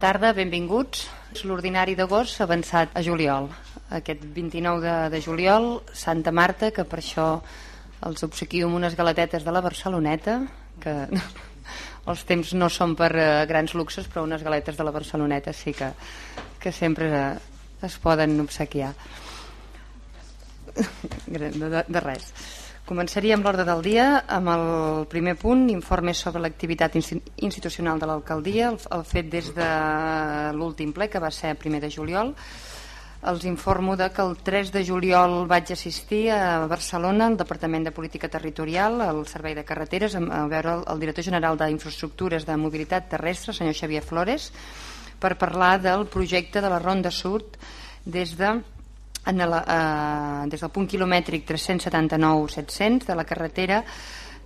Tarda, benvinguts. L'ordinari d'agost avançat a juliol. Aquest 29 de, de juliol, Santa Marta, que per això els obsequio amb unes galetetes de la Barceloneta, que els temps no són per uh, grans luxes, però unes galetes de la Barceloneta sí que, que sempre uh, es poden obsequiar. De, de, de res. Començaríem l'ordre del dia amb el primer punt, informe sobre l'activitat institucional de l'alcaldia, el, el fet des de l'últim ple, que va ser el primer de juliol. Els informo de que el 3 de juliol vaig assistir a Barcelona, al Departament de Política Territorial, al Servei de Carreteres, a veure el, el director general d'Infraestructures de Mobilitat Terrestre, senyor Xavier Flores, per parlar del projecte de la Ronda Sud des de en la, eh, des del punt quilomètric 379-700 de la carretera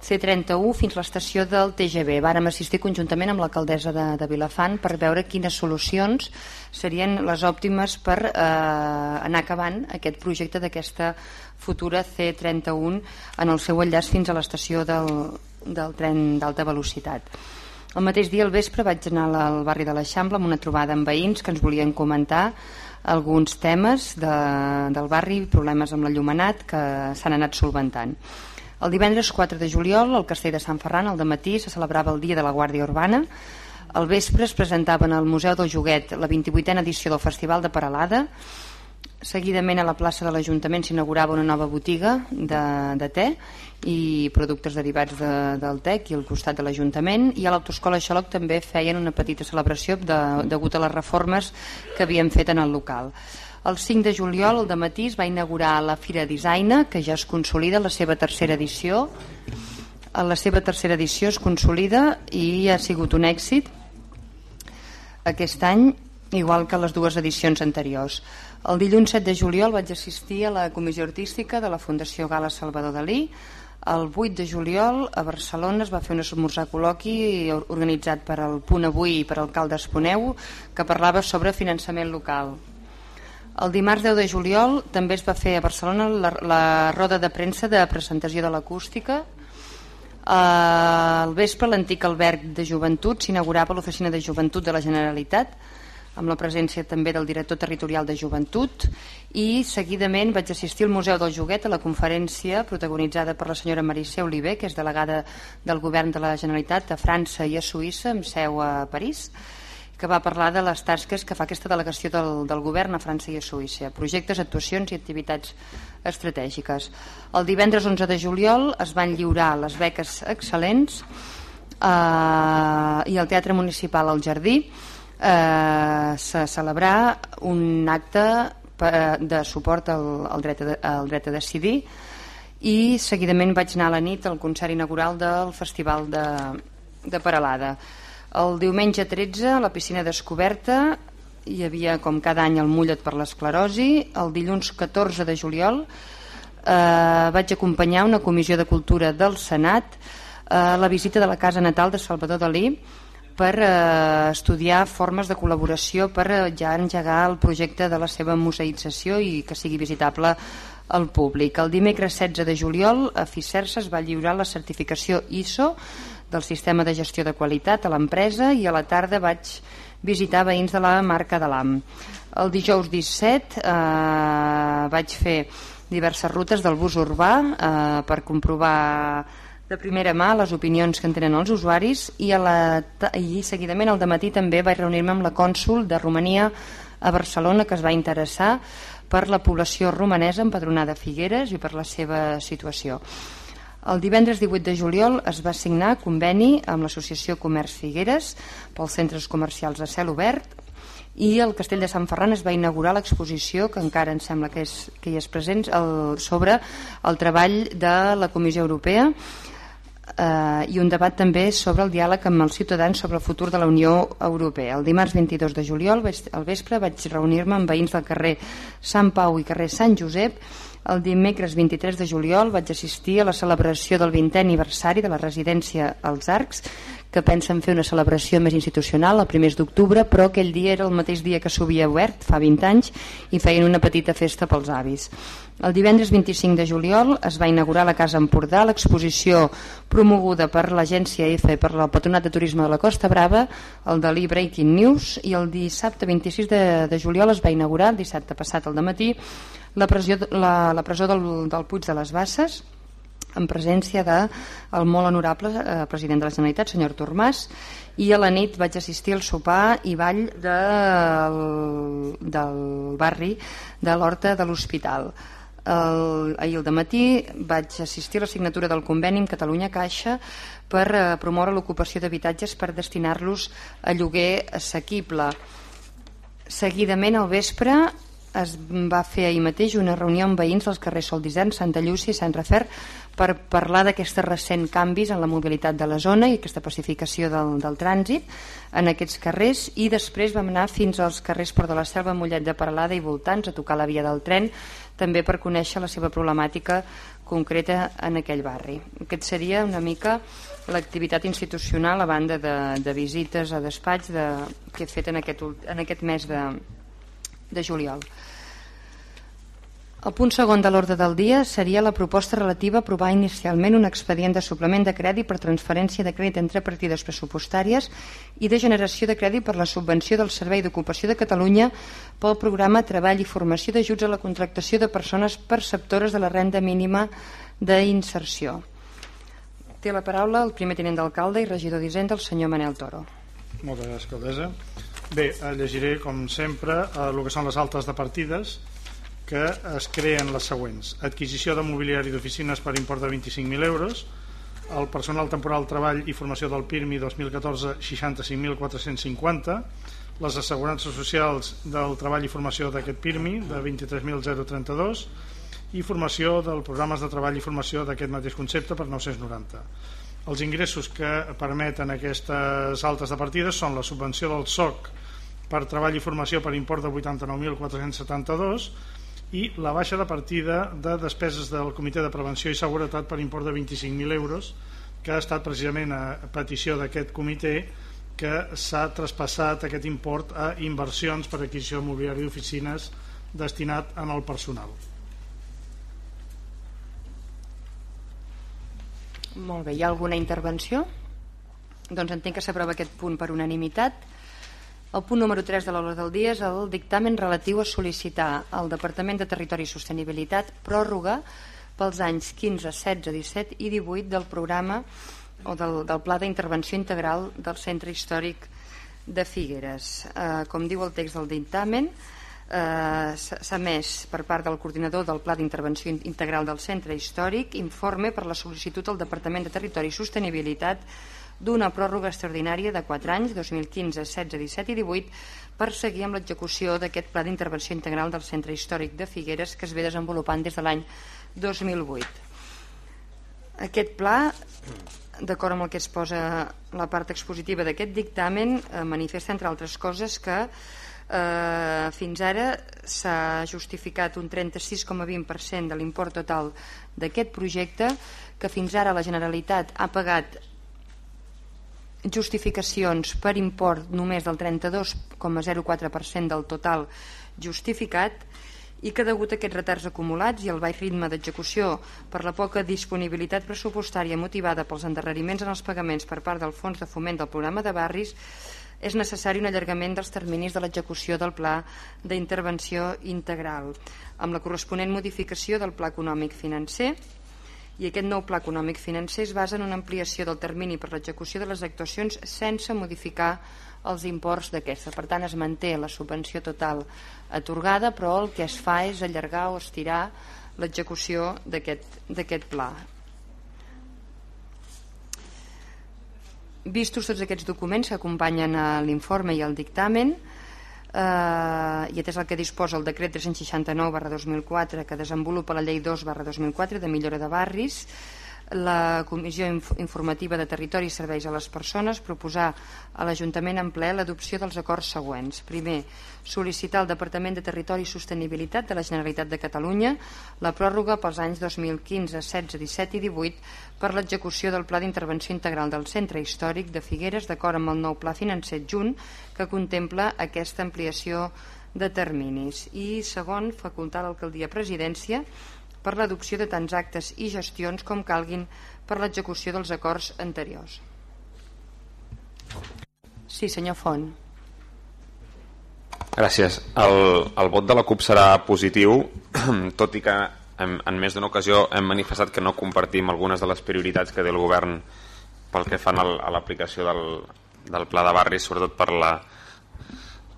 C31 fins a l'estació del TGV. Vàrem assistir conjuntament amb l'alcaldessa de, de Vilafant per veure quines solucions serien les òptimes per eh, anar acabant aquest projecte d'aquesta futura C31 en el seu enllaç fins a l'estació del, del tren d'alta velocitat. El mateix dia al vespre vaig anar al barri de l'Eixample amb una trobada amb veïns que ens volien comentar alguns temes de, del barri, problemes amb l'allumenat que s'han anat solventant. El divendres 4 de juliol, al castell de Sant Ferran, al matí se celebrava el Dia de la Guàrdia Urbana. Al vespre es presentaven al Museu del Joguet la 28a edició del Festival de Paralada, Seguidament a la plaça de l'Ajuntament s'inaugurava una nova botiga de, de te i productes derivats de, del TEC i al costat de l'Ajuntament i a l'Autoescola Xaloc també feien una petita celebració de, degut a les reformes que havien fet en el local. El 5 de juliol, al matí, es va inaugurar la Fira Designa, que ja es consolida la seva tercera edició. La seva tercera edició es consolida i ha sigut un èxit aquest any, igual que les dues edicions anteriors. El dilluns 7 de juliol vaig assistir a la comissió artística de la Fundació Gala Salvador Dalí. El 8 de juliol a Barcelona es va fer un esmorzar col·loqui organitzat per al Punt Avui i per alcalde Esponeu que parlava sobre finançament local. El dimarts 10 de juliol també es va fer a Barcelona la, la roda de premsa de presentació de l'acústica. Al vespre l'antic alberg de joventut s'inaugurava l'oficina de joventut de la Generalitat amb la presència també del director territorial de joventut i seguidament vaig assistir al Museu del Joguet a la conferència protagonitzada per la senyora Maricé Oliver, que és delegada del govern de la Generalitat a França i a Suïssa, amb seu a París, que va parlar de les tasques que fa aquesta delegació del, del govern a França i a Suïssa, projectes, actuacions i activitats estratègiques. El divendres 11 de juliol es van lliurar les beques excel·lents eh, i el Teatre Municipal al Jardí, eh, se celebrarà un acte per, de suport al, al, dret a, al dret a decidir i seguidament vaig anar a la nit al concert inaugural del Festival de, de Paralada. El diumenge 13 a la piscina descoberta hi havia com cada any el mullet per l'esclerosi. El dilluns 14 de juliol eh, vaig acompanyar una comissió de cultura del Senat a la visita de la casa natal de Salvador Dalí per eh, estudiar formes de col·laboració per eh, ja engegar el projecte de la seva museïtzació i que sigui visitable al públic. El dimecres 16 de juliol a Ficersa es va lliurar la certificació ISO del sistema de gestió de qualitat a l'empresa i a la tarda vaig visitar veïns de la marca de l'AM. El dijous 17 eh, vaig fer diverses rutes del bus urbà eh, per comprovar de primera mà les opinions que en tenen els usuaris i, a la, i seguidament al matí també vaig reunir-me amb la cònsul de Romania a Barcelona que es va interessar per la població romanesa empadronada a Figueres i per la seva situació. El divendres 18 de juliol es va signar conveni amb l'Associació Comerç Figueres pels centres comercials a cel obert i el Castell de Sant Ferran es va inaugurar l'exposició que encara em sembla que, és, que hi és present el, sobre el treball de la Comissió Europea eh, i un debat també sobre el diàleg amb els ciutadans sobre el futur de la Unió Europea. El dimarts 22 de juliol, al vespre, vaig reunir-me amb veïns del carrer Sant Pau i carrer Sant Josep. El dimecres 23 de juliol vaig assistir a la celebració del 20è aniversari de la residència als Arcs, que pensen fer una celebració més institucional el primers d'octubre, però aquell dia era el mateix dia que s'havia obert, fa 20 anys, i feien una petita festa pels avis. El divendres 25 de juliol es va inaugurar a la Casa Empordà l'exposició promoguda per l'agència EFE per la Patronat de Turisme de la Costa Brava, el Dalí Breaking News, i el dissabte 26 de, de juliol es va inaugurar, el dissabte passat al matí, la, la, la presó del, del Puig de les Basses, en presència del de molt honorable eh, president de la Generalitat, senyor Tormàs, i a la nit vaig assistir al sopar i ball del, del barri de l'Horta de l'Hospital. El, ahir al matí vaig assistir a la signatura del conveni amb Catalunya Caixa per eh, promoure l'ocupació d'habitatges per destinar-los a lloguer assequible. Seguidament al vespre es va fer ahir mateix una reunió amb veïns dels carrers Sol d'Isern, Santa Llúcia i Sant Refer per parlar d'aquests recents canvis en la mobilitat de la zona i aquesta pacificació del, del trànsit en aquests carrers i després vam anar fins als carrers Port de la Selva, Mollet de Paralada i voltants a tocar la via del tren també per conèixer la seva problemàtica concreta en aquell barri. Aquest seria una mica l'activitat institucional a banda de, de visites a despatx de, que he fet en aquest, en aquest mes de, de juliol. El punt segon de l'ordre del dia seria la proposta relativa a aprovar inicialment un expedient de suplement de crèdit per transferència de crèdit entre partides pressupostàries i de generació de crèdit per la subvenció del Servei d'Ocupació de Catalunya pel programa Treball i Formació d'ajuts a la contractació de persones perceptores de la renda mínima d'inserció. Té la paraula el primer tenent d'alcalde i regidor d'Hisenda, el senyor Manel Toro. Moltes gràcies, alcaldessa. Bé, eh, llegiré, com sempre, eh, el que són les altes de partides que es creen les següents. Adquisició de mobiliari d'oficines per import de 25.000 euros, el personal temporal treball i formació del PIRMI 2014 65.450, les assegurances socials del treball i formació d'aquest PIRMI de 23.032 i formació del programes de treball i formació d'aquest mateix concepte per 990. Els ingressos que permeten aquestes altes de partides són la subvenció del SOC per treball i formació per import de 89.472 i la baixa de partida de despeses del Comitè de Prevenció i Seguretat per import de 25.000 euros que ha estat precisament a petició d'aquest comitè que s'ha traspassat aquest import a inversions per adquisició de mobiliari d'oficines destinat en el personal. Molt bé, hi ha alguna intervenció? Doncs entenc que s'aprova aquest punt per unanimitat. El punt número 3 de l'ordre del dia és el dictamen relatiu a sol·licitar al Departament de Territori i Sostenibilitat pròrroga pels anys 15, 16, 17 i 18 del programa o del, del Pla d'Intervenció Integral del Centre Històric de Figueres. Eh, com diu el text del dictamen, eh, s'ha més per part del coordinador del Pla d'Intervenció Integral del Centre Històric informe per la sol·licitud al Departament de Territori i Sostenibilitat d'una pròrroga extraordinària de 4 anys, 2015, 16, 17 i 18, per seguir amb l'execució d'aquest Pla d'Intervenció Integral del Centre Històric de Figueres que es ve desenvolupant des de l'any 2008. Aquest pla, d'acord amb el que es posa la part expositiva d'aquest dictamen, eh, manifesta, entre altres coses, que Eh, fins ara s'ha justificat un 36,20% de l'import total d'aquest projecte, que fins ara la Generalitat ha pagat justificacions per import només del 32,04% del total justificat i que degut a aquests retards acumulats i el baix ritme d'execució per la poca disponibilitat pressupostària motivada pels endarreriments en els pagaments per part del Fons de Foment del Programa de Barris és necessari un allargament dels terminis de l'execució del pla d'intervenció integral, amb la corresponent modificació del pla econòmic financer i aquest nou pla econòmic financer es basa en una ampliació del termini per l'execució de les actuacions sense modificar els imports d'aquesta. Per tant, es manté la subvenció total atorgada, però el que es fa és allargar o estirar l'execució d'aquest pla. Vistos tots aquests documents que acompanyen l'informe i el dictamen, eh, i atès el que disposa el decret 369 barra 2004 que desenvolupa la llei 2 barra 2004 de millora de barris, la Comissió Informativa de Territori i Serveis a les Persones proposar a l'Ajuntament en ple l'adopció dels acords següents. Primer, sol·licitar al Departament de Territori i Sostenibilitat de la Generalitat de Catalunya la pròrroga pels anys 2015, 16, 17 i 18 per l'execució del Pla d'Intervenció Integral del Centre Històric de Figueres d'acord amb el nou Pla Financer adjunt que contempla aquesta ampliació de terminis. I segon, facultar l'alcaldia presidència per l'adopció de tants actes i gestions com calguin per l'execució dels acords anteriors. Sí, senyor Font. Gràcies. El, el vot de la CUP serà positiu, tot i que en, en més d'una ocasió hem manifestat que no compartim algunes de les prioritats que té el govern pel que fan al, a l'aplicació del, del pla de barris, sobretot per la,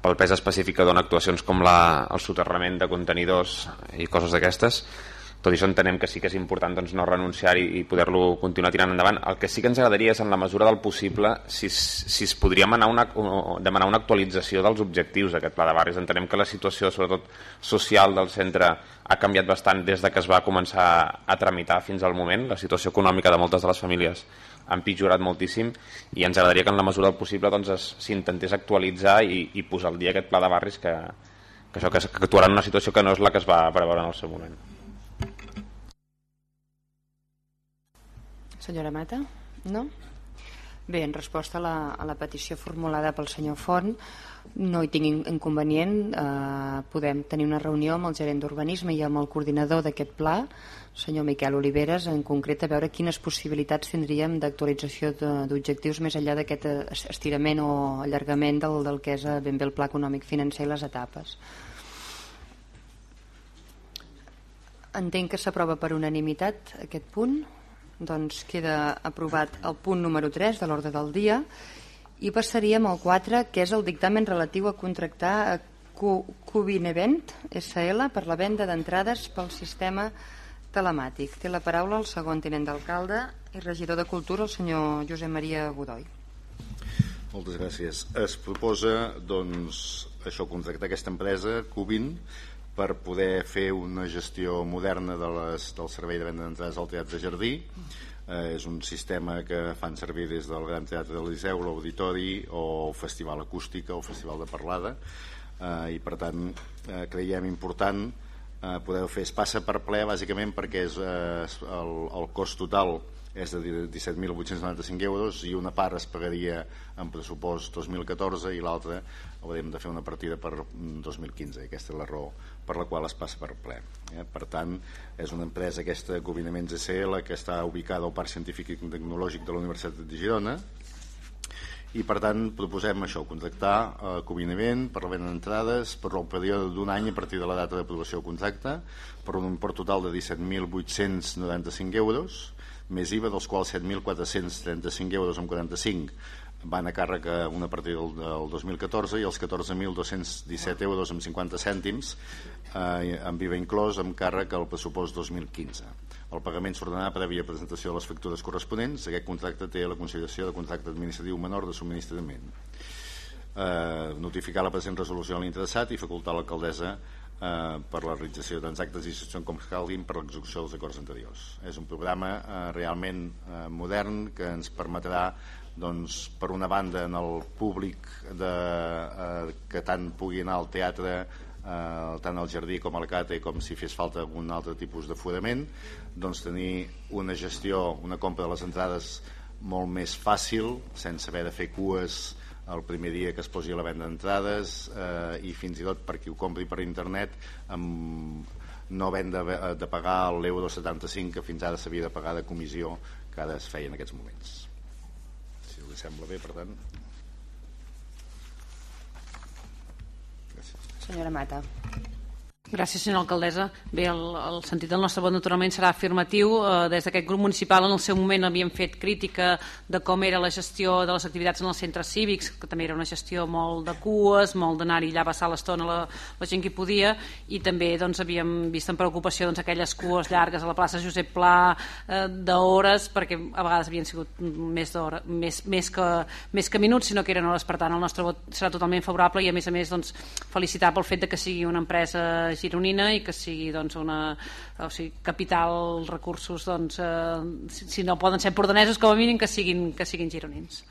pel pes específic que dona actuacions com la, el soterrament de contenidors i coses d'aquestes tot i això entenem que sí que és important doncs, no renunciar i, i poder-lo continuar tirant endavant. El que sí que ens agradaria és, en la mesura del possible, si, si es podria una, demanar una actualització dels objectius d'aquest pla de barris. Entenem que la situació, sobretot social del centre, ha canviat bastant des de que es va començar a tramitar fins al moment. La situació econòmica de moltes de les famílies ha empitjorat moltíssim i ens agradaria que en la mesura del possible doncs, s'intentés actualitzar i, i posar al dia aquest pla de barris que, que, això, que, que actuarà en una situació que no és la que es va preveure en el seu moment. Senyora Mata? No? Bé, en resposta a la, a la petició formulada pel senyor Font, no hi tinc inconvenient, eh, podem tenir una reunió amb el gerent d'urbanisme i amb el coordinador d'aquest pla, senyor Miquel Oliveres, en concret a veure quines possibilitats tindríem d'actualització d'objectius més enllà d'aquest estirament o allargament del, del que és eh, ben bé el pla econòmic financer i les etapes. Entenc que s'aprova per unanimitat aquest punt doncs queda aprovat el punt número 3 de l'ordre del dia i passaríem al 4 que és el dictamen relatiu a contractar a Cubinevent SL per la venda d'entrades pel sistema telemàtic. Té la paraula el segon tinent d'alcalde i regidor de Cultura, el senyor Josep Maria Godoy. Moltes gràcies. Es proposa doncs, això contractar aquesta empresa, Cubin, per poder fer una gestió moderna de les, del servei de venda d'entrades al Teatre Jardí. Eh, és un sistema que fan servir des del Gran Teatre del Liceu, l'Auditori o el Festival Acústica o el Festival de Parlada eh, i per tant eh, creiem important eh, poder fer es passa per ple bàsicament perquè és eh, el, el cost total és de 17.895 euros i una part es pagaria en pressupost 2014 i l'altra haurem de fer una partida per 2015 aquesta és la raó per la qual es passa per ple eh? per tant és una empresa aquesta Cobinaments SL que està ubicada al Parc Científic i Tecnològic de la Universitat de Girona i per tant proposem això, contractar eh, Cobinament per la venda d'entrades per un període d'un any a partir de la data d'aprovació del contracte per un import total de 17.895 euros més IVA, dels quals 7.435 euros amb 45 van a càrrec a una partida del, del 2014 i els 14.217 euros amb 50 cèntims eh, amb IVA inclòs amb càrrec al pressupost 2015. El pagament s'ordenarà prèvia presentació de les factures corresponents. Aquest contracte té la consideració de contracte administratiu menor de subministrament. Eh, notificar la present resolució a l'interessat i facultar l'alcaldessa eh, per la realització dels actes i sessions com calguin per l'execució dels acords anteriors. És un programa eh, realment eh, modern que ens permetrà doncs, per una banda en el públic de, eh, que tant pugui anar al teatre eh, tant al jardí com al cate com si fes falta algun altre tipus d'aforament doncs tenir una gestió, una compra de les entrades molt més fàcil sense haver de fer cues el primer dia que es posi a la venda d'entrades eh, i fins i tot per qui ho compri per internet amb no havent de, de pagar l'euro 75 que fins ara s'havia de pagar de comissió que ara es feia en aquests moments. Si us sembla bé per tant Gràcies. senyora Mata Gràcies, senyora alcaldessa. Bé, el, el sentit del nostre vot naturalment serà afirmatiu. Eh, des d'aquest grup municipal en el seu moment havíem fet crítica de com era la gestió de les activitats en els centres cívics, que també era una gestió molt de cues, molt d'anar-hi allà a passar l'estona la, la gent que podia, i també doncs, havíem vist amb preocupació doncs, aquelles cues llargues a la plaça Josep Pla eh, d'hores, perquè a vegades havien sigut més, més, més, que, més que minuts, sinó que eren hores. Per tant, el nostre vot serà totalment favorable i, a més a més, doncs, felicitar pel fet de que sigui una empresa gironina i que sigui doncs, una, o sigui, capital, recursos, doncs, eh, si, si no poden ser pordanesos, com a mínim que siguin, que siguin gironins.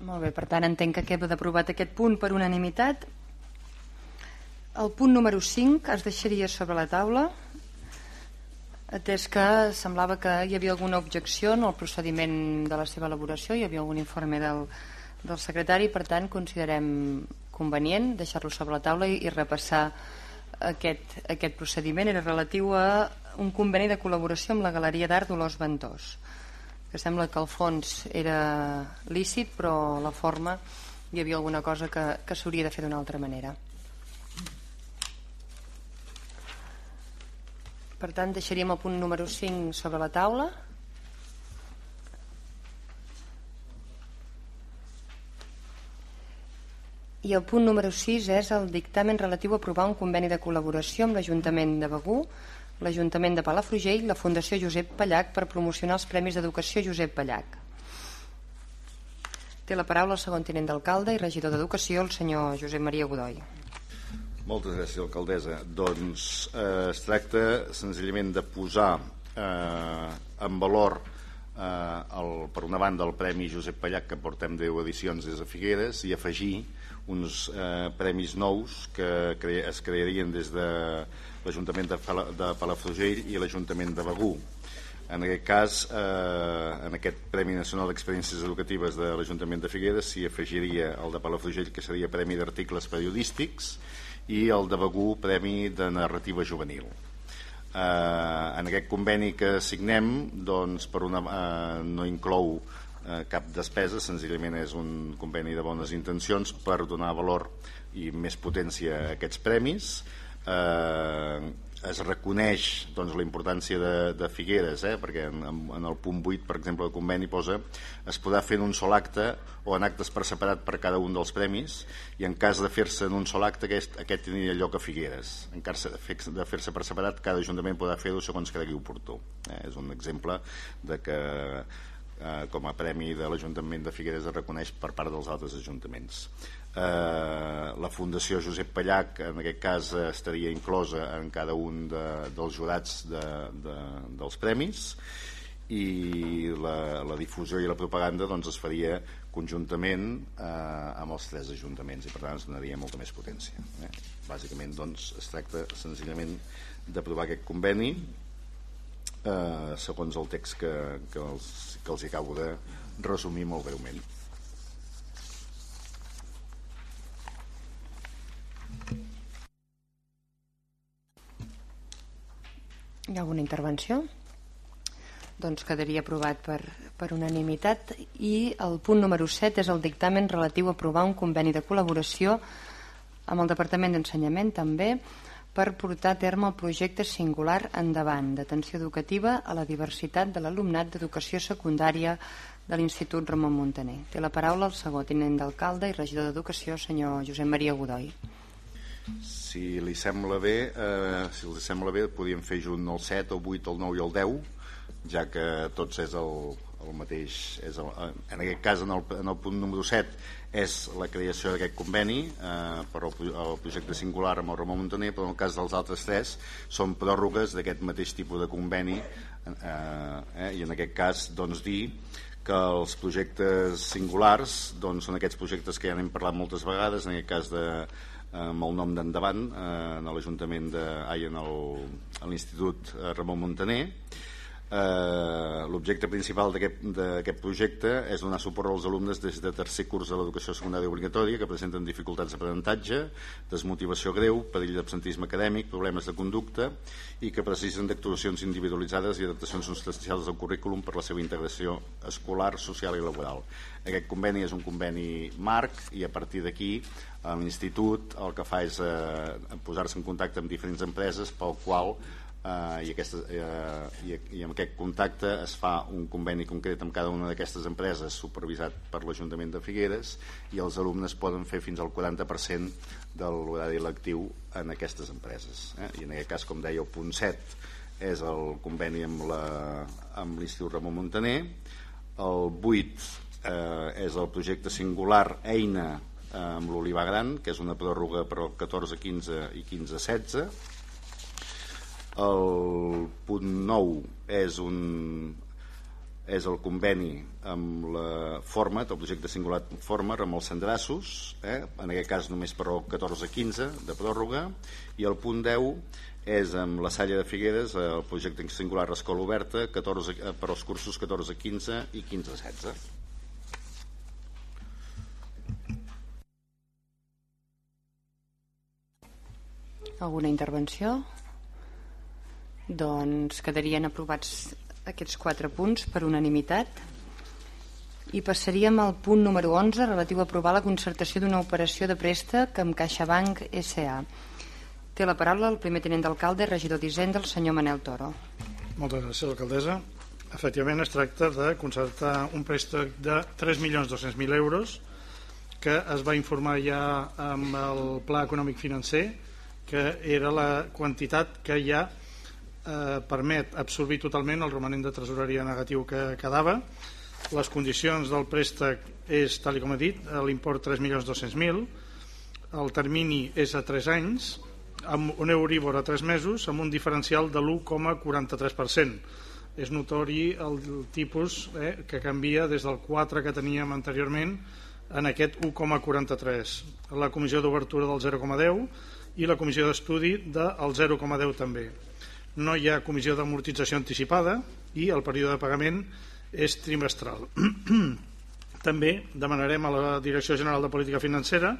Molt bé, per tant entenc que queda aprovat aquest punt per unanimitat. El punt número 5 es deixaria sobre la taula atès que semblava que hi havia alguna objecció en el procediment de la seva elaboració, hi havia algun informe del, del secretari, per tant considerem convenient deixar-lo sobre la taula i, i repassar aquest, aquest procediment. Era relatiu a un conveni de col·laboració amb la Galeria d'Art Dolors Ventós, que sembla que el fons era lícit, però la forma hi havia alguna cosa que, que s'hauria de fer d'una altra manera. Per tant, deixaríem el punt número 5 sobre la taula. I el punt número 6 és el dictamen relatiu a aprovar un conveni de col·laboració amb l'Ajuntament de Begú, l'Ajuntament de Palafrugell la Fundació Josep Pallac per promocionar els Premis d'Educació Josep Pallac. Té la paraula el segon tinent d'alcalde i regidor d'Educació, el senyor Josep Maria Godoy. Moltes gràcies, alcaldessa. Doncs eh, es tracta senzillament de posar eh, en valor eh, el, per una banda el Premi Josep Pallac que portem 10 edicions des de Figueres i afegir uns eh, premis nous que cre es crearien des de l'Ajuntament de, de Palafrugell i l'Ajuntament de Begú. En aquest cas, eh, en aquest Premi Nacional d'Experiències Educatives de l'Ajuntament de Figueres s'hi afegiria el de Palafrugell, que seria Premi d'Articles Periodístics, i el de Begú Premi de Narrativa Juvenil. Eh, en aquest conveni que signem doncs, per una, eh, no inclou eh, cap despesa, senzillament és un conveni de bones intencions per donar valor i més potència a aquests premis. Eh, es reconeix doncs, la importància de, de Figueres, eh? perquè en, en el punt 8, per exemple, el conveni posa es podrà fer en un sol acte o en actes per separat per cada un dels premis i en cas de fer-se en un sol acte aquest, aquest tindria lloc a Figueres. En cas de fer-se per separat, cada ajuntament podrà fer-ho segons cregui oportú. Eh? És un exemple de que eh, com a premi de l'Ajuntament de Figueres es reconeix per part dels altres ajuntaments. Eh, la Fundació Josep Pallac en aquest cas estaria inclosa en cada un de, dels jurats de, de, dels premis i la, la difusió i la propaganda doncs, es faria conjuntament eh, amb els tres ajuntaments i per tant es donaria molta més potència eh? bàsicament doncs, es tracta senzillament d'aprovar aquest conveni eh, segons el text que, que, els, que els acabo de resumir molt breument Hi ha alguna intervenció? Doncs quedaria aprovat per, per unanimitat i el punt número 7 és el dictamen relatiu a aprovar un conveni de col·laboració amb el Departament d'Ensenyament també per portar a terme el projecte singular endavant d'atenció educativa a la diversitat de l'alumnat d'educació secundària de l'Institut Ramon Montaner. Té la paraula el segon tinent d'alcalde i regidor d'Educació, senyor Josep Maria Godoy. Si li sembla bé, eh, si li sembla bé, podríem fer junt el 7, el 8, el 9 i el 10, ja que tots és el, el mateix. És el, en aquest cas, en el, en el punt número 7, és la creació d'aquest conveni eh, per al projecte singular amb el Ramon Montaner, però en el cas dels altres tres són pròrrogues d'aquest mateix tipus de conveni eh, eh, i en aquest cas doncs, dir que els projectes singulars doncs, són aquests projectes que ja n'hem parlat moltes vegades, en aquest cas de amb el nom d'Endavant eh, en l'Ajuntament de, ai, en l'Institut eh, Ramon Montaner Eh, L'objecte principal d'aquest projecte és donar suport als alumnes des de tercer curs de l'educació secundària obligatòria que presenten dificultats d'aprenentatge, desmotivació greu, perill d'absentisme acadèmic, problemes de conducta i que precisen d'actuacions individualitzades i adaptacions substancials del currículum per la seva integració escolar, social i laboral. Aquest conveni és un conveni marc i a partir d'aquí l'institut el que fa és eh, posar-se en contacte amb diferents empreses pel qual eh, i, aquesta, eh, i, i amb aquest contacte es fa un conveni concret amb cada una d'aquestes empreses supervisat per l'Ajuntament de Figueres i els alumnes poden fer fins al 40% de l'horari lectiu en aquestes empreses eh? i en aquest cas com deia el punt 7 és el conveni amb l'Institut Ramon Montaner el 8 eh, és el projecte singular eina amb l'Oliva Gran, que és una pròrroga per al 14-15 i 15-16. El punt 9 és un és el conveni amb la Format, el projecte singular Format amb els Sandrassos, eh? en aquest cas només per al 14-15 de pròrroga, i el punt 10 és amb la Salla de Figueres, el projecte singular Escola Oberta 14, eh, per als cursos 14-15 i 15-16. Alguna intervenció? Doncs quedarien aprovats aquests quatre punts per unanimitat i passaríem al punt número 11 relatiu a aprovar la concertació d'una operació de préstec amb CaixaBank S.A. Té la paraula el primer tenent d'alcalde regidor d'Hisenda, el senyor Manel Toro. Moltes gràcies, alcaldessa. Efectivament, es tracta de concertar un préstec de 3.200.000 euros que es va informar ja amb el Pla Econòmic Financer que era la quantitat que ja eh, permet absorbir totalment el romanent de tresoreria negatiu que quedava. Les condicions del préstec és, tal com he dit, l'import 3.200.000, el termini és a 3 anys, amb un Euribor a 3 mesos, amb un diferencial de l'1,43%. És notori el tipus eh, que canvia des del 4 que teníem anteriorment en aquest 1,43. La comissió d'obertura del 0,10 i la comissió d'estudi del 0,10 també no hi ha comissió d'amortització anticipada i el període de pagament és trimestral. També demanarem a la Direcció General de Política Financera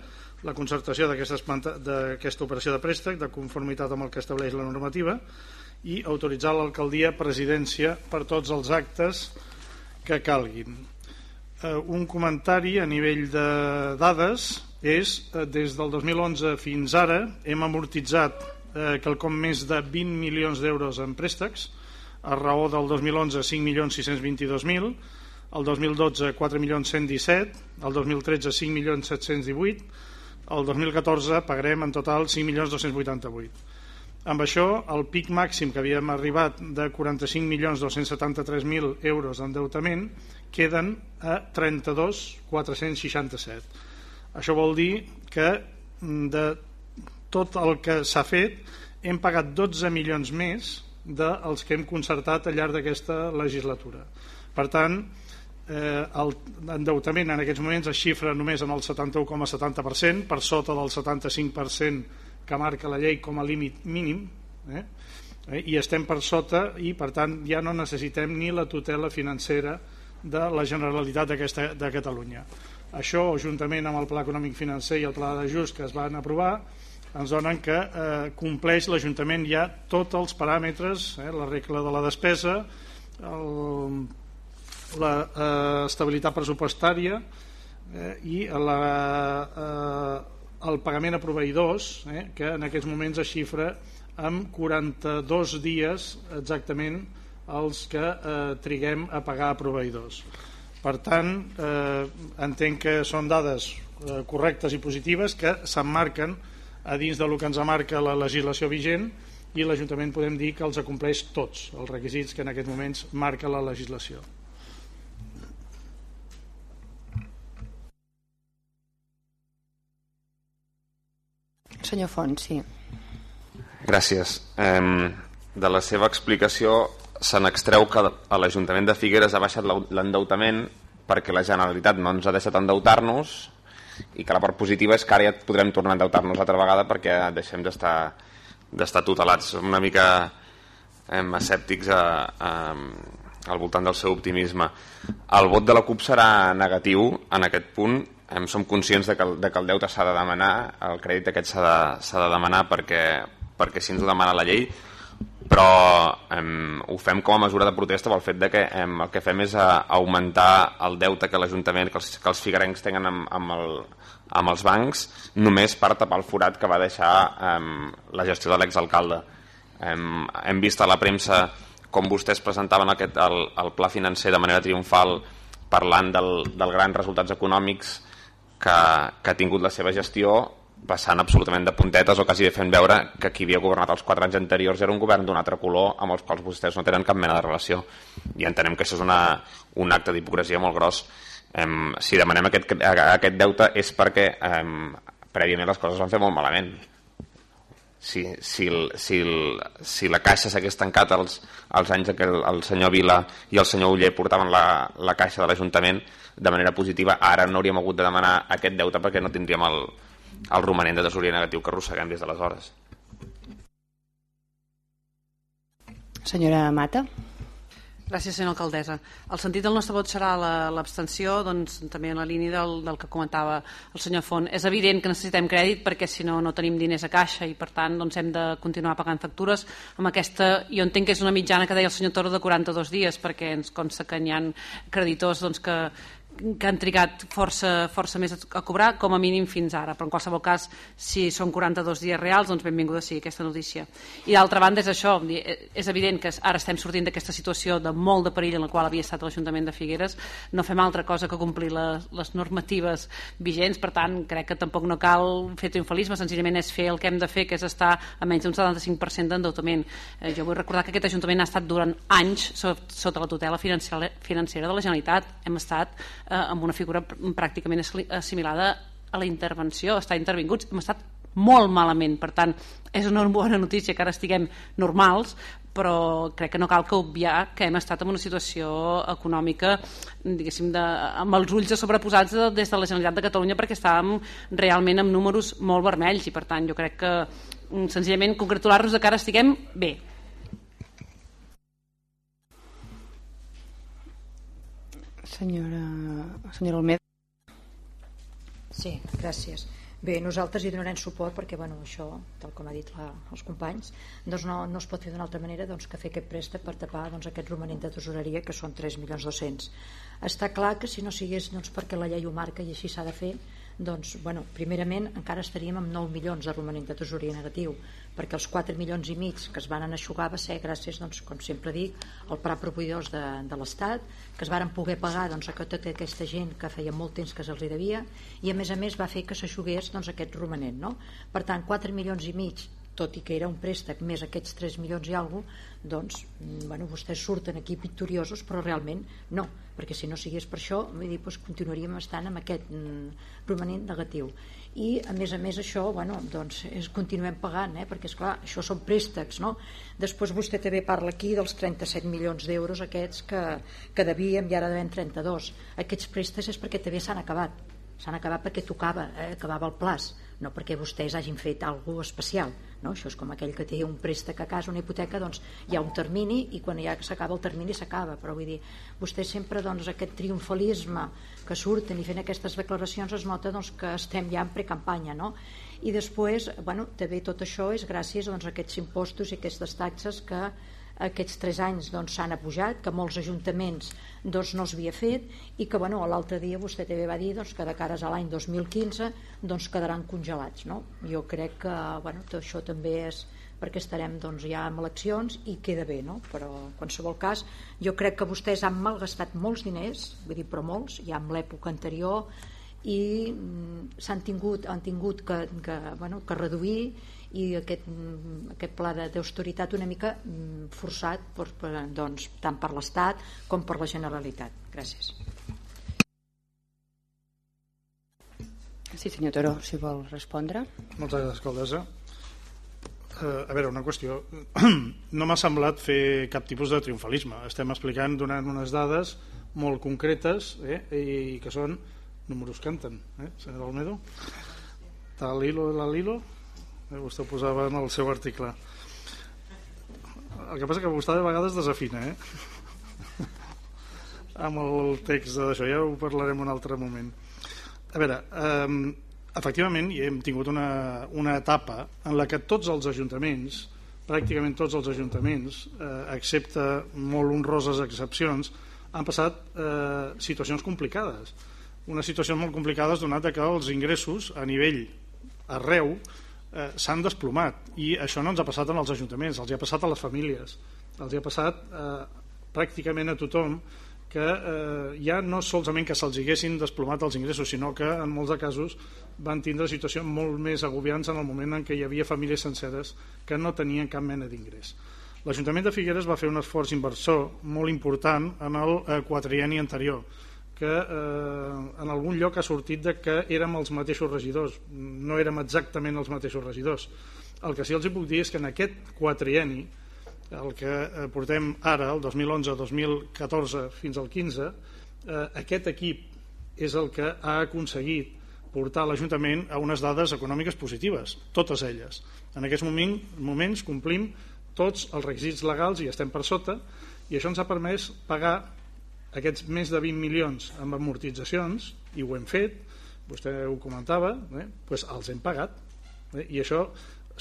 la concertació d'aquesta operació de préstec de conformitat amb el que estableix la normativa i autoritzar l'alcaldia presidència per tots els actes que calguin. Eh, un comentari a nivell de dades és eh, des del 2011 fins ara hem amortitzat eh, quelcom més de 20 milions d'euros en préstecs, a raó del 2011 5.622.000, el 2012 4.117.000, el 2013 5.718.000, el 2014 pagarem en total 5.288.000. Amb això, el pic màxim que havíem arribat de 45.273.000 euros d'endeutament queden a 32.467. Això vol dir que mm, de tot el que s'ha fet, hem pagat 12 milions més dels que hem concertat al llarg d'aquesta legislatura. Per tant, eh, l'endeutament en aquests moments es xifra només en el 71,70%, per sota del 75% que marca la llei com a límit mínim, eh? eh? i estem per sota i per tant ja no necessitem ni la tutela financera de la Generalitat de Catalunya. Això, juntament amb el Pla Econòmic Financer i el Pla d'Ajust que es van aprovar, ens donen que eh, compleix l'Ajuntament ja tots els paràmetres, eh, la regla de la despesa, la eh, pressupostària eh, i la, eh, el pagament a proveïdors, eh, que en aquests moments es xifra amb 42 dies exactament els que eh, triguem a pagar a proveïdors. Per tant, eh, entenc que són dades eh, correctes i positives que s'emmarquen a dins del que ens marca la legislació vigent i l'Ajuntament podem dir que els acompleix tots els requisits que en aquests moments marca la legislació. Senyor Font, sí. Gràcies. Eh, de la seva explicació se n'extreu que a l'Ajuntament de Figueres ha baixat l'endeutament perquè la Generalitat no ens ha deixat endeutar-nos i que la part positiva és que ara ja podrem tornar a endeutar-nos altra vegada perquè deixem d'estar d'estar tutelats. Una mica eh, escèptics a, a, al voltant del seu optimisme. El vot de la CUP serà negatiu en aquest punt. Em som conscients de que, de que el deute s'ha de demanar, el crèdit aquest s'ha de, de demanar perquè, perquè si ens ho demana la llei, però em, ho fem com a mesura de protesta pel fet de que em, el que fem és a, a augmentar el deute que l'Ajuntament, que, els, que els figuerencs tenen amb, amb, el, amb els bancs, només per tapar el forat que va deixar em, la gestió de l'exalcalde. Hem, hem vist a la premsa com vostès presentaven aquest, el, el pla financer de manera triomfal parlant del, del grans resultats econòmics que, que ha tingut la seva gestió passant absolutament de puntetes o quasi fent veure que qui havia governat els quatre anys anteriors era un govern d'un altre color amb els quals vostès no tenen cap mena de relació. I entenem que això és una, un acte d'hipocresia molt gros. Em, si demanem aquest, aquest deute és perquè em, prèviament les coses van fer molt malament. Si, si, el, si, el, si la caixa s'hagués tancat els, els anys que el, el senyor Vila i el senyor Uller portaven la, la caixa de l'Ajuntament de manera positiva, ara no hauríem hagut de demanar aquest deute perquè no tindríem el, el romanent de tesoria negatiu que arrosseguem des d'aleshores. Senyora Mata. Gràcies, senyora alcaldessa. El sentit del nostre vot serà l'abstenció, doncs, també en la línia del, del que comentava el senyor Font. És evident que necessitem crèdit perquè si no no tenim diners a caixa i per tant doncs, hem de continuar pagant factures amb aquesta, jo entenc que és una mitjana que deia el senyor Toro de 42 dies perquè ens consta que hi ha creditors doncs, que, que han trigat força, força més a cobrar, com a mínim fins ara, però en qualsevol cas, si són 42 dies reals, doncs benvinguda sigui aquesta notícia. I d'altra banda és això, és evident que ara estem sortint d'aquesta situació de molt de perill en la qual havia estat l'Ajuntament de Figueres, no fem altra cosa que complir les, les normatives vigents, per tant, crec que tampoc no cal fer triomfalisme, senzillament és fer el que hem de fer, que és estar a menys d'un 75% d'endeutament. Eh, jo vull recordar que aquest Ajuntament ha estat durant anys sota la tutela financera de la Generalitat. Hem estat eh, amb una figura pràcticament assimilada a la intervenció, està intervinguts, hem estat molt malament, per tant és una bona notícia que ara estiguem normals però crec que no cal que obviar que hem estat en una situació econòmica diguéssim de, amb els ulls sobreposats de, des de la Generalitat de Catalunya perquè estàvem realment amb números molt vermells. I per tant jo crec que mm, senzillament congratular-nos de que ara estiguem bé Senyora, senyora Olmeda. Sí, gràcies. Bé, nosaltres hi donarem suport perquè, bueno, això, tal com ha dit la, els companys, doncs no, no es pot fer d'una altra manera doncs, que fer aquest préstec per tapar doncs, aquest romanent de tesoreria, que són 3 milions 200. Està clar que si no sigués doncs, perquè la llei ho marca i així s'ha de fer, doncs, bueno, primerament encara estaríem amb 9 milions de romanent de tesoria negatiu perquè els 4 milions i mig que es van aixugar va ser gràcies, doncs, com sempre dic al pla proveïdors de, de l'Estat que es varen poder pagar doncs, a tota aquesta gent que feia molt temps que se'ls devia i a més a més va fer que s'aixugués doncs, aquest romanent no? per tant 4 milions i mig tot i que era un préstec més aquests 3 milions i alguna doncs mm, bueno, vostès surten aquí victoriosos però realment no, perquè si no sigués per això dir, doncs continuaríem estant amb aquest mm, romanent negatiu i a més a més això bueno, doncs és, continuem pagant eh? perquè és clar, això són préstecs no? després vostè també parla aquí dels 37 milions d'euros aquests que, que devíem i ara devem 32 aquests préstecs és perquè també s'han acabat s'han acabat perquè tocava, eh? acabava el plaç no perquè vostès hagin fet alguna especial no? això és com aquell que té un préstec a casa una hipoteca, doncs hi ha un termini i quan ja s'acaba el termini s'acaba però vull dir, vostès sempre doncs, aquest triomfalisme que surten i fent aquestes declaracions es nota doncs, que estem ja en precampanya no? i després, bueno, també tot això és gràcies doncs, a aquests impostos i aquestes taxes que aquests tres anys doncs, s'han doncs, apujat, que molts ajuntaments doncs, no s'havia fet i que bueno, l'altre dia vostè també va dir doncs, que de cares a l'any 2015 doncs, quedaran congelats. No? Jo crec que bueno, tot això també és perquè estarem doncs, ja en eleccions i queda bé, no? però en qualsevol cas jo crec que vostès han malgastat molts diners, vull dir, però molts, ja en l'època anterior i mm, s'han tingut, han tingut que, que, bueno, que reduir i aquest, aquest pla d'austeritat una mica mm, forçat per, per, doncs, tant per l'Estat com per la Generalitat. Gràcies. Sí, senyor Toro, si vol respondre. Moltes gràcies, alcaldessa. Uh, a veure, una qüestió. No m'ha semblat fer cap tipus de triomfalisme. Estem explicant, donant unes dades molt concretes eh, i que són números canten, eh, senyor Almedo? Tal hilo de la Lilo? Eh, vostè ho posava en el seu article el que passa que vostè de vegades desafina eh? amb el text d'això ja ho parlarem un altre moment a veure eh, efectivament hi hem tingut una, una etapa en la que tots els ajuntaments pràcticament tots els ajuntaments eh, excepte molt honroses excepcions han passat eh, situacions complicades unes situacions molt complicades donat que els ingressos a nivell arreu eh, s'han desplomat. I això no ens ha passat en els ajuntaments, els hi ha passat a les famílies, els hi ha passat eh, pràcticament a tothom que eh, ja no solament que se'ls haguessin desplomat els ingressos, sinó que en molts de casos van tindre situacions molt més agobiants en el moment en què hi havia famílies senceres que no tenien cap mena d'ingrés. L'Ajuntament de Figueres va fer un esforç inversor molt important en el eh, quatrieni anterior, que eh, en algun lloc ha sortit de que érem els mateixos regidors. No érem exactament els mateixos regidors. El que sí els puc dir és que en aquest quatrieni, el que eh, portem ara, el 2011-2014 fins al 15, eh, aquest equip és el que ha aconseguit portar l'Ajuntament a unes dades econòmiques positives, totes elles. En aquests moment, moments complim tots els requisits legals i estem per sota i això ens ha permès pagar aquests més de 20 milions amb amortitzacions i ho hem fet, vostè ho comentava, eh? pues els hem pagat eh? i això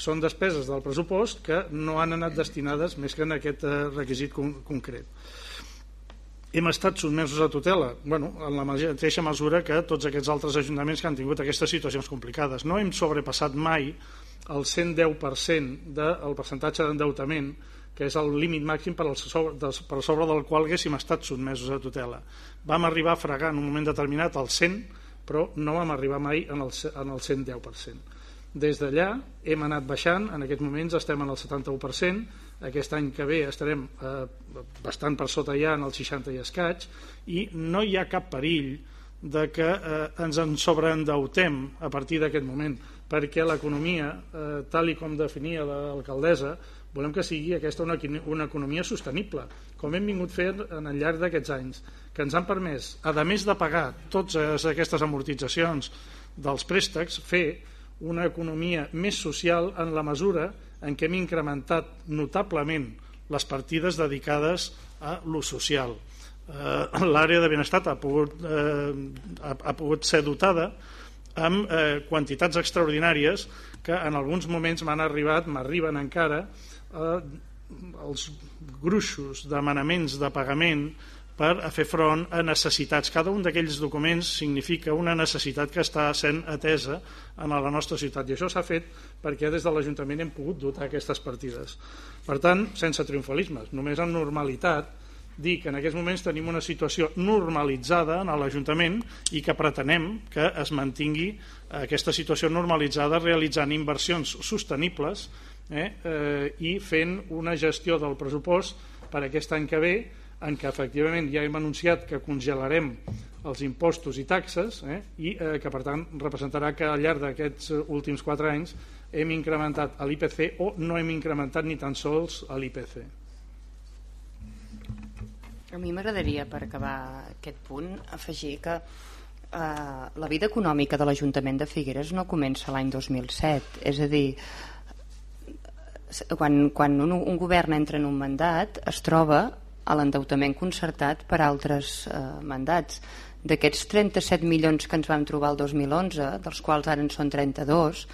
són despeses del pressupost que no han anat destinades més que en aquest eh, requisit con concret hem estat sotmesos a tutela bueno, en la mateixa mesura que tots aquests altres ajuntaments que han tingut aquestes situacions complicades. No hem sobrepassat mai el 110% del percentatge d'endeutament que és el límit màxim per, sobre, per sobre del qual haguéssim estat sotmesos a tutela. Vam arribar a fregar en un moment determinat el 100, però no vam arribar mai en el, en el 110%. Des d'allà hem anat baixant, en aquests moments estem en el 71%, aquest any que ve estarem eh, bastant per sota ja en el 60 i escaig i no hi ha cap perill de que eh, ens en sobreendeutem a partir d'aquest moment perquè l'economia, eh, tal i com definia l'alcaldessa, volem que sigui aquesta una, una economia sostenible, com hem vingut fent en el llarg d'aquests anys, que ens han permès, a més de pagar totes aquestes amortitzacions dels préstecs, fer una economia més social en la mesura en què hem incrementat notablement les partides dedicades a l'ús social. Eh, L'àrea de benestar ha pogut, eh, ha, ha pogut ser dotada amb eh, quantitats extraordinàries que en alguns moments m'han arribat, m'arriben encara, eh, els gruixos demanaments de pagament per a fer front a necessitats. Cada un d'aquells documents significa una necessitat que està sent atesa en la nostra ciutat i això s'ha fet perquè des de l'Ajuntament hem pogut dotar aquestes partides. Per tant, sense triomfalismes, només en normalitat dir que en aquests moments tenim una situació normalitzada en l'Ajuntament i que pretenem que es mantingui aquesta situació normalitzada realitzant inversions sostenibles eh, eh, i fent una gestió del pressupost per aquest any que ve en què efectivament ja hem anunciat que congelarem els impostos i taxes eh, i eh, que per tant representarà que al llarg d'aquests últims quatre anys hem incrementat l'IPC o no hem incrementat ni tan sols l'IPC. A mi m'agradaria, per acabar aquest punt, afegir que eh, la vida econòmica de l'Ajuntament de Figueres no comença l'any 2007, és a dir, quan, quan un, un govern entra en un mandat es troba a l'endeutament concertat per altres eh, mandats. D'aquests 37 milions que ens vam trobar el 2011, dels quals ara en són 32,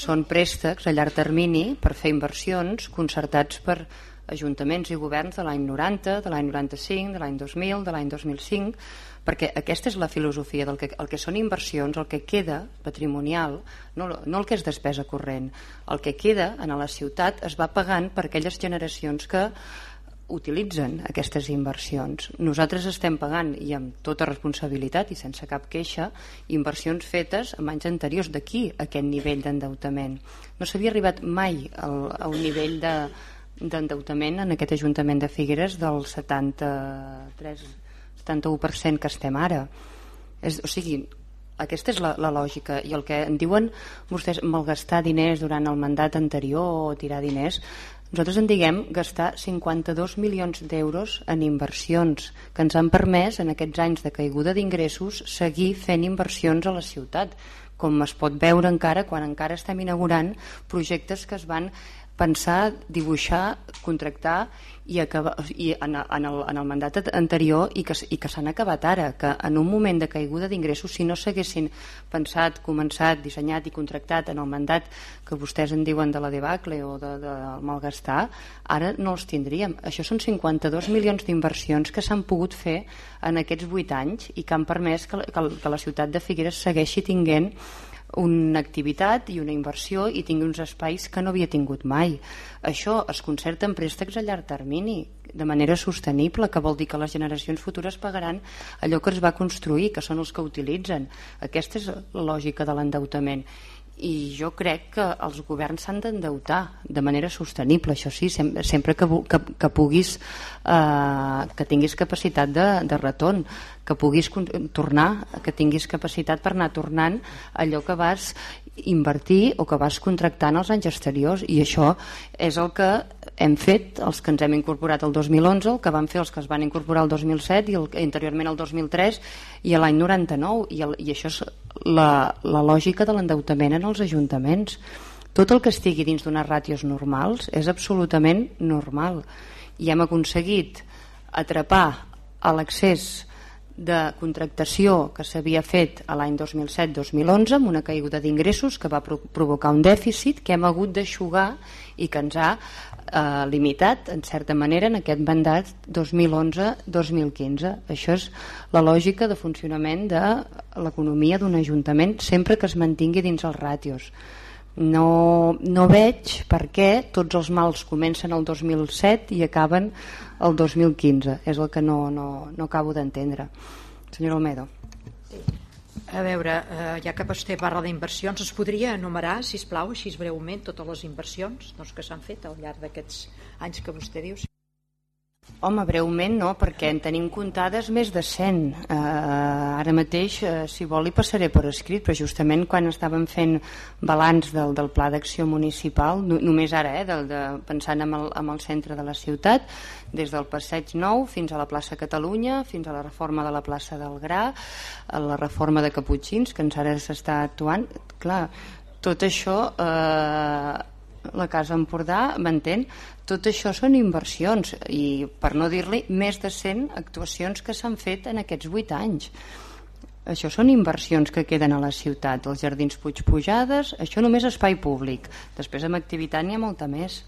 són préstecs a llarg termini per fer inversions concertats per ajuntaments i governs de l'any 90, de l'any 95, de l'any 2000, de l'any 2005, perquè aquesta és la filosofia del que, el que són inversions, el que queda patrimonial, no, no el que és despesa corrent, el que queda en la ciutat es va pagant per aquelles generacions que utilitzen aquestes inversions. Nosaltres estem pagant, i amb tota responsabilitat i sense cap queixa, inversions fetes en anys anteriors d'aquí aquest nivell d'endeutament. No s'havia arribat mai al, a un nivell de d'endeutament en aquest Ajuntament de Figueres del 73 71% que estem ara. És, o sigui, aquesta és la, la lògica i el que en diuen vostès malgastar diners durant el mandat anterior o tirar diners nosaltres en diguem gastar 52 milions d'euros en inversions que ens han permès en aquests anys de caiguda d'ingressos seguir fent inversions a la ciutat com es pot veure encara quan encara estem inaugurant projectes que es van pensar, dibuixar, contractar i, acabar, i en, en, el, en el mandat anterior i que, i que s'han acabat ara, que en un moment de caiguda d'ingressos, si no s'haguessin pensat, començat, dissenyat i contractat en el mandat que vostès en diuen de la debacle o de, de malgastar, ara no els tindríem. Això són 52 milions d'inversions que s'han pogut fer en aquests 8 anys i que han permès que, que, que la ciutat de Figueres segueixi tinguent una activitat i una inversió i tingui uns espais que no havia tingut mai. Això es concerta en préstecs a llarg termini, de manera sostenible, que vol dir que les generacions futures pagaran allò que es va construir, que són els que utilitzen. Aquesta és la lògica de l'endeutament. I jo crec que els governs s'han d'endeutar de manera sostenible, això sí, sempre, sempre que, que, que puguis eh, que tinguis capacitat de, de retorn que puguis tornar, que tinguis capacitat per anar tornant allò que vas invertir o que vas contractant els anys exteriors. I això és el que hem fet els que ens hem incorporat el 2011 el que van fer els que es van incorporar el 2007 i el, interiorment el 2003 i l'any 99 i, el, i això és la, la lògica de l'endeutament en els ajuntaments. Tot el que estigui dins d'unes ràtios normals és absolutament normal. I hem aconseguit atrapar a l'accés de contractació que s'havia fet a l'any 2007-2011 amb una caiguda d'ingressos que va provocar un dèficit que hem hagut d'aixugar i que ens ha eh, limitat en certa manera en aquest mandat 2011-2015 això és la lògica de funcionament de l'economia d'un ajuntament sempre que es mantingui dins els ràtios. No, no veig per què tots els mals comencen el 2007 i acaben el 2015 és el que no, no, no acabo d'entendre. Senyor Olmedo. A veure, eh, ja que vostè parla d'inversions, es podria enumerar, si plau, així breument, totes les inversions doncs, que s'han fet al llarg d'aquests anys que vostè diu? Home, breument no, perquè en tenim comptades més de 100. Uh, eh, ara mateix, uh, si vol, li passaré per escrit, però justament quan estàvem fent balanç del, del pla d'acció municipal, no, només ara, eh, del, de, pensant en el, en el centre de la ciutat, des del Passeig Nou fins a la plaça Catalunya, fins a la reforma de la plaça del Gra, a la reforma de Caputxins, que ens ara s'està actuant, clar, tot això eh, la Casa Empordà, m'entén? Tot això són inversions i, per no dir-li, més de 100 actuacions que s'han fet en aquests 8 anys. Això són inversions que queden a la ciutat, els jardins Puig Pujades, això només espai públic. Després amb activitat n'hi ha molta més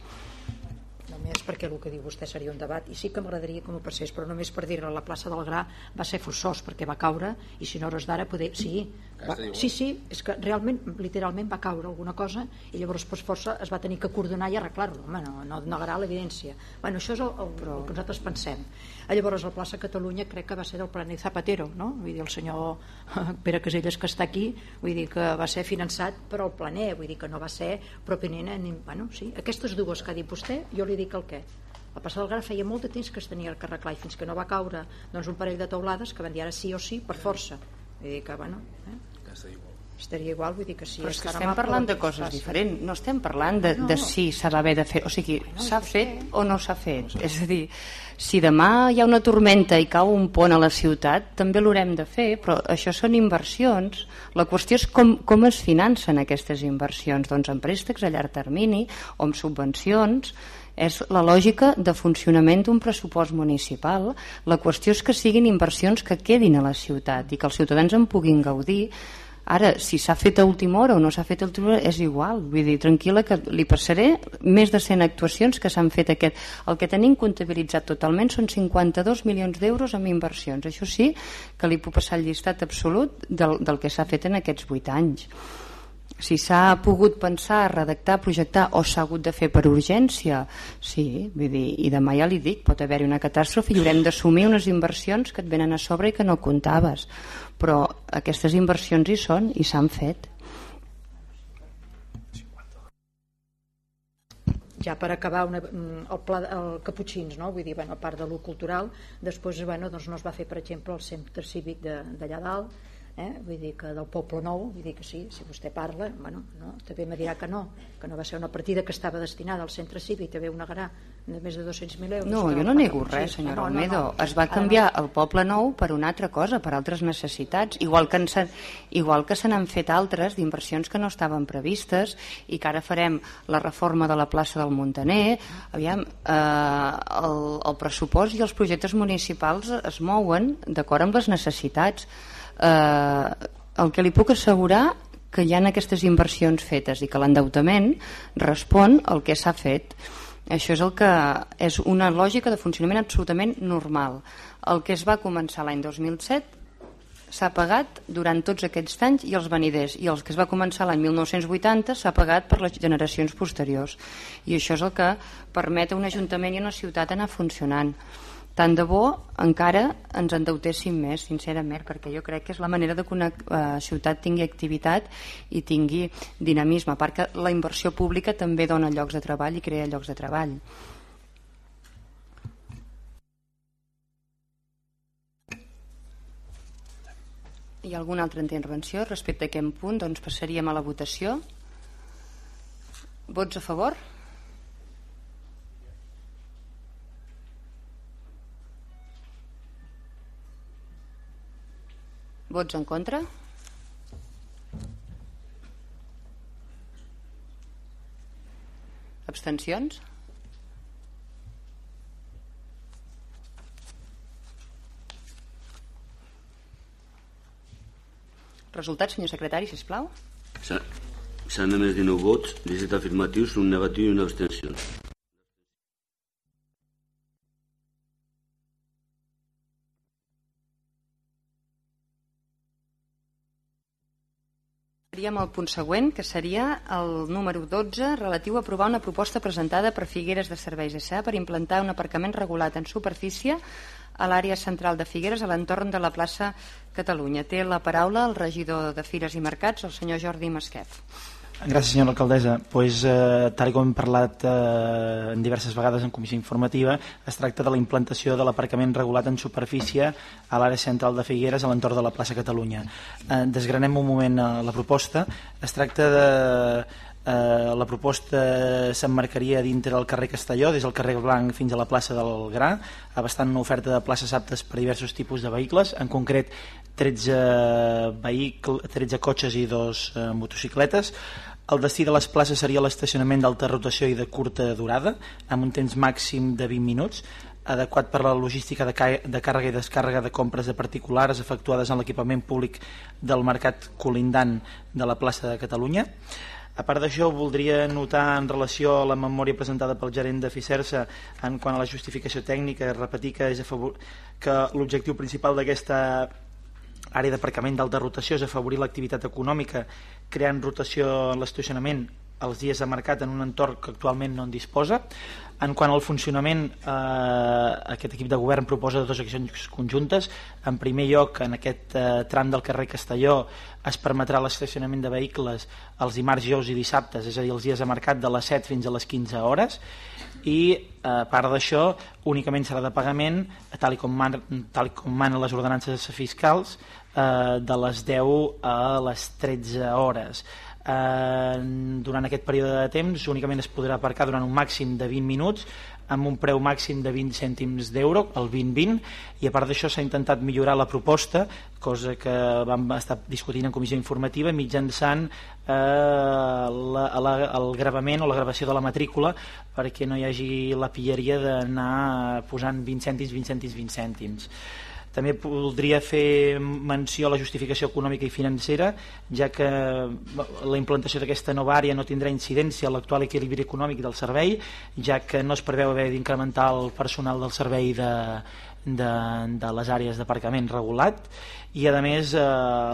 només perquè el que diu vostè seria un debat i sí que m'agradaria que m'ho passés però només per dir-ne la plaça del Gra va ser forçós perquè va caure i si no hores d'ara poder... sí, va, sí, sí, és que realment literalment va caure alguna cosa i llavors per força es va tenir que coordinar i arreglar-lo home, no, no negarà l'evidència bueno, això és el, el, el que nosaltres pensem a llavors la plaça Catalunya crec que va ser del Planell Zapatero no? vull dir, el senyor Pere Caselles que està aquí vull dir que va ser finançat per al Planer vull dir que no va ser propiament en, bueno, sí, aquestes dues que ha dit vostè jo li dic el què? La passada del Gra feia molt de temps que es tenia que arreglar i fins que no va caure doncs, un parell de teulades que van dir ara sí o sí per força. Vull dir que, bueno, eh? Estaria igual, vull dir que sí. Però és que estem parlant de coses diferents, no estem parlant de, no. de si s'ha d'haver de fer, o sigui, bueno, s'ha fet o no s'ha fet. És a dir, si demà hi ha una tormenta i cau un pont a la ciutat, també l'haurem de fer, però això són inversions. La qüestió és com, com es financen aquestes inversions, doncs amb préstecs a llarg termini o amb subvencions, és la lògica de funcionament d'un pressupost municipal. La qüestió és que siguin inversions que quedin a la ciutat i que els ciutadans en puguin gaudir. Ara, si s'ha fet a última hora o no s'ha fet a última hora, és igual. Vull dir, tranquil·la que li passaré més de 100 actuacions que s'han fet aquest. El que tenim comptabilitzat totalment són 52 milions d'euros en inversions. Això sí que li puc passar el llistat absolut del, del que s'ha fet en aquests 8 anys si s'ha pogut pensar, redactar, projectar o s'ha hagut de fer per urgència sí, vull dir, i demà ja li dic pot haver-hi una catàstrofe i haurem d'assumir unes inversions que et venen a sobre i que no comptaves però aquestes inversions hi són i s'han fet ja per acabar una, el, pla, el Caputxins, no? vull dir, bueno, a part de lo cultural, després bueno, doncs no es va fer, per exemple, el centre cívic d'allà dalt, eh? vull dir que del Poble Nou vull dir que sí, si vostè parla bueno, no, també me dirà que no que no va ser una partida que estava destinada al centre cívic també una garà de més de 200.000 euros. No, jo no nego res senyora no, Almedo no, no. es va canviar el Poble Nou per una altra cosa per altres necessitats. Igual que, en, igual que se n'han fet altres d'inversions que no estaven previstes i que ara farem la reforma de la plaça del Montaner. Aviam, eh, el, el pressupost i els projectes municipals es mouen d'acord amb les necessitats eh, el que li puc assegurar que hi ha aquestes inversions fetes i que l'endeutament respon al que s'ha fet. Això és el que és una lògica de funcionament absolutament normal. El que es va començar l'any 2007 s'ha pagat durant tots aquests anys i els veniders i els que es va començar l'any 1980 s'ha pagat per les generacions posteriors. I això és el que permet a un ajuntament i a una ciutat anar funcionant tant de bo encara ens endeutéssim més, sincerament, perquè jo crec que és la manera de que una eh, ciutat tingui activitat i tingui dinamisme, a part que la inversió pública també dona llocs de treball i crea llocs de treball. Hi ha alguna altra intervenció respecte a aquest punt? Doncs passaríem a la votació. Vots a favor? Vots en contra? Abstencions? Resultats, senyor secretari, si plau. S'han emès 19 vots, 17 afirmatius, un negatiu i una abstenció. Seríem el punt següent, que seria el número 12, relatiu a aprovar una proposta presentada per Figueres de Serveis S.A. per implantar un aparcament regulat en superfície a l'àrea central de Figueres, a l'entorn de la plaça Catalunya. Té la paraula el regidor de Fires i Mercats, el senyor Jordi Masquef. Gràcies, senyora alcaldessa. Pues, eh, tal com hem parlat eh, diverses vegades en comissió informativa, es tracta de la implantació de l'aparcament regulat en superfície a l'àrea central de Figueres, a l'entorn de la plaça Catalunya. Eh, desgranem un moment eh, la proposta. Es tracta de... Eh, la proposta s'emmarcaria dintre del carrer Castelló, des del carrer Blanc fins a la plaça del Gra, abastant una oferta de places aptes per diversos tipus de vehicles, en concret 13, vehicle, 13 cotxes i dos eh, motocicletes, el destí de les places seria l'estacionament d'alta rotació i de curta durada, amb un temps màxim de 20 minuts, adequat per la logística de, de càrrega i descàrrega de compres de particulars efectuades en l'equipament públic del mercat colindant de la plaça de Catalunya. A part d'això, voldria notar en relació a la memòria presentada pel gerent de FICERSA en quant a la justificació tècnica, repetir que, és a favor, que l'objectiu principal d'aquesta àrea d'aparcament d'alta rotació és afavorir l'activitat econòmica creant rotació en l'estacionament els dies de mercat en un entorn que actualment no en disposa. En quant al funcionament, eh, aquest equip de govern proposa dues accions conjuntes. En primer lloc, en aquest eh, tram del carrer Castelló es permetrà l'estacionament de vehicles els dimarts, jous i dissabtes, és a dir, els dies de mercat de les 7 fins a les 15 hores i eh, a part d'això únicament serà de pagament tal com, man, tal com manen les ordenances fiscals eh, de les 10 a les 13 hores. Eh, durant aquest període de temps únicament es podrà aparcar durant un màxim de 20 minuts amb un preu màxim de 20 cèntims d'euro, el 20-20, i a part d'això s'ha intentat millorar la proposta, cosa que vam estar discutint en comissió informativa, mitjançant eh, la, la, el gravament o la gravació de la matrícula perquè no hi hagi la pilleria d'anar posant 20 cèntims, 20 cèntims, 20 cèntims. També voldria fer menció a la justificació econòmica i financera, ja que la implantació d'aquesta nova àrea no tindrà incidència a l'actual equilibri econòmic del servei, ja que no es preveu haver d'incrementar el personal del servei de, de, de les àrees d'aparcament regulat. I a més eh,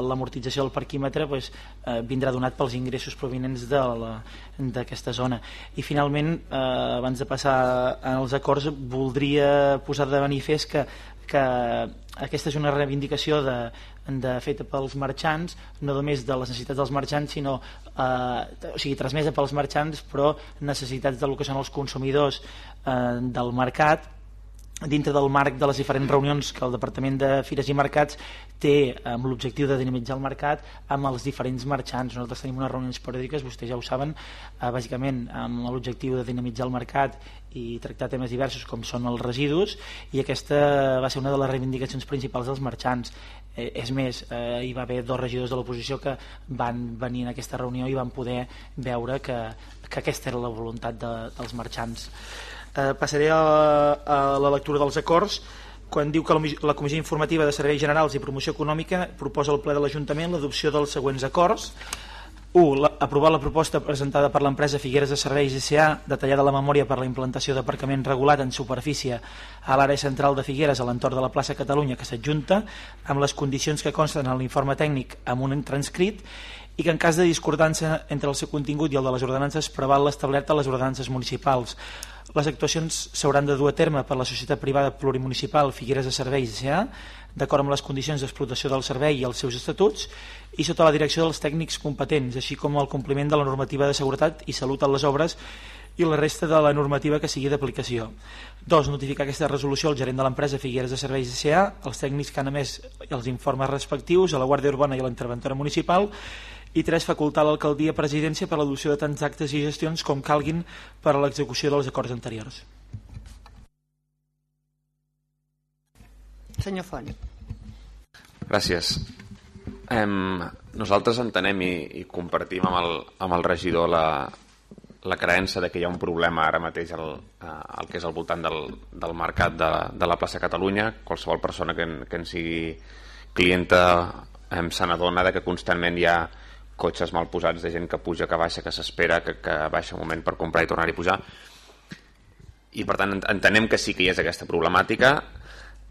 l'amortització del parquímetre pues, eh, vindrà donat pels ingressos provinents d'aquesta zona. I finalment eh, abans de passar als acords voldria posar de manifest que que aquesta és una reivindicació de, de feta pels marxants, no només de les necessitats dels marxants, sinó eh, o sigui, transmesa pels marxants, però necessitats del que són els consumidors eh, del mercat dintre del marc de les diferents reunions que el Departament de Fires i Mercats té amb l'objectiu de dinamitzar el mercat amb els diferents marxants. Nosaltres tenim unes reunions periòdiques, vostès ja ho saben, eh, bàsicament amb l'objectiu de dinamitzar el mercat i tractar temes diversos com són els residus i aquesta va ser una de les reivindicacions principals dels marxants. Eh, és més, eh, hi va haver dos regidors de l'oposició que van venir en aquesta reunió i van poder veure que, que aquesta era la voluntat de, dels marxants. Eh, passaré a, a la lectura dels acords quan diu que la Comissió Informativa de Serveis Generals i Promoció Econòmica proposa al ple de l'Ajuntament l'adopció dels següents acords 1. La, aprovar la proposta presentada per l'empresa Figueres de Serveis S.A. detallada la memòria per la implantació d'aparcament regulat en superfície a l'àrea central de Figueres a l'entorn de la plaça Catalunya que s'adjunta amb les condicions que consten en l'informe tècnic amb un transcrit i que en cas de discordança entre el seu contingut i el de les ordenances preval l'establert a les ordenances municipals Les actuacions s'hauran de dur a terme per la societat privada plurimunicipal Figueres de Serveis S.A., d'acord amb les condicions d'explotació del servei i els seus estatuts, i sota la direcció dels tècnics competents, així com el compliment de la normativa de seguretat i salut en les obres i la resta de la normativa que sigui d'aplicació. Dos, notificar aquesta resolució al gerent de l'empresa Figueres de Serveis S.A., els tècnics que han emès els informes respectius a la Guàrdia Urbana i a la interventora municipal i tres, facultar l'alcaldia presidència per l'adopció de tants actes i gestions com calguin per a l'execució dels acords anteriors. Senyor Font. Gràcies. Em, nosaltres entenem i, i compartim amb el, amb el regidor la, la creença de que hi ha un problema ara mateix al, al que és al voltant del, del mercat de, de la plaça Catalunya. Qualsevol persona que, en, que en sigui clienta em se n'adona que constantment hi ha cotxes mal posats de gent que puja, que baixa, que s'espera, que, que baixa un moment per comprar i tornar-hi a pujar. I per tant entenem que sí que hi és aquesta problemàtica.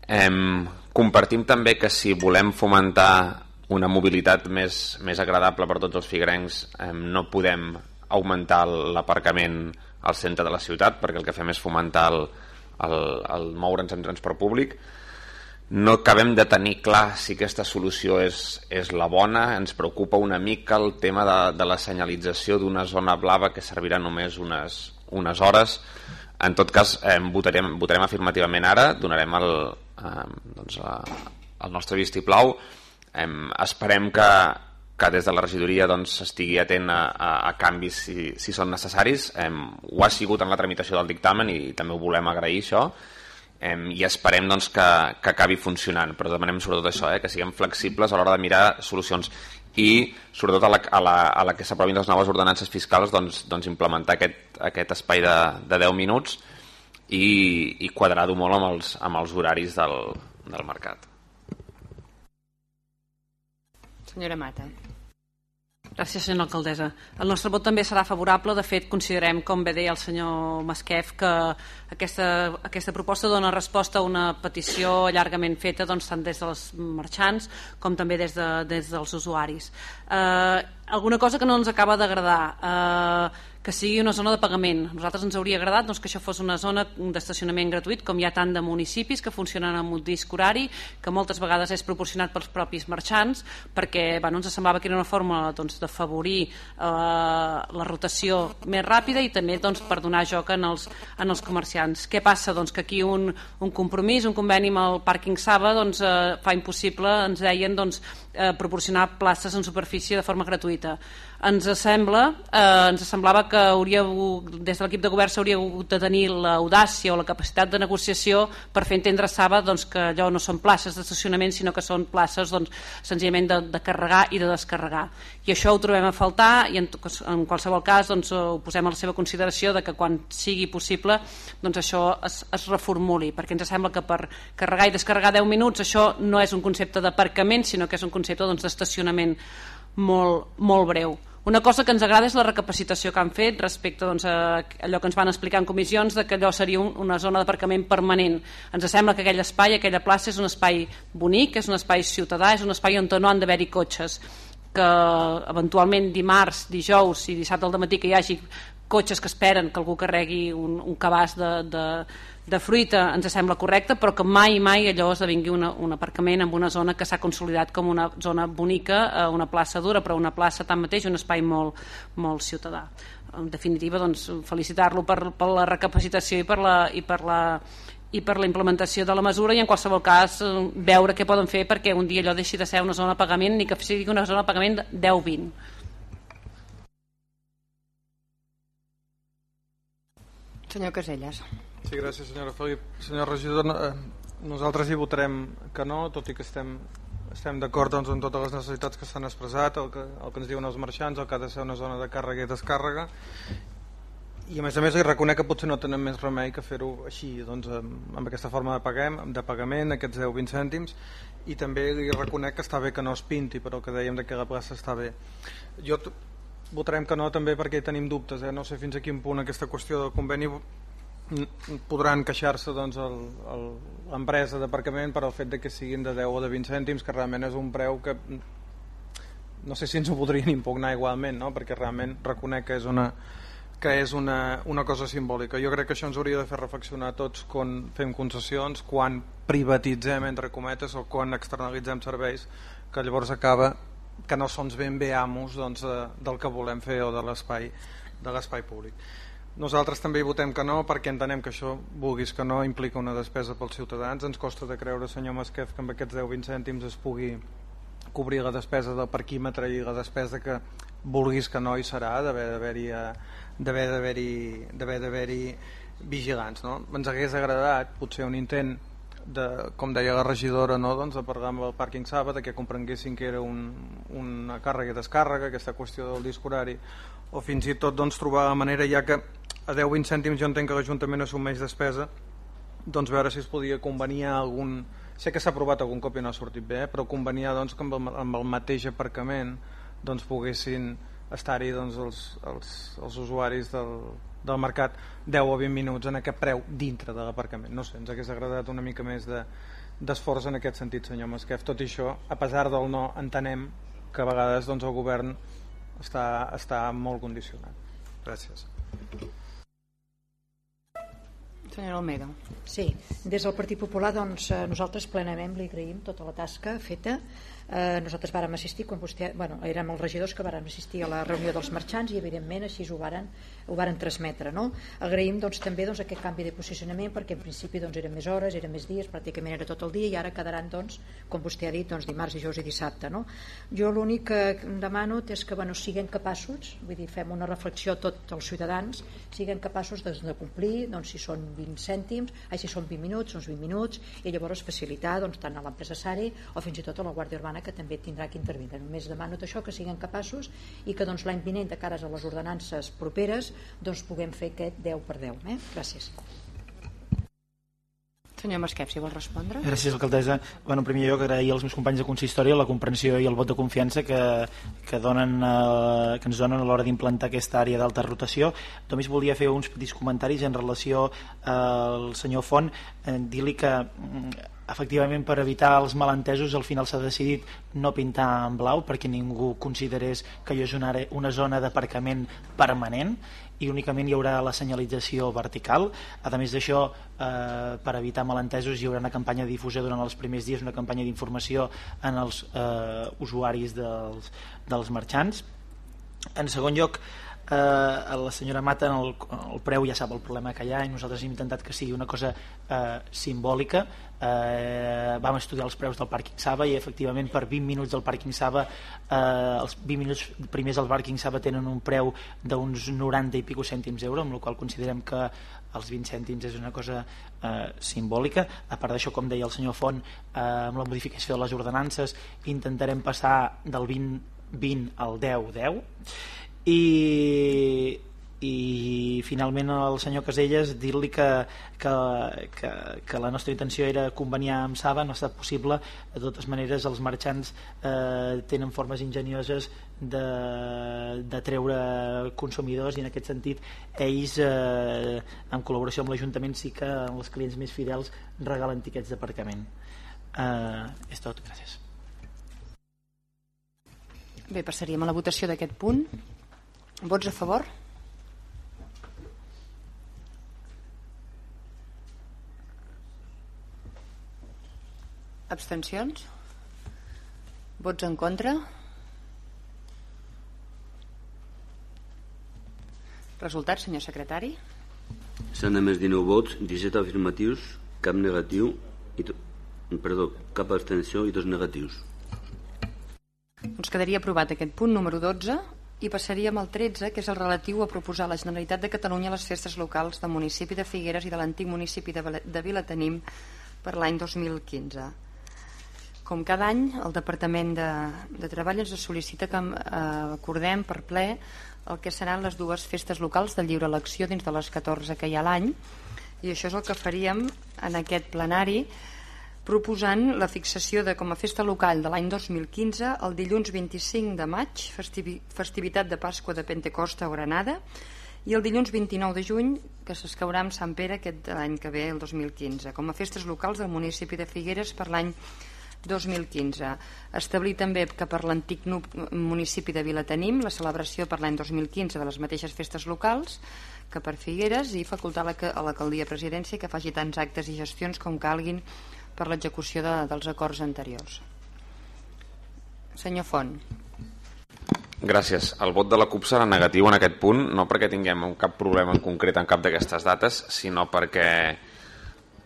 Em, compartim també que si volem fomentar una mobilitat més, més agradable per tots els figrencs em, no podem augmentar l'aparcament al centre de la ciutat perquè el que fem és fomentar el, el, el moure'ns en transport públic no acabem de tenir clar si aquesta solució és, és la bona, ens preocupa una mica el tema de, de la senyalització d'una zona blava que servirà només unes, unes hores. En tot cas, eh, votarem, votarem afirmativament ara, donarem el, eh, doncs, eh, el nostre vistiplau. Eh, esperem que, que des de la regidoria doncs, estigui atent a, a, a canvis si, si són necessaris. Eh, ho ha sigut en la tramitació del dictamen i també ho volem agrair, això eh, i esperem doncs, que, que acabi funcionant però demanem sobretot això, eh, que siguem flexibles a l'hora de mirar solucions i sobretot a la, a la, a la que s'aprovin les noves ordenances fiscals doncs, doncs implementar aquest, aquest espai de, de 10 minuts i, i quadrar-ho molt amb els, amb els horaris del, del mercat. Senyora Mata. Gràcies, senyora alcaldessa. El nostre vot també serà favorable. De fet, considerem, com bé deia el senyor Masquef, que aquesta, aquesta proposta dona resposta a una petició llargament feta doncs, tant des dels marxants com també des, de, des dels usuaris. Eh, alguna cosa que no ens acaba d'agradar. Eh, que sigui una zona de pagament. Nosaltres ens hauria agradat doncs, que això fos una zona d'estacionament gratuït, com hi ha tant de municipis que funcionen amb un disc horari, que moltes vegades és proporcionat pels propis marxants, perquè bueno, ens semblava que era una forma doncs, d'afavorir eh, la rotació més ràpida i també doncs, per donar joc en els, en els comerciants. Què passa? Doncs que aquí un, un compromís, un conveni amb el pàrquing Saba doncs, eh, fa impossible, ens deien, doncs, eh, proporcionar places en superfície de forma gratuïta ens sembla, eh, ens semblava que hauria, des de l'equip de govern s'hauria hagut de tenir l'audàcia o la capacitat de negociació per fer entendre Saba doncs, que allò no són places d'estacionament sinó que són places doncs, senzillament de, de carregar i de descarregar. I això ho trobem a faltar i en, en qualsevol cas doncs, ho posem a la seva consideració de que quan sigui possible doncs això es, es reformuli perquè ens sembla que per carregar i descarregar 10 minuts això no és un concepte d'aparcament sinó que és un concepte doncs, d'estacionament. doncs, molt, molt breu una cosa que ens agrada és la recapacitació que han fet respecte doncs, a allò que ens van explicar en comissions de que allò seria un, una zona d'aparcament permanent. Ens sembla que aquell espai, aquella plaça és un espai bonic, és un espai ciutadà, és un espai on no han d'haver-hi cotxes que eventualment dimarts, dijous i dissabte al matí que hi hagi cotxes que esperen que algú carregui un, un cabàs de, de, de fruita ens sembla correcte, però que mai mai allò esdevingui una, un aparcament en una zona que s'ha consolidat com una zona bonica, eh, una plaça dura, però una plaça tanmateix un espai molt, molt ciutadà. En definitiva, doncs, felicitar-lo per, per la recapacitació i per la, i per la i per la implementació de la mesura i en qualsevol cas eh, veure què poden fer perquè un dia allò deixi de ser una zona de pagament ni que sigui una zona de pagament 10-20 Senyor Caselles. Sí, gràcies, senyora Felip. Senyor regidor, eh, nosaltres hi votarem que no, tot i que estem, estem d'acord doncs, en totes les necessitats que s'han expressat, el que, el que ens diuen els marxants, el que ha de ser una zona de càrrega i descàrrega, i a més a més reconec que potser no tenen més remei que fer-ho així, doncs, amb, amb aquesta forma de, paguem, de pagament, aquests 10-20 cèntims, i també li reconec que està bé que no es pinti, però que dèiem que la plaça està bé. Jo votarem que no també perquè tenim dubtes, eh? no sé fins a quin punt aquesta qüestió del conveni podran queixar-se doncs, l'empresa d'aparcament per al fet de que siguin de 10 o de 20 cèntims que realment és un preu que no sé si ens ho podrien impugnar igualment no? perquè realment reconec que és una que és una, una cosa simbòlica. Jo crec que això ens hauria de fer reflexionar tots quan fem concessions, quan privatitzem, entre cometes, o quan externalitzem serveis, que llavors acaba que no som ben bé amos doncs, de, del que volem fer o de l'espai de l'espai públic. Nosaltres també hi votem que no perquè entenem que això, vulguis que no, implica una despesa pels ciutadans. Ens costa de creure, senyor Masquef, que amb aquests 10-20 cèntims es pugui cobrir la despesa del parquímetre i la despesa que vulguis que no hi serà d'haver d'haver-hi d'haver d'haver d'haver-hi vigilants no? ens hagués agradat potser un intent de, com deia la regidora no? doncs de parlar amb el pàrquing Saba que comprenguessin que era un, una càrrega i descàrrega aquesta qüestió del disc horari o fins i tot doncs, trobar manera ja que a 10-20 cèntims jo entenc que l'Ajuntament assumeix despesa doncs veure si es podia conveniar algun sé que s'ha aprovat algun cop i no ha sortit bé eh? però conveniar doncs, que amb el, amb el mateix aparcament doncs, poguessin estar-hi doncs, els, els, els usuaris del, del mercat 10 o 20 minuts en aquest preu dintre de l'aparcament. No sé, ens hagués agradat una mica més de d'esforç en aquest sentit, senyor Masquef. Tot i això, a pesar del no, entenem que a vegades doncs, el govern està, està molt condicionat. Gràcies. Senyora Almeida. Sí, des del Partit Popular doncs, eh, nosaltres plenament li agraïm tota la tasca feta Eh, nosaltres vàrem assistir quan vostè, bueno, érem els regidors que vàrem assistir a la reunió dels marxants i evidentment així ho varen, ho varen transmetre no? agraïm doncs, també doncs, aquest canvi de posicionament perquè en principi doncs, eren més hores eren més dies, pràcticament era tot el dia i ara quedaran doncs, com vostè ha dit, doncs, dimarts, dijous i dissabte no? jo l'únic que demano és que bueno, siguem capaços vull dir, fem una reflexió tots els ciutadans siguem capaços de, de complir doncs, si són 20 cèntims ai, si són 20 minuts, doncs 20 minuts i llavors facilitar doncs, tant a l'empresari o fins i tot a la Guàrdia Urbana setmana que també tindrà que intervindre. Només demano això que siguem capaços i que doncs, l'any vinent, de cares a les ordenances properes, doncs, puguem fer aquest 10 per 10. Eh? Gràcies. Senyor Masquef, si vol respondre. Gràcies, alcaldessa. Bueno, primer jo agrair als meus companys de consistori la comprensió i el vot de confiança que, que, donen, eh, que ens donen a l'hora d'implantar aquesta àrea d'alta rotació. Només volia fer uns petits comentaris en relació eh, al senyor Font, eh, dir-li que mm, efectivament per evitar els malentesos al final s'ha decidit no pintar en blau perquè ningú considerés que allò és una, una zona d'aparcament permanent i únicament hi haurà la senyalització vertical. A més d'això, eh, per evitar malentesos, hi haurà una campanya de difusió durant els primers dies, una campanya d'informació en els eh, usuaris dels, dels marxants. En segon lloc, eh, la senyora Mata el, el preu ja sap el problema que hi ha i nosaltres hem intentat que sigui una cosa eh, simbòlica eh, vam estudiar els preus del pàrquing Saba i efectivament per 20 minuts del pàrquing Saba eh, els 20 minuts primers del pàrquing Saba tenen un preu d'uns 90 i pico cèntims d'euro amb el qual considerem que els 20 cèntims és una cosa eh, simbòlica. A part d'això com deia el senyor Font eh, amb la modificació de les ordenances intentarem passar del 20, 20 al 10-10 i, i finalment al senyor Caselles dir-li que, que, que, que la nostra intenció era conveniar amb Saba, no ha estat possible. De totes maneres els marxants eh, tenen formes ingenioses de, de treure consumidors i en aquest sentit ells eh, en col·laboració amb l'Ajuntament sí que els clients més fidels regalen tiquets d'aparcament. Eh, és tot, gràcies. Bé, passaríem a la votació d'aquest punt. Vots a favor? Abstencions? Vots en contra? Resultat, senyor secretari? S'han emès 19 vots, 17 afirmatius, cap negatiu, i perdó, cap abstenció i dos negatius. Doncs quedaria aprovat aquest punt número 12 i passaríem al 13, que és el relatiu a proposar a la Generalitat de Catalunya les festes locals del municipi de Figueres i de l'antic municipi de Vilatenim per l'any 2015. Com cada any, el Departament de, de Treball ens sol·licita que eh, acordem per ple el que seran les dues festes locals de lliure elecció dins de les 14 que hi ha l'any i això és el que faríem en aquest plenari proposant la fixació de com a festa local de l'any 2015 el dilluns 25 de maig, festivi, festivitat de Pasqua de Pentecosta o Granada, i el dilluns 29 de juny, que s'escaurà amb Sant Pere aquest any que ve, el 2015, com a festes locals del municipi de Figueres per l'any 2015. Establir també que per l'antic municipi de Vilatenim la celebració per l'any 2015 de les mateixes festes locals que per Figueres i facultar a l'alcaldia presidència que faci tants actes i gestions com calguin per l'execució de, dels acords anteriors. Senyor Font. Gràcies. El vot de la CUP serà negatiu en aquest punt, no perquè tinguem cap problema en concret en cap d'aquestes dates, sinó perquè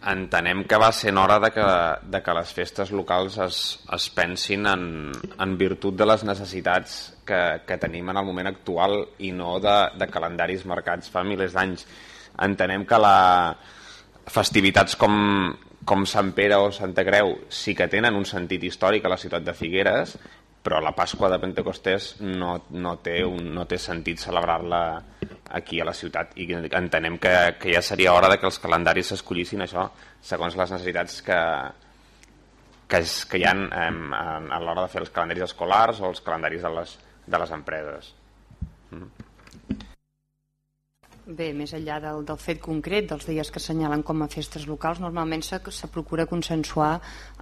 entenem que va ser hora de que, de que les festes locals es, es pensin en, en virtut de les necessitats que, que tenim en el moment actual i no de, de calendaris marcats fa milers d'anys. Entenem que la festivitats com, com Sant Pere o Santa Creu sí que tenen un sentit històric a la ciutat de Figueres, però la Pasqua de Pentecostés no, no, té, un, no té sentit celebrar-la aquí a la ciutat i entenem que, que ja seria hora de que els calendaris s'escollissin això segons les necessitats que, que, és, que hi ha eh, a l'hora de fer els calendaris escolars o els calendaris de les, de les empreses. Mm. Bé, més enllà del, del fet concret dels dies que assenyalen com a festes locals, normalment se, se procura consensuar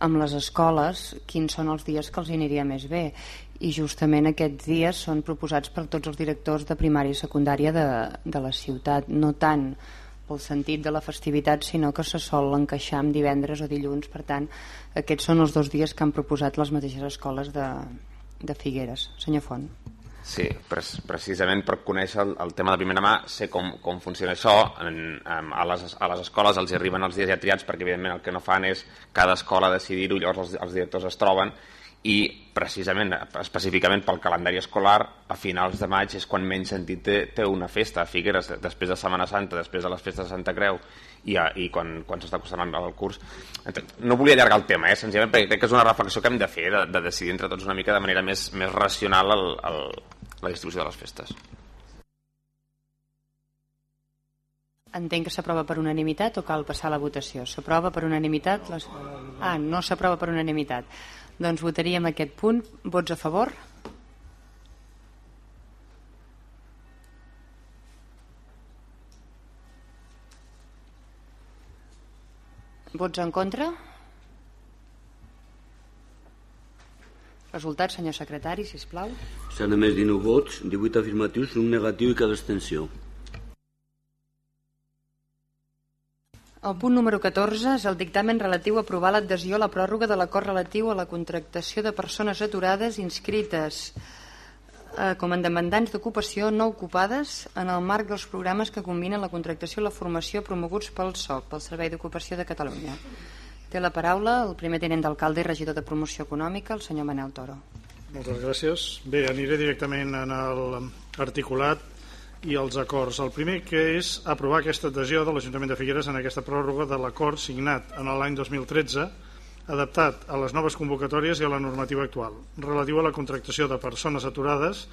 amb les escoles quins són els dies que els aniria més bé i justament aquests dies són proposats per tots els directors de primària i secundària de, de la ciutat, no tant pel sentit de la festivitat, sinó que se sol encaixar amb divendres o dilluns, per tant, aquests són els dos dies que han proposat les mateixes escoles de, de Figueres. Senyor Font. Sí, precisament per conèixer el, el tema de primera mà, sé com, com funciona això, en, en, a, les, a les escoles els arriben els dies ja triats perquè evidentment el que no fan és cada escola decidir-ho, llavors els, els directors es troben i precisament, específicament pel calendari escolar, a finals de maig és quan menys sentit té, té una festa a Figueres, després de Setmana Santa, després de les festes de Santa Creu i, a, i quan, quan s'està acostant el curs. No volia allargar el tema, eh, senzillament perquè crec que és una reflexió que hem de fer, de, de decidir entre tots una mica de manera més, més racional el, el, la distribució de les festes. Entenc que s'aprova per unanimitat o cal passar a la votació? S'aprova per unanimitat? Les... Ah, no s'aprova per unanimitat. Doncs votaríem aquest punt. Vots a favor? Vots en contra? Resultat, senyor secretari, si plau. S'han emès 19 vots, 18 afirmatius, un negatiu i cada abstenció. El punt número 14 és el dictamen relatiu a aprovar l'adhesió a la pròrroga de l'acord relatiu a la contractació de persones aturades inscrites eh, com a demandants d'ocupació no ocupades en el marc dels programes que combinen la contractació i la formació promoguts pel SOC, pel Servei d'Ocupació de Catalunya. Té la paraula el primer tenent d'alcalde i regidor de promoció econòmica, el senyor Manel Toro. Moltes gràcies. Bé, aniré directament en l'articulat i els acords. El primer que és aprovar aquesta adhesió de l'Ajuntament de Figueres en aquesta pròrroga de l'acord signat en l'any 2013 adaptat a les noves convocatòries i a la normativa actual, relatiu a la contractació de persones aturades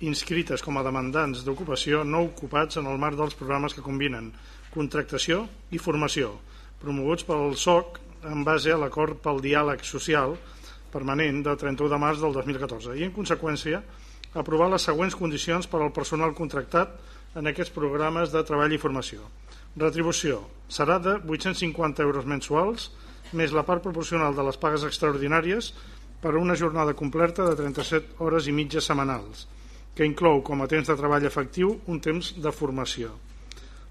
inscrites com a demandants d'ocupació no ocupats en el marc dels programes que combinen contractació i formació, promoguts pel SOC en base a l'acord pel diàleg social permanent de 31 de març del 2014 i en conseqüència aprovar les següents condicions per al personal contractat en aquests programes de treball i formació. Retribució serà de 850 euros mensuals més la part proporcional de les pagues extraordinàries per a una jornada completa de 37 hores i mitja setmanals, que inclou com a temps de treball efectiu un temps de formació.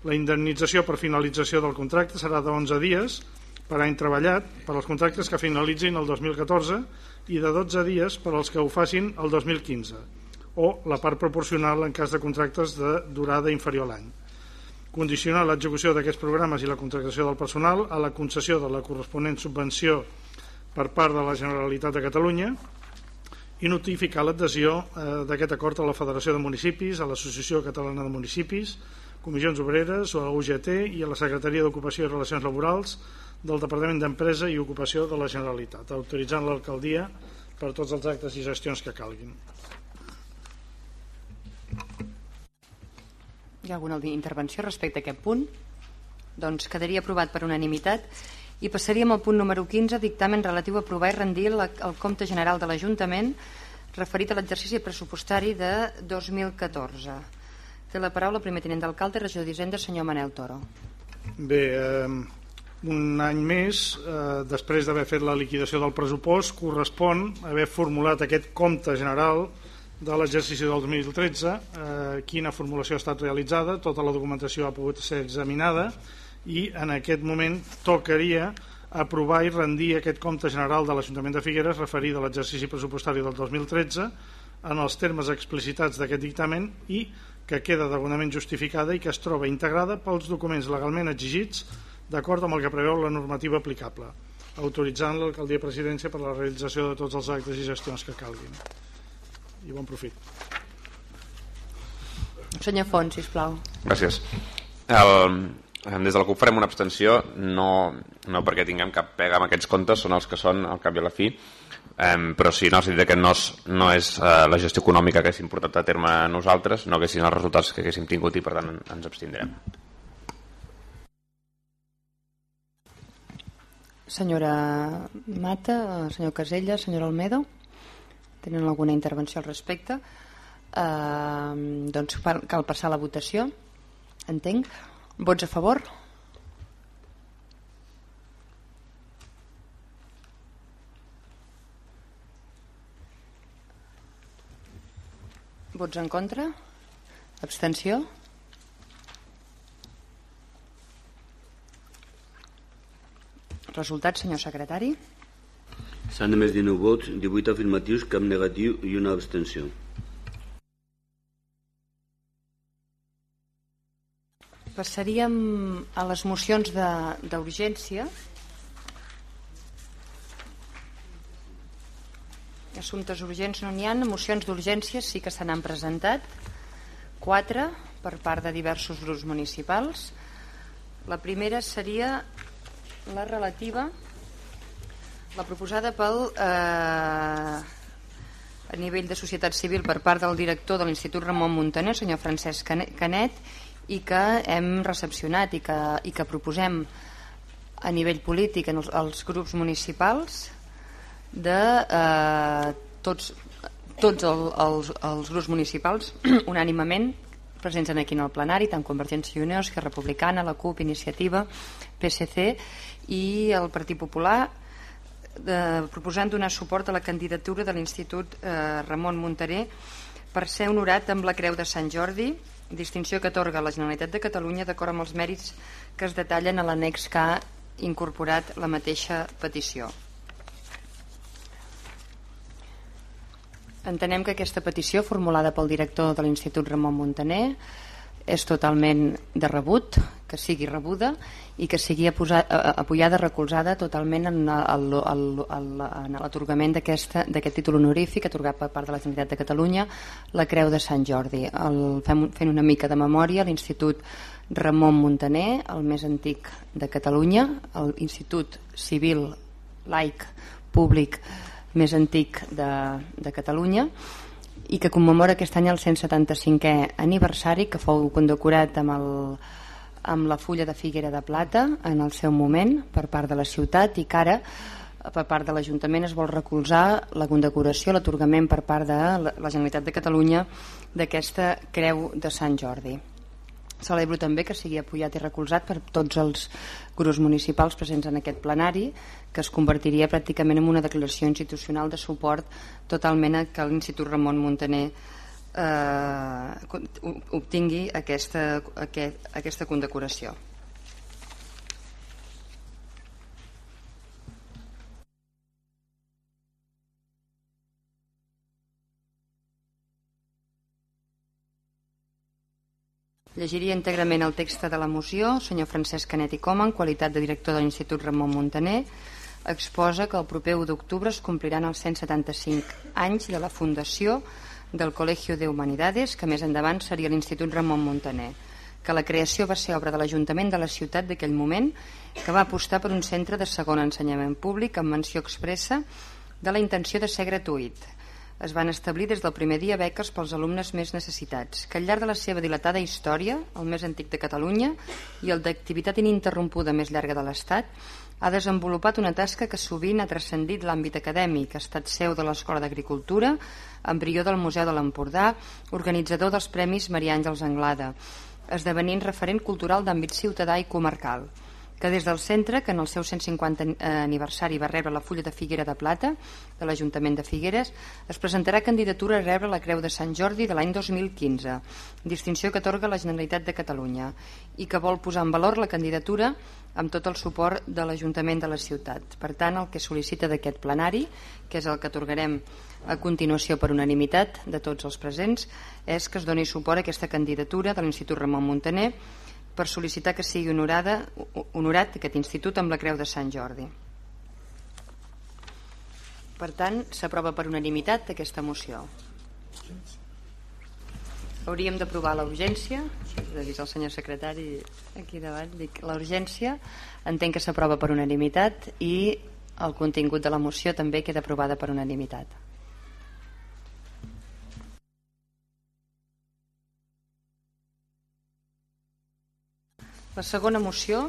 La indemnització per finalització del contracte serà de 11 dies per any treballat per als contractes que finalitzin el 2014 i de 12 dies per als que ho facin el 2015 o la part proporcional en cas de contractes de durada inferior a l'any. Condicionar l'execució d'aquests programes i la contractació del personal a la concessió de la corresponent subvenció per part de la Generalitat de Catalunya i notificar l'adhesió eh, d'aquest acord a la Federació de Municipis, a l'Associació Catalana de Municipis, Comissions Obreres o a la UGT i a la Secretaria d'Ocupació i Relacions Laborals del Departament d'Empresa i Ocupació de la Generalitat, autoritzant l'alcaldia per tots els actes i gestions que calguin. Hi ha alguna intervenció respecte a aquest punt? Doncs quedaria aprovat per unanimitat i passaríem al punt número 15, dictamen relatiu a aprovar i rendir la, el compte general de l'Ajuntament referit a l'exercici pressupostari de 2014. Té la paraula el primer tenent d'alcalde, regidor d'Hisenda, senyor Manel Toro. Bé, eh, un any més, eh, després d'haver fet la liquidació del pressupost, correspon haver formulat aquest compte general de l'exercici del 2013, eh, quina formulació ha estat realitzada, tota la documentació ha pogut ser examinada i en aquest moment tocaria aprovar i rendir aquest compte general de l'Ajuntament de Figueres referit a l'exercici pressupostari del 2013 en els termes explicitats d'aquest dictamen i que queda degudament justificada i que es troba integrada pels documents legalment exigits d'acord amb el que preveu la normativa aplicable, autoritzant l'alcaldia presidència per la realització de tots els actes i gestions que calguin. I bon profit. Senyor Font, sisplau. Gràcies. El, des de la CUP farem una abstenció, no, no perquè tinguem cap pega amb aquests comptes, són els que són al cap i a la fi, um, però sí, no, sentit que no és, no és uh, la gestió econòmica que haguéssim portat a terme nosaltres, no haguessin els resultats que haguéssim tingut i per tant ens abstindrem. Senyora Mata, senyor Casella, senyora Almedo, tenen alguna intervenció al respecte? Uh, doncs cal passar a la votació, entenc. Vots a favor? Vots en contra? Abstenció? Resultat, senyor secretari? S'han emès 19 vots, 18 afirmatius, cap negatiu i una abstenció. Passaríem a les mocions d'urgència. Assumptes urgents no n'hi ha, mocions d'urgència sí que se n'han presentat, quatre per part de diversos grups municipals. La primera seria la relativa, la proposada pel eh, a nivell de societat civil per part del director de l'Institut Ramon Montaner, senyor Francesc Canet, i que hem recepcionat i que, i que proposem a nivell polític en els, els grups municipals de eh, tots, tots el, els, els grups municipals unànimament presents aquí en el plenari, tant Convergència i Unió, Esquerra Republicana, la CUP, Iniciativa, PSC i el Partit Popular eh, proposant donar suport a la candidatura de l'Institut eh, Ramon Montaner per ser honorat amb la Creu de Sant Jordi distinció que atorga la Generalitat de Catalunya d'acord amb els mèrits que es detallen a l'annex que ha incorporat la mateixa petició. Entenem que aquesta petició formulada pel director de l'Institut Ramon Montaner és totalment de rebut, que sigui rebuda i que sigui apoyada, recolzada totalment en l'atorgament d'aquest títol honorífic atorgat per part de la Generalitat de Catalunya la Creu de Sant Jordi. El, fem, fent una mica de memòria, l'Institut Ramon Montaner, el més antic de Catalunya, l'Institut Civil Laic Públic més antic de, de Catalunya, i que commemora aquest any el 175è aniversari que fou condecorat amb, el, amb la fulla de Figuera de Plata en el seu moment per part de la ciutat i que ara per part de l'Ajuntament es vol recolzar la condecoració, l'atorgament per part de la Generalitat de Catalunya d'aquesta Creu de Sant Jordi. Celebro també que sigui apoyat i recolzat per tots els grups municipals presents en aquest plenari, que es convertiria pràcticament en una declaració institucional de suport totalment a que l'Institut Ramon Montaner eh, obtingui aquesta, aquest, aquesta condecoració. Llegiria íntegrament el text de la moció. Senyor Francesc Canet i Coma, en qualitat de director de l'Institut Ramon Montaner, exposa que el proper 1 d'octubre es compliran els 175 anys de la fundació del Col·legio de Humanidades, que més endavant seria l'Institut Ramon Montaner, que la creació va ser obra de l'Ajuntament de la ciutat d'aquell moment, que va apostar per un centre de segon ensenyament públic amb menció expressa de la intenció de ser gratuït, es van establir des del primer dia beques pels alumnes més necessitats, que al llarg de la seva dilatada història, el més antic de Catalunya i el d'activitat ininterrompuda més llarga de l'Estat, ha desenvolupat una tasca que sovint ha transcendit l'àmbit acadèmic, ha estat seu de l'Escola d'Agricultura, embrió del Museu de l'Empordà, organitzador dels Premis Maria Àngels Anglada, esdevenint referent cultural d'àmbit ciutadà i comarcal que des del centre, que en el seu 150 aniversari va rebre la fulla de Figuera de Plata de l'Ajuntament de Figueres, es presentarà candidatura a rebre la Creu de Sant Jordi de l'any 2015, distinció que atorga la Generalitat de Catalunya, i que vol posar en valor la candidatura amb tot el suport de l'Ajuntament de la ciutat. Per tant, el que sol·licita d'aquest plenari, que és el que atorgarem a continuació per unanimitat de tots els presents, és que es doni suport a aquesta candidatura de l'Institut Ramon Montaner per sol·licitar que sigui honorada, honorat aquest institut amb la Creu de Sant Jordi. Per tant, s'aprova per unanimitat aquesta moció. Hauríem d'aprovar la urgència, de dir el senyor secretari aquí davant, dic la urgència, entenc que s'aprova per unanimitat i el contingut de la moció també queda aprovada per unanimitat. La segona moció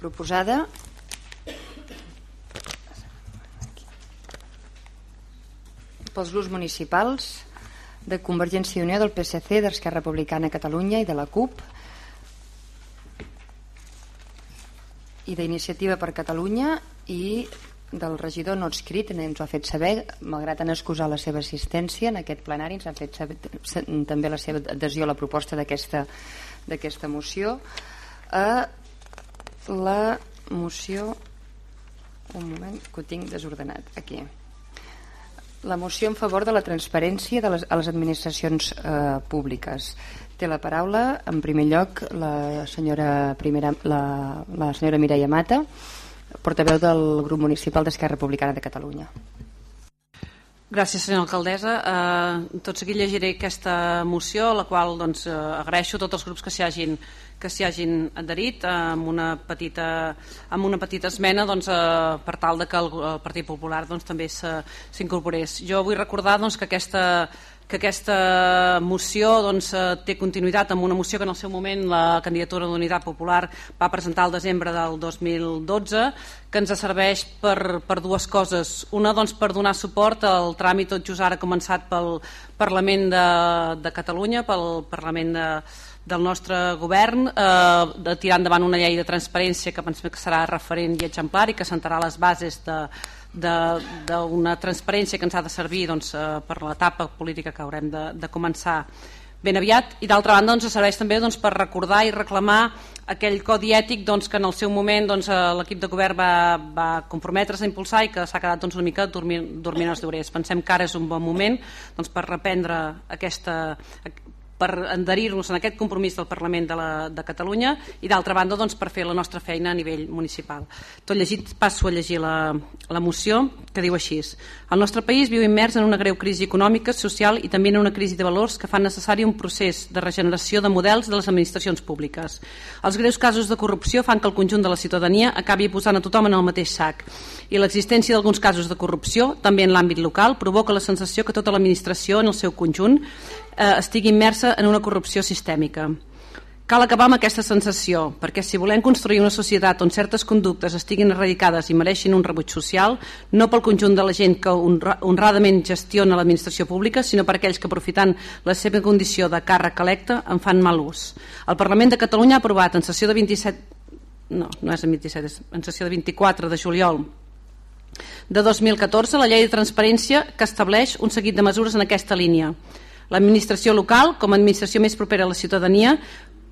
proposada. Pels grups municipals de Convergència i Unió, del PSC, d'Esquerra Republicana Catalunya i de la CUP i d'Iniciativa per Catalunya i del regidor no escrit ens ho ha fet saber, malgrat en excusar la seva assistència en aquest plenari, ens ha fet saber també la seva adhesió a la proposta d'aquesta d'aquesta moció a la moció un moment que ho tinc desordenat aquí. La moció en favor de la transparència de les, a les administracions eh, públiques. Té la paraula en primer lloc la senyora, primera, la, la senyora Mireia Mata portaveu del grup municipal d'Esquerra Republicana de Catalunya Gràcies, senyora alcaldessa. Eh, tot seguit llegiré aquesta moció, la qual doncs, eh, agraeixo a tots els grups que s'hi hagin, que hagin adherit eh, amb, una petita, amb una petita esmena doncs, eh, per tal de que el, el Partit Popular doncs, també s'incorporés. Jo vull recordar doncs, que aquesta que aquesta moció doncs, eh, té continuïtat amb una moció que en el seu moment la candidatura d'Unitat Popular va presentar el desembre del 2012 que ens serveix per, per dues coses. Una doncs, per donar suport al tràmit tot just ara començat pel Parlament de, de Catalunya, pel Parlament de, del nostre govern eh, de tirar endavant una llei de transparència que pensem que serà referent i exemplar i que sentarà les bases de, d'una transparència que ens ha de servir doncs, eh, per l'etapa política que haurem de, de començar ben aviat i d'altra banda doncs, serveix també doncs, per recordar i reclamar aquell codi ètic doncs, que en el seu moment doncs, eh, l'equip de govern va, va comprometre's a impulsar i que s'ha quedat doncs, una mica dormint, dormint els llorers. Pensem que ara és un bon moment doncs, per reprendre aquesta, per adherir-nos en aquest compromís del Parlament de, la, de Catalunya i d'altra banda doncs, per fer la nostra feina a nivell municipal. Tot llegit passo a llegir la, la moció que diu així. El nostre país viu immers en una greu crisi econòmica, social i també en una crisi de valors que fan necessari un procés de regeneració de models de les administracions públiques. Els greus casos de corrupció fan que el conjunt de la ciutadania acabi posant a tothom en el mateix sac i l'existència d'alguns casos de corrupció, també en l'àmbit local, provoca la sensació que tota l'administració en el seu conjunt eh, estigui immersa en una corrupció sistèmica. Cal acabar amb aquesta sensació, perquè si volem construir una societat on certes conductes estiguin erradicades i mereixin un rebuig social, no pel conjunt de la gent que honradament gestiona l'administració pública, sinó per aquells que, aprofitant la seva condició de càrrec electe, en fan mal ús. El Parlament de Catalunya ha aprovat en sessió de 27... No, no és en 27, és en sessió de 24 de juliol de 2014 la llei de transparència que estableix un seguit de mesures en aquesta línia. L'administració local, com a administració més propera a la ciutadania,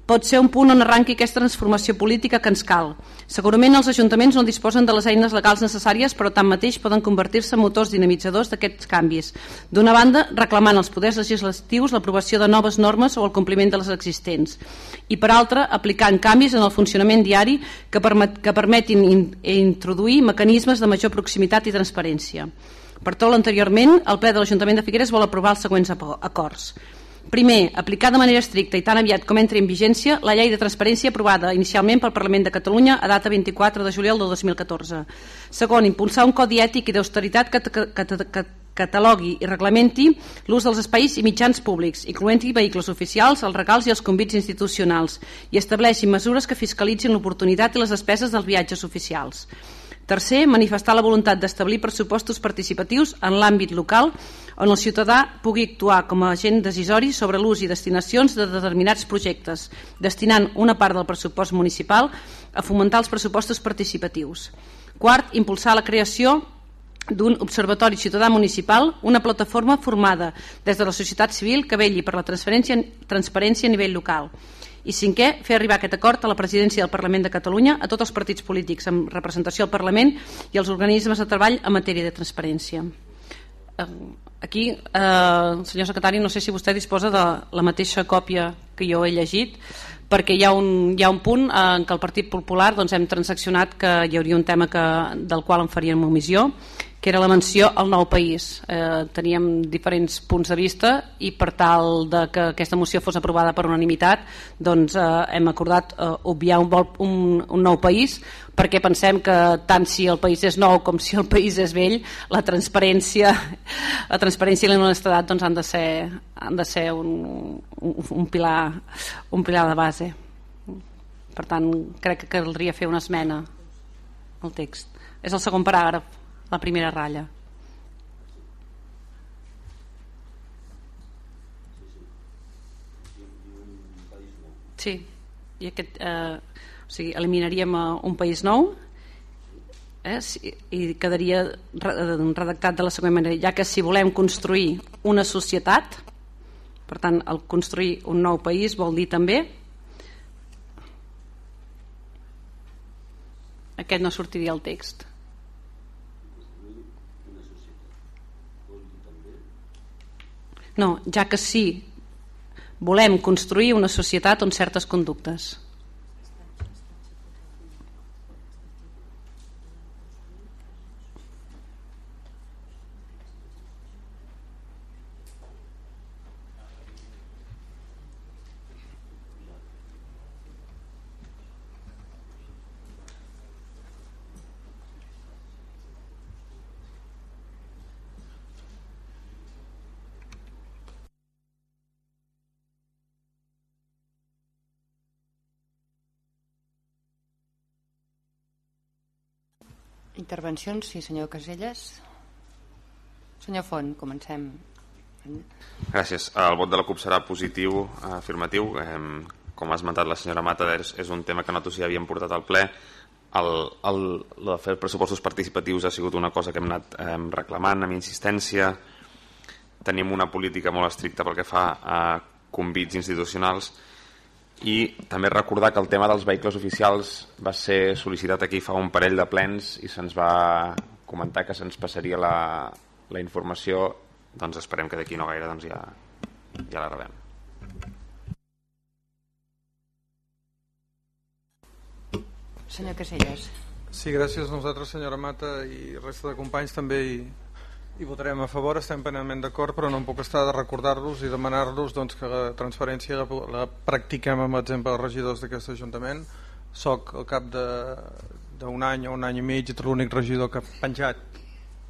pot ser un punt on arranqui aquesta transformació política que ens cal. Segurament els ajuntaments no disposen de les eines legals necessàries, però tanmateix poden convertir-se en motors dinamitzadors d'aquests canvis. D'una banda, reclamant als poders legislatius l'aprovació de noves normes o el compliment de les existents. I per altra, aplicant canvis en el funcionament diari que, permet, que permetin in, introduir mecanismes de major proximitat i transparència. Per tot l'anteriorment, el ple de l'Ajuntament de Figueres vol aprovar els següents acords. Primer, aplicar de manera estricta i tan aviat com entri en vigència la llei de transparència aprovada inicialment pel Parlament de Catalunya a data 24 de juliol del 2014. Segon, impulsar un codi ètic i d'austeritat que, que, que, que catalogui i reglamenti l'ús dels espais i mitjans públics, incloent-hi vehicles oficials, els regals i els convits institucionals, i estableixi mesures que fiscalitzin l'oportunitat i les despeses dels viatges oficials. Tercer, manifestar la voluntat d'establir pressupostos participatius en l'àmbit local on el ciutadà pugui actuar com a agent decisori sobre l'ús i destinacions de determinats projectes, destinant una part del pressupost municipal a fomentar els pressupostos participatius. Quart, impulsar la creació d'un observatori ciutadà municipal, una plataforma formada des de la societat civil que velli per la transferència, transparència a nivell local. I cinquè, fer arribar aquest acord a la presidència del Parlament de Catalunya, a tots els partits polítics amb representació al Parlament i als organismes de treball en matèria de transparència. Eh, aquí, eh, senyor secretari, no sé si vostè disposa de la mateixa còpia que jo he llegit, perquè hi ha un, hi ha un punt en què el Partit Popular doncs, hem transaccionat que hi hauria un tema que, del qual en faríem omissió que era la menció al nou país. Eh, teníem diferents punts de vista i per tal de que aquesta moció fos aprovada per unanimitat doncs eh, hem acordat eh, obviar un, un, un nou país perquè pensem que tant si el país és nou com si el país és vell la transparència la transparència i l'honestedat doncs, han de ser, han de ser un, un, un, pilar, un pilar de base. Per tant, crec que caldria fer una esmena al text. És el segon paràgraf la primera ratlla. Sí, i aquest, eh, o sigui, eliminaríem eh, un país nou eh, i quedaria redactat de la següent manera, ja que si volem construir una societat, per tant, el construir un nou país vol dir també aquest no sortiria al text No, ja que sí, volem construir una societat on certes conductes Intervencions, sí, senyor Caselles. Senyor Font, comencem. Gràcies. El vot de la CUP serà positiu, afirmatiu. Com ha esmentat la senyora Mata, és, un tema que nosaltres ja havíem portat al ple. El, el, el fer pressupostos participatius ha sigut una cosa que hem anat reclamant amb insistència. Tenim una política molt estricta pel que fa a convits institucionals i també recordar que el tema dels vehicles oficials va ser sol·licitat aquí fa un parell de plens i se'ns va comentar que se'ns passaria la, la informació. Doncs esperem que d'aquí no gaire doncs ja, ja la rebem. Senyor Caselles. Sí, gràcies a nosaltres senyora Mata i resta de companys també i i votarem a favor, estem plenament d'acord, però no em puc estar de recordar-los i demanar-los doncs, que la transferència la, la practiquem amb exemple dels regidors d'aquest Ajuntament. Soc al cap d'un any o un any i mig l'únic regidor que ha penjat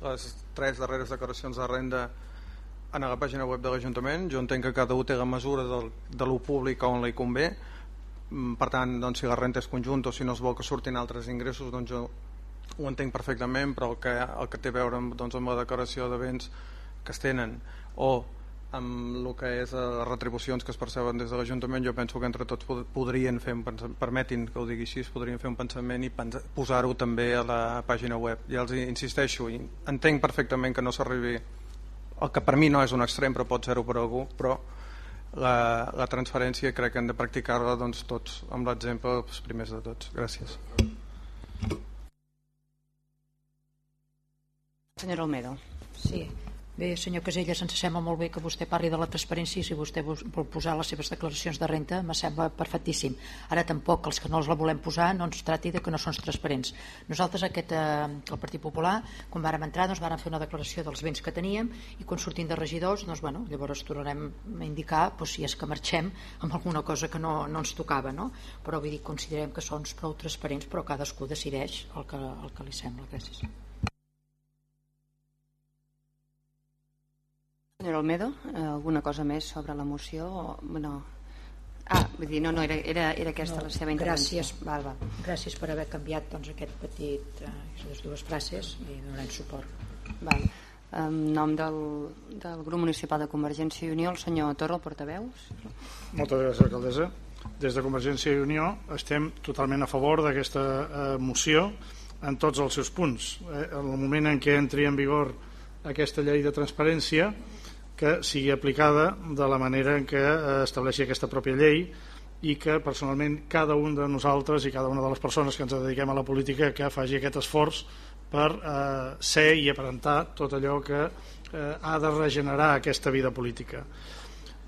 les tres darreres declaracions de renda en la pàgina web de l'Ajuntament. Jo entenc que cada un té la mesura del, de lo públic on li convé. Mm, per tant, doncs, si la renta és conjunta o si no es vol que surtin altres ingressos, doncs jo ho entenc perfectament però el que, el que té a veure amb, doncs, amb la declaració de béns que es tenen o amb el que és les retribucions que es perceben des de l'Ajuntament jo penso que entre tots podrien fer un pensament, permetin que ho digui així podrien fer un pensament i posar-ho també a la pàgina web. Ja els insisteixo, entenc perfectament que no s'arribi el que per mi no és un extrem però pot ser-ho per algú però la, la transferència crec que hem de practicar-la doncs, tots amb l'exemple els primers de tots. Gràcies Senyora Olmedo. Sí, Bé, senyor Caselles, ens sembla molt bé que vostè parli de la transparència i si vostè vol posar les seves declaracions de renta, me sembla perfectíssim. Ara tampoc, els que no els la volem posar, no ens trati de que no són transparents. Nosaltres, aquest, eh, el Partit Popular, quan vàrem entrar, doncs vàrem fer una declaració dels béns que teníem i quan sortim de regidors, doncs, bueno, llavors tornarem a indicar doncs, si és que marxem amb alguna cosa que no, no ens tocava, no? Però vull dir, considerem que són prou transparents, però cadascú decideix el que, el que li sembla. Gràcies. Senyora Olmedo, eh, alguna cosa més sobre la moció? No. Ah, vull dir, no, no, era, era, era aquesta No, la seva intervenció. gràcies. Val, val. Gràcies per haver canviat doncs, aquest petit, eh, les dues frases i donarem suport. val. En nom del, del grup municipal de Convergència i Unió, el senyor Torra, el portaveu. Moltes gràcies, alcaldessa. Des de Convergència i Unió estem totalment a favor d'aquesta eh, moció en tots els seus punts. Eh, en el moment en què entri en vigor aquesta llei de transparència, que sigui aplicada de la manera en què eh, estableixi aquesta pròpia llei i que personalment cada un de nosaltres i cada una de les persones que ens dediquem a la política que faci aquest esforç per eh, ser i aparentar tot allò que eh, ha de regenerar aquesta vida política.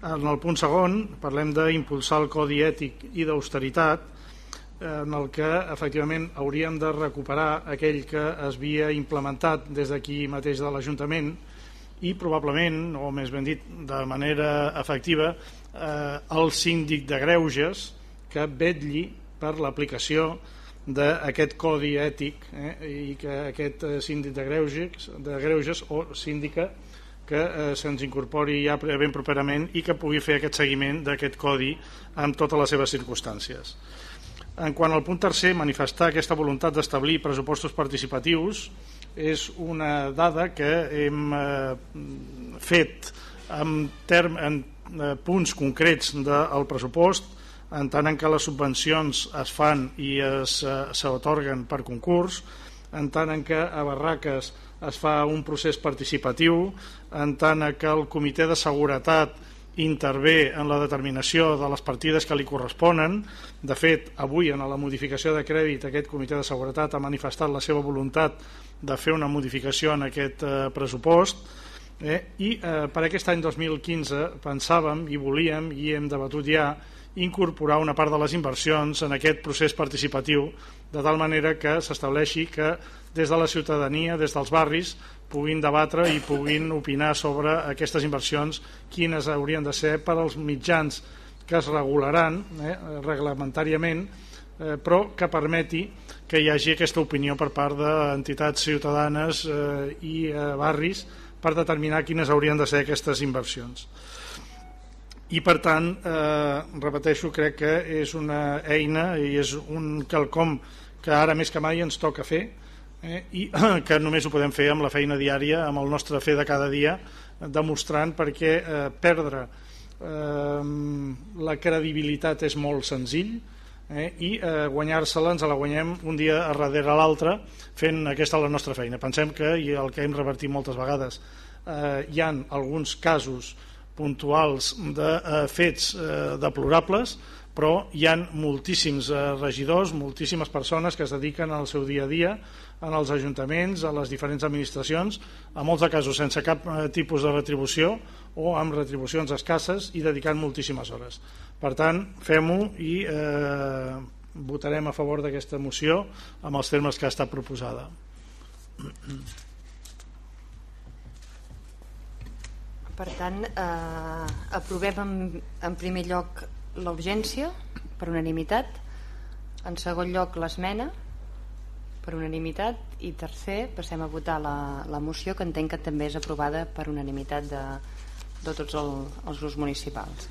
En el punt segon parlem d'impulsar el codi ètic i d'austeritat eh, en el que efectivament hauríem de recuperar aquell que es havia implementat des d'aquí mateix de l'Ajuntament i probablement, o més ben dit de manera efectiva, eh, el síndic de Greuges que vetlli per l'aplicació d'aquest codi ètic eh, i que aquest eh, síndic de Greuges, de Greuges o síndica que eh, se'ns incorpori ja ben properament i que pugui fer aquest seguiment d'aquest codi amb totes les seves circumstàncies. En quant al punt tercer, manifestar aquesta voluntat d'establir pressupostos participatius és una dada que hem eh, fet en, term, en eh, punts concrets del pressupost en tant en què les subvencions es fan i es, eh, s'atorguen per concurs, en tant en què a Barraques es fa un procés participatiu, en tant en que el comitè de seguretat intervé en la determinació de les partides que li corresponen. De fet, avui en la modificació de crèdit aquest comitè de seguretat ha manifestat la seva voluntat de fer una modificació en aquest eh, pressupost eh, i eh, per aquest any 2015 pensàvem i volíem i hem debatut ja incorporar una part de les inversions en aquest procés participatiu de tal manera que s'estableixi que des de la ciutadania, des dels barris, puguin debatre i puguin opinar sobre aquestes inversions, quines haurien de ser per als mitjans que es regularan eh, reglamentàriament, eh, però que permeti que hi hagi aquesta opinió per part d'entitats ciutadanes eh, i eh, barris per determinar quines haurien de ser aquestes inversions. I per tant, eh, repeteixo, crec que és una eina i és un quelcom que ara més que mai ens toca fer eh, i que només ho podem fer amb la feina diària, amb el nostre fer de cada dia, demostrant perquè eh, perdre eh, la credibilitat és molt senzill eh, i eh, guanyar-se-la ens la guanyem un dia darrere l'altre fent aquesta la nostra feina. Pensem que, i el que hem revertit moltes vegades, eh, hi han alguns casos puntuals de eh, fets eh, deplorables, però hi han moltíssims eh, regidors, moltíssimes persones que es dediquen al seu dia a dia en els ajuntaments, a les diferents administracions, a molts de casos sense cap eh, tipus de retribució o amb retribucions escasses i dedicant moltíssimes hores. Per tant, fem-ho i eh, votarem a favor d'aquesta moció amb els termes que ha estat proposada. Per tant, eh, aprovem en, en primer lloc la urgència per unanimitat, en segon lloc l'esmena per unanimitat i tercer passem a votar la, la moció que entenc que també és aprovada per unanimitat de, de tots el, els grups municipals.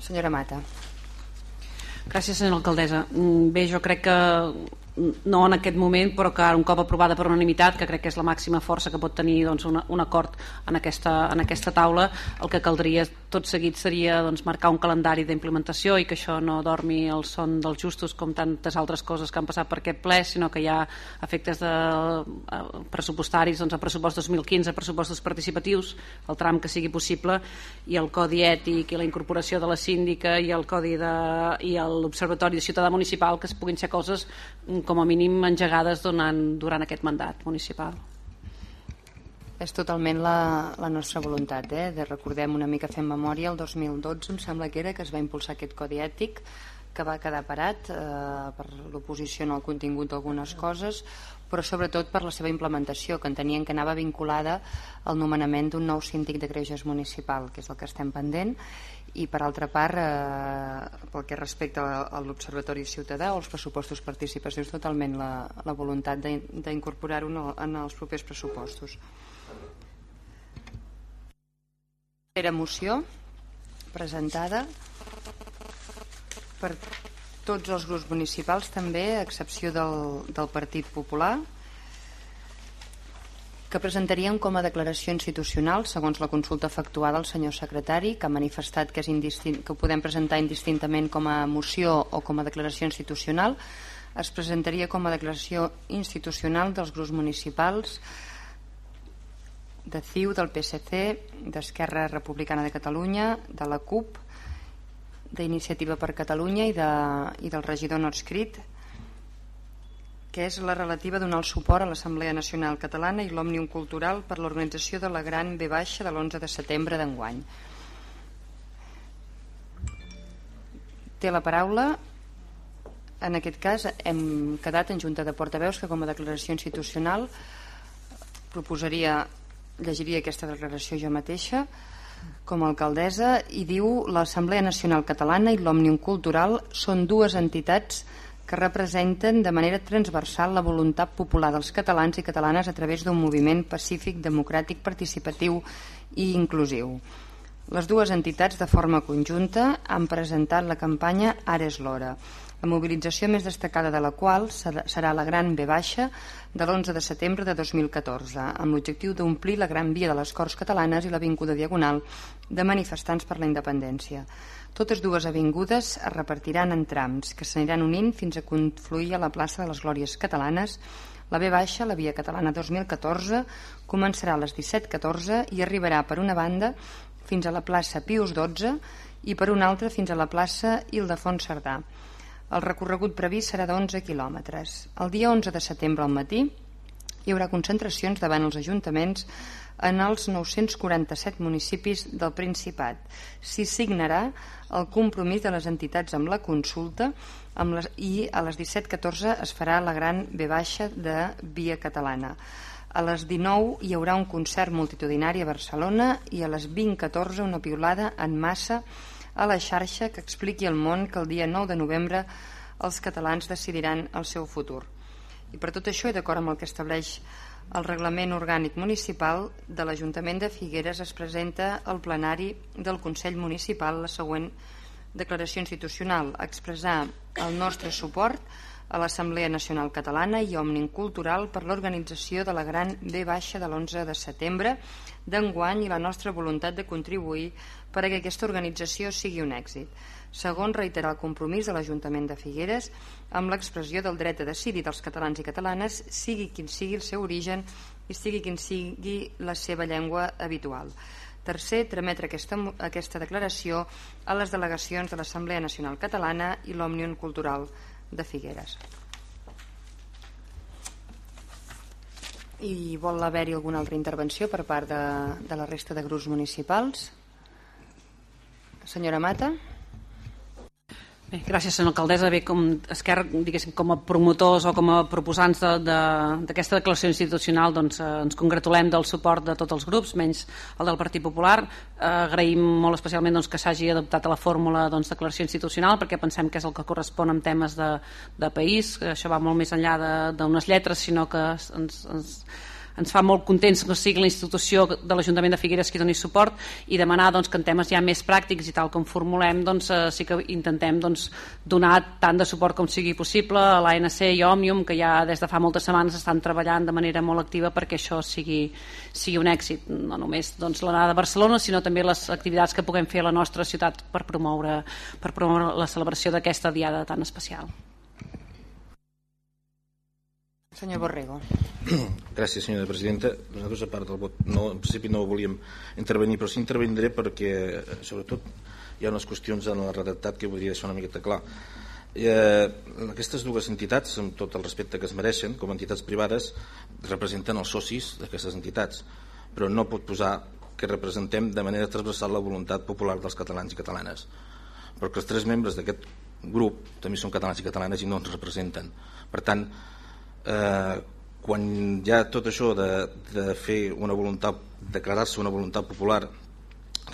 Senyora Mata. Gràcies, senyora alcaldessa. Mm, Bé, jo crec que mm, no en aquest moment, però que un cop aprovada per unanimitat, que crec que és la màxima força que pot tenir doncs, un acord en aquesta, en aquesta taula, el que caldria tot seguit seria doncs, marcar un calendari d'implementació i que això no dormi el son dels justos com tantes altres coses que han passat per aquest ple, sinó que hi ha efectes de, eh, pressupostaris doncs, a pressupost 2015, pressupostos participatius, el tram que sigui possible, i el codi ètic i la incorporació de la síndica i el codi de, i l'Observatori de Ciutadà Municipal, que es puguin ser coses mm, com a mínim engegades durant, durant aquest mandat municipal. És totalment la, la nostra voluntat, eh? de recordem una mica fent memòria, el 2012 em sembla que era que es va impulsar aquest codi ètic que va quedar parat eh, per l'oposició en el contingut d'algunes coses, però sobretot per la seva implementació, que entenien que anava vinculada al nomenament d'un nou síndic de greuges municipal, que és el que estem pendent, i per altra part, eh, pel que respecta a l'Observatori Ciutadà o els pressupostos participatius, totalment la, la voluntat d'in- d'incorporar-ho en, el- en els propers pressupostos. Era moció presentada per tots els grups municipals també, a excepció del, del Partit Popular, que presentarien com a declaració institucional, segons la consulta efectuada al senyor secretari, que ha manifestat que, és indistint, que ho podem presentar indistintament com a moció o com a declaració institucional, es presentaria com a declaració institucional dels grups municipals de CiU, del PSC, d'Esquerra Republicana de Catalunya, de la CUP, d'Iniciativa per Catalunya i, de, i del regidor no escrit, que és la relativa a donar el suport a l'Assemblea Nacional Catalana i l'Òmnium Cultural per l'organització de la Gran B baixa de l'11 de setembre d'enguany. Té la paraula en aquest cas hem quedat en Junta de Portaveus que com a declaració institucional proposaria llegiria aquesta declaració jo mateixa com a alcaldessa i diu l'Assemblea Nacional Catalana i l'Òmnium Cultural són dues entitats que representen de manera transversal la voluntat popular dels catalans i catalanes a través d'un moviment pacífic, democràtic, participatiu i inclusiu. Les dues entitats, de forma conjunta, han presentat la campanya Ara és l'hora, la mobilització més destacada de la qual serà la Gran B baixa de l'11 de setembre de 2014, amb l'objectiu d'omplir la Gran Via de les Corts Catalanes i l'Avinguda Diagonal de manifestants per la independència. Totes dues avingudes es repartiran en trams que s'aniran unint fins a confluir a la plaça de les Glòries Catalanes. La B baixa, la Via Catalana 2014, començarà a les 17.14 i arribarà per una banda fins a la plaça Pius XII i per una altra fins a la plaça Ildefons Cerdà. El recorregut previst serà d'11 quilòmetres. El dia 11 de setembre al matí hi haurà concentracions davant els ajuntaments en els 947 municipis del Principat. S'hi signarà el compromís de les entitats amb la consulta amb les, i a les 17.14 es farà la gran B baixa de Via Catalana. A les 19 hi haurà un concert multitudinari a Barcelona i a les 20.14 una piulada en massa a la xarxa que expliqui al món que el dia 9 de novembre els catalans decidiran el seu futur. I per tot això, i d'acord amb el que estableix el reglament orgànic municipal de l'Ajuntament de Figueres es presenta al plenari del Consell Municipal la següent declaració institucional, expressar el nostre suport a l'Assemblea Nacional Catalana i Òmnium Cultural per l'organització de la gran B baixa de l'11 de setembre d'enguany i la nostra voluntat de contribuir perquè aquesta organització sigui un èxit. Segon, reiterar el compromís de l'Ajuntament de Figueres amb l'expressió del dret a decidir dels catalans i catalanes, sigui quin sigui el seu origen i sigui quin sigui la seva llengua habitual. Tercer, trametre aquesta, aquesta declaració a les delegacions de l'Assemblea Nacional Catalana i l'Òmnium Cultural de Figueres. I vol haver-hi alguna altra intervenció per part de, de la resta de grups municipals? Senyora Mata. Bé, gràcies, senyora alcaldessa. Bé, com Esquerra, diguéssim, com a promotors o com a proposants d'aquesta de, de, declaració institucional, doncs, eh, ens congratulem del suport de tots els grups, menys el del Partit Popular. Eh, agraïm molt especialment doncs, que s'hagi adoptat a la fórmula doncs, declaració institucional, perquè pensem que és el que correspon en temes de, de país, això va molt més enllà d'unes lletres, sinó que ens, ens ens fa molt contents que sigui la institució de l'Ajuntament de Figueres qui doni suport i demanar doncs, que en temes ja més pràctics i tal com formulem doncs, eh, sí que intentem doncs, donar tant de suport com sigui possible a l'ANC i Òmnium que ja des de fa moltes setmanes estan treballant de manera molt activa perquè això sigui, sigui un èxit no només doncs, l'anada a Barcelona sinó també les activitats que puguem fer a la nostra ciutat per promoure, per promoure la celebració d'aquesta diada tan especial. Senyor Borrego. Gràcies, senyora presidenta. Nosaltres, a part del vot, no, en principi no volíem intervenir, però sí intervindré perquè, eh, sobretot, hi ha unes qüestions en el redactat que voldria deixar una miqueta clar. Eh, aquestes dues entitats, amb tot el respecte que es mereixen, com a entitats privades, representen els socis d'aquestes entitats, però no pot posar que representem de manera transversal la voluntat popular dels catalans i catalanes, perquè els tres membres d'aquest grup també són catalans i catalanes i no ens representen. Per tant, eh, quan hi ha tot això de, de fer una voluntat, declarar-se una voluntat popular,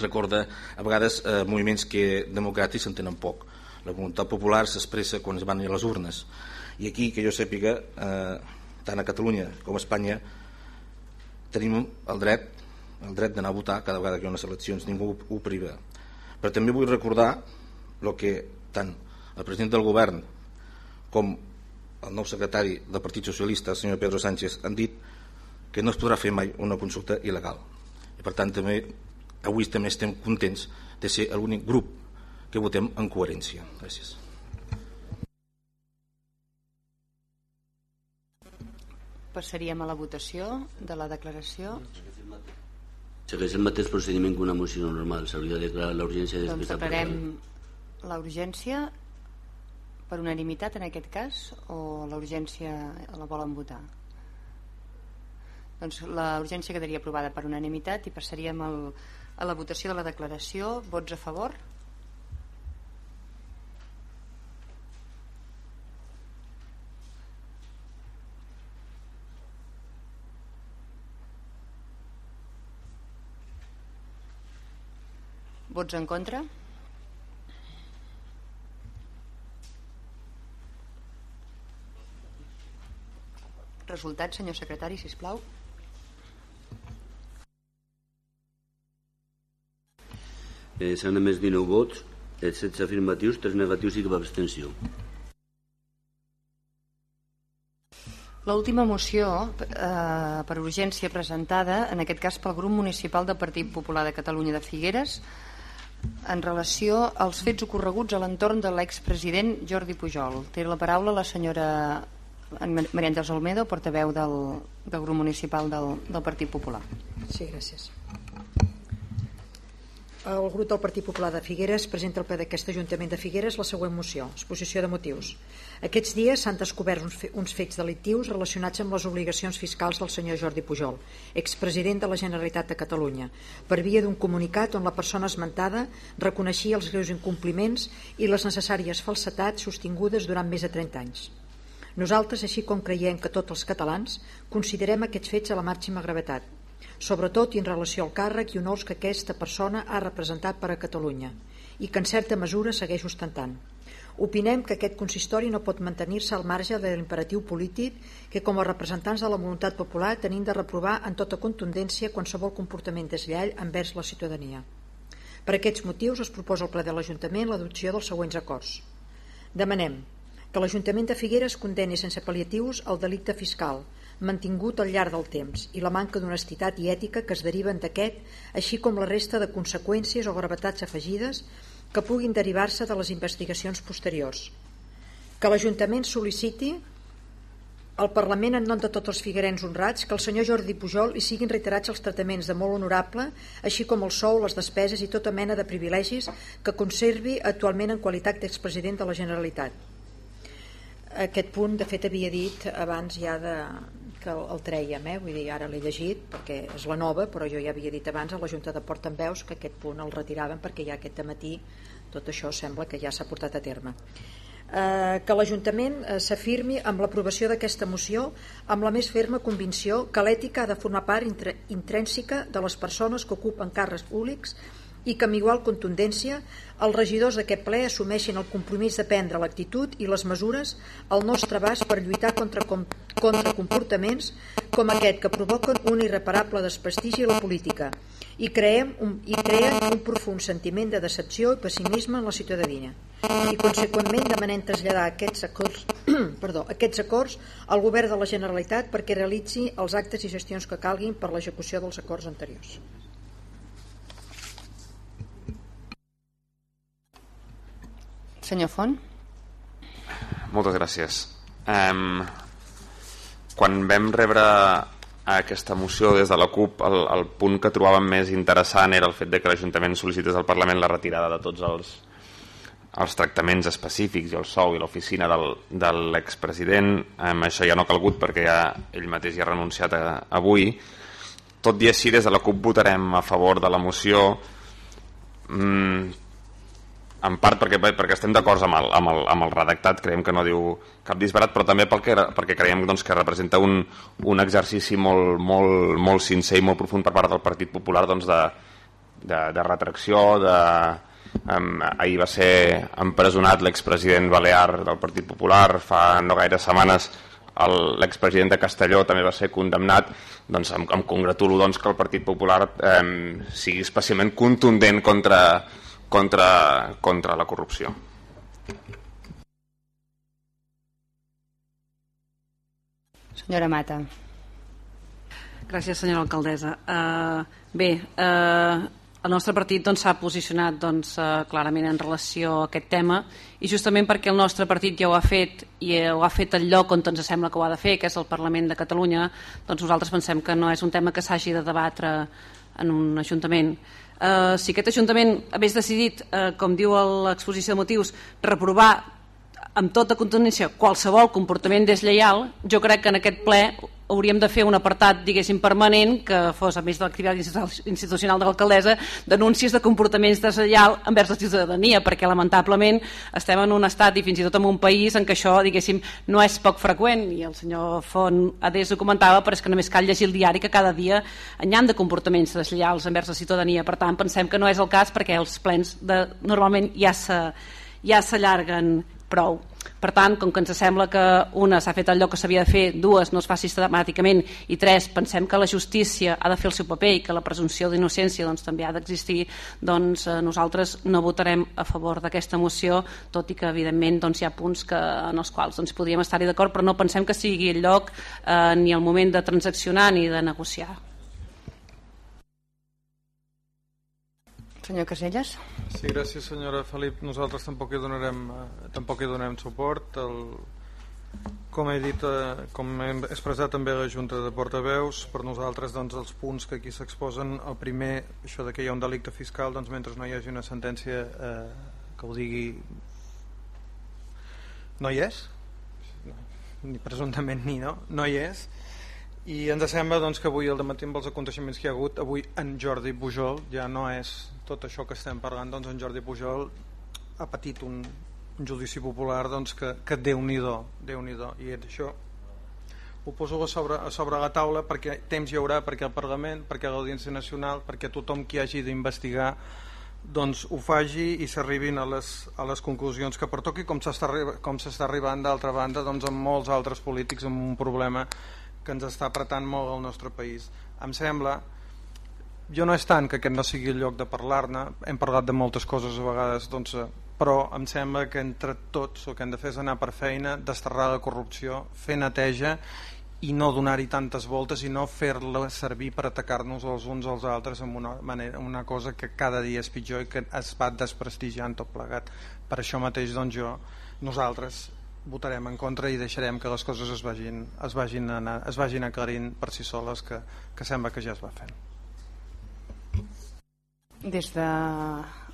recorda a vegades eh, moviments que democràtics s'entenen poc. La voluntat popular s'expressa quan es van a les urnes. I aquí, que jo sàpiga, eh, tant a Catalunya com a Espanya, tenim el dret el dret d'anar a votar cada vegada que hi ha unes eleccions, ningú ho priva. però també vull recordar el que tant el president del govern com el nou secretari del Partit Socialista, el senyor Pedro Sánchez, han dit que no es podrà fer mai una consulta il·legal. I per tant, també, avui també estem contents de ser l'únic grup que votem en coherència. Gràcies. Passaríem a la votació de la declaració. Segueix el mateix procediment que una moció normal. S'hauria de declarar l'urgència Doncs després declarem la urgència per unanimitat en aquest cas o la urgència la volen votar? Doncs la urgència quedaria aprovada per unanimitat i passaríem al, a la votació de la declaració. Vots a favor? Vots en contra? Resultats, senyor secretari, si plau. Eh, S'han emès 19 vots, 16 afirmatius, 3 negatius i cap abstenció. L'última moció eh, per urgència presentada, en aquest cas pel grup municipal del Partit Popular de Catalunya de Figueres, en relació als fets ocorreguts a l'entorn de l'expresident Jordi Pujol. Té la paraula la senyora Maria Àngels Olmedo, portaveu del, del grup municipal del, del Partit Popular. Sí, gràcies. El grup del Partit Popular de Figueres presenta al ple d'aquest Ajuntament de Figueres la següent moció, exposició de motius. Aquests dies s'han descobert uns, uns fets delictius relacionats amb les obligacions fiscals del senyor Jordi Pujol, expresident de la Generalitat de Catalunya, per via d'un comunicat on la persona esmentada reconeixia els greus incompliments i les necessàries falsetats sostingudes durant més de 30 anys. Nosaltres, així com creiem que tots els catalans, considerem aquests fets a la màxima gravetat, sobretot i en relació al càrrec i honors que aquesta persona ha representat per a Catalunya i que en certa mesura segueix ostentant. Opinem que aquest consistori no pot mantenir-se al marge de l'imperatiu polític que com a representants de la voluntat popular tenim de reprovar en tota contundència qualsevol comportament deslleial envers la ciutadania. Per aquests motius es proposa al ple de l'Ajuntament l'adopció dels següents acords. Demanem que l'Ajuntament de Figueres condeni sense pal·liatius el delicte fiscal, mantingut al llarg del temps i la manca d'honestitat i ètica que es deriven d'aquest, així com la resta de conseqüències o gravetats afegides que puguin derivar-se de les investigacions posteriors. Que l'Ajuntament sol·liciti al Parlament en nom de tots els figuerens honrats que el senyor Jordi Pujol hi siguin reiterats els tractaments de molt honorable, així com el sou, les despeses i tota mena de privilegis que conservi actualment en qualitat d'expresident de la Generalitat. Aquest punt, de fet, havia dit abans ja de, que el trèiem, eh? vull dir, ara l'he llegit perquè és la nova, però jo ja havia dit abans a la Junta de Portaveus que aquest punt el retiraven perquè ja aquest matí tot això sembla que ja s'ha portat a terme. Eh, que l'Ajuntament eh, s'afirmi amb l'aprovació d'aquesta moció amb la més ferma convicció que l'ètica ha de formar part intrínseca de les persones que ocupen càrrecs públics i que amb igual contundència els regidors d'aquest ple assumeixin el compromís de prendre l'actitud i les mesures al nostre abast per lluitar contra, contra comportaments com aquest que provoquen un irreparable desprestigi a la política i, creem un, i creen un profund sentiment de decepció i pessimisme en la ciutadania i conseqüentment demanem traslladar aquests acords, perdó, aquests acords al govern de la Generalitat perquè realitzi els actes i gestions que calguin per l'execució dels acords anteriors. Senyor Font. Moltes gràcies. Um, quan vam rebre aquesta moció des de la CUP, el, el punt que trobàvem més interessant era el fet de que l'Ajuntament sol·licités al Parlament la retirada de tots els, els tractaments específics i el sou i l'oficina del, de l'expresident. Um, això ja no ha calgut perquè ja ell mateix ja ha renunciat a, avui. Tot i així, des de la CUP votarem a favor de la moció mm, en part perquè, perquè estem d'acord amb, el, amb, el, amb el redactat, creiem que no diu cap disbarat, però també pel que, perquè creiem doncs, que representa un, un exercici molt, molt, molt sincer i molt profund per part del Partit Popular doncs, de, de, de retracció, de, um, ahir va ser empresonat l'expresident Balear del Partit Popular, fa no gaire setmanes l'expresident de Castelló també va ser condemnat doncs em, em congratulo doncs, que el Partit Popular eh, sigui especialment contundent contra, contra, contra la corrupció. Senyora Mata. Gràcies, senyora alcaldessa. Uh, bé, uh, el nostre partit doncs, s'ha doncs, posicionat doncs, uh, clarament en relació a aquest tema i justament perquè el nostre partit ja ho ha fet i ho ha fet el lloc on ens sembla que ho ha de fer, que és el Parlament de Catalunya, doncs nosaltres pensem que no és un tema que s'hagi de debatre en un ajuntament. Uh, si aquest ajuntament hagués decidit, uh, com diu l'exposició de motius, reprovar amb tota contundència qualsevol comportament deslleial, jo crec que en aquest ple hauríem de fer un apartat, diguéssim, permanent que fos, a més de l'activitat institucional de l'alcaldessa, denúncies de comportaments deslleial envers la ciutadania, perquè lamentablement estem en un estat i fins i tot en un país en què això, diguéssim, no és poc freqüent, i el senyor Font Adés ho comentava, però és que només cal llegir el diari que cada dia hi han de comportaments deslleials envers la ciutadania. Per tant, pensem que no és el cas perquè els plens de, normalment ja s'allarguen ja prou. Per tant, com que ens sembla que una s'ha fet allò que s'havia de fer, dues no es fa sistemàticament i tres pensem que la justícia ha de fer el seu paper i que la presumpció d'innocència doncs, també ha d'existir, doncs eh, nosaltres no votarem a favor d'aquesta moció, tot i que evidentment doncs, hi ha punts que, en els quals doncs, podríem estar-hi d'acord, però no pensem que sigui el lloc eh, ni el moment de transaccionar ni de negociar. Senyor Caselles. Sí, gràcies senyora Felip. Nosaltres tampoc hi donarem, eh, tampoc hi donem suport. El, com he dit, eh, com he expressat també la Junta de Portaveus, per nosaltres doncs, els punts que aquí s'exposen, el primer, això de que hi ha un delicte fiscal, doncs mentre no hi hagi una sentència eh, que ho digui no hi és ni presumptament ni no, no hi és i ens sembla doncs, que avui al matí amb els aconteixements que hi ha hagut avui en Jordi Pujol ja no és tot això que estem parlant doncs en Jordi Pujol ha patit un, un judici popular doncs, que, que Déu-n'hi-do Déu i això ho poso a sobre, a sobre la taula perquè temps hi haurà perquè el Parlament, perquè l'Audiència Nacional perquè tothom qui hagi d'investigar doncs ho faci i s'arribin a, les, a les conclusions que pertoqui com s'està arribant d'altra banda doncs amb molts altres polítics amb un problema que ens està apretant molt al nostre país. Em sembla jo no és tant que aquest no sigui el lloc de parlar-ne, hem parlat de moltes coses a vegades, doncs, eh, però em sembla que entre tots el que hem de fer és anar per feina, desterrar la corrupció, fer neteja i no donar-hi tantes voltes i no fer-la servir per atacar-nos els uns als altres amb una, manera, una cosa que cada dia és pitjor i que es va desprestigiant tot plegat. Per això mateix doncs jo, nosaltres votarem en contra i deixarem que les coses es vagin, es vagin, anar, es vagin aclarint per si soles que, que sembla que ja es va fent. Des de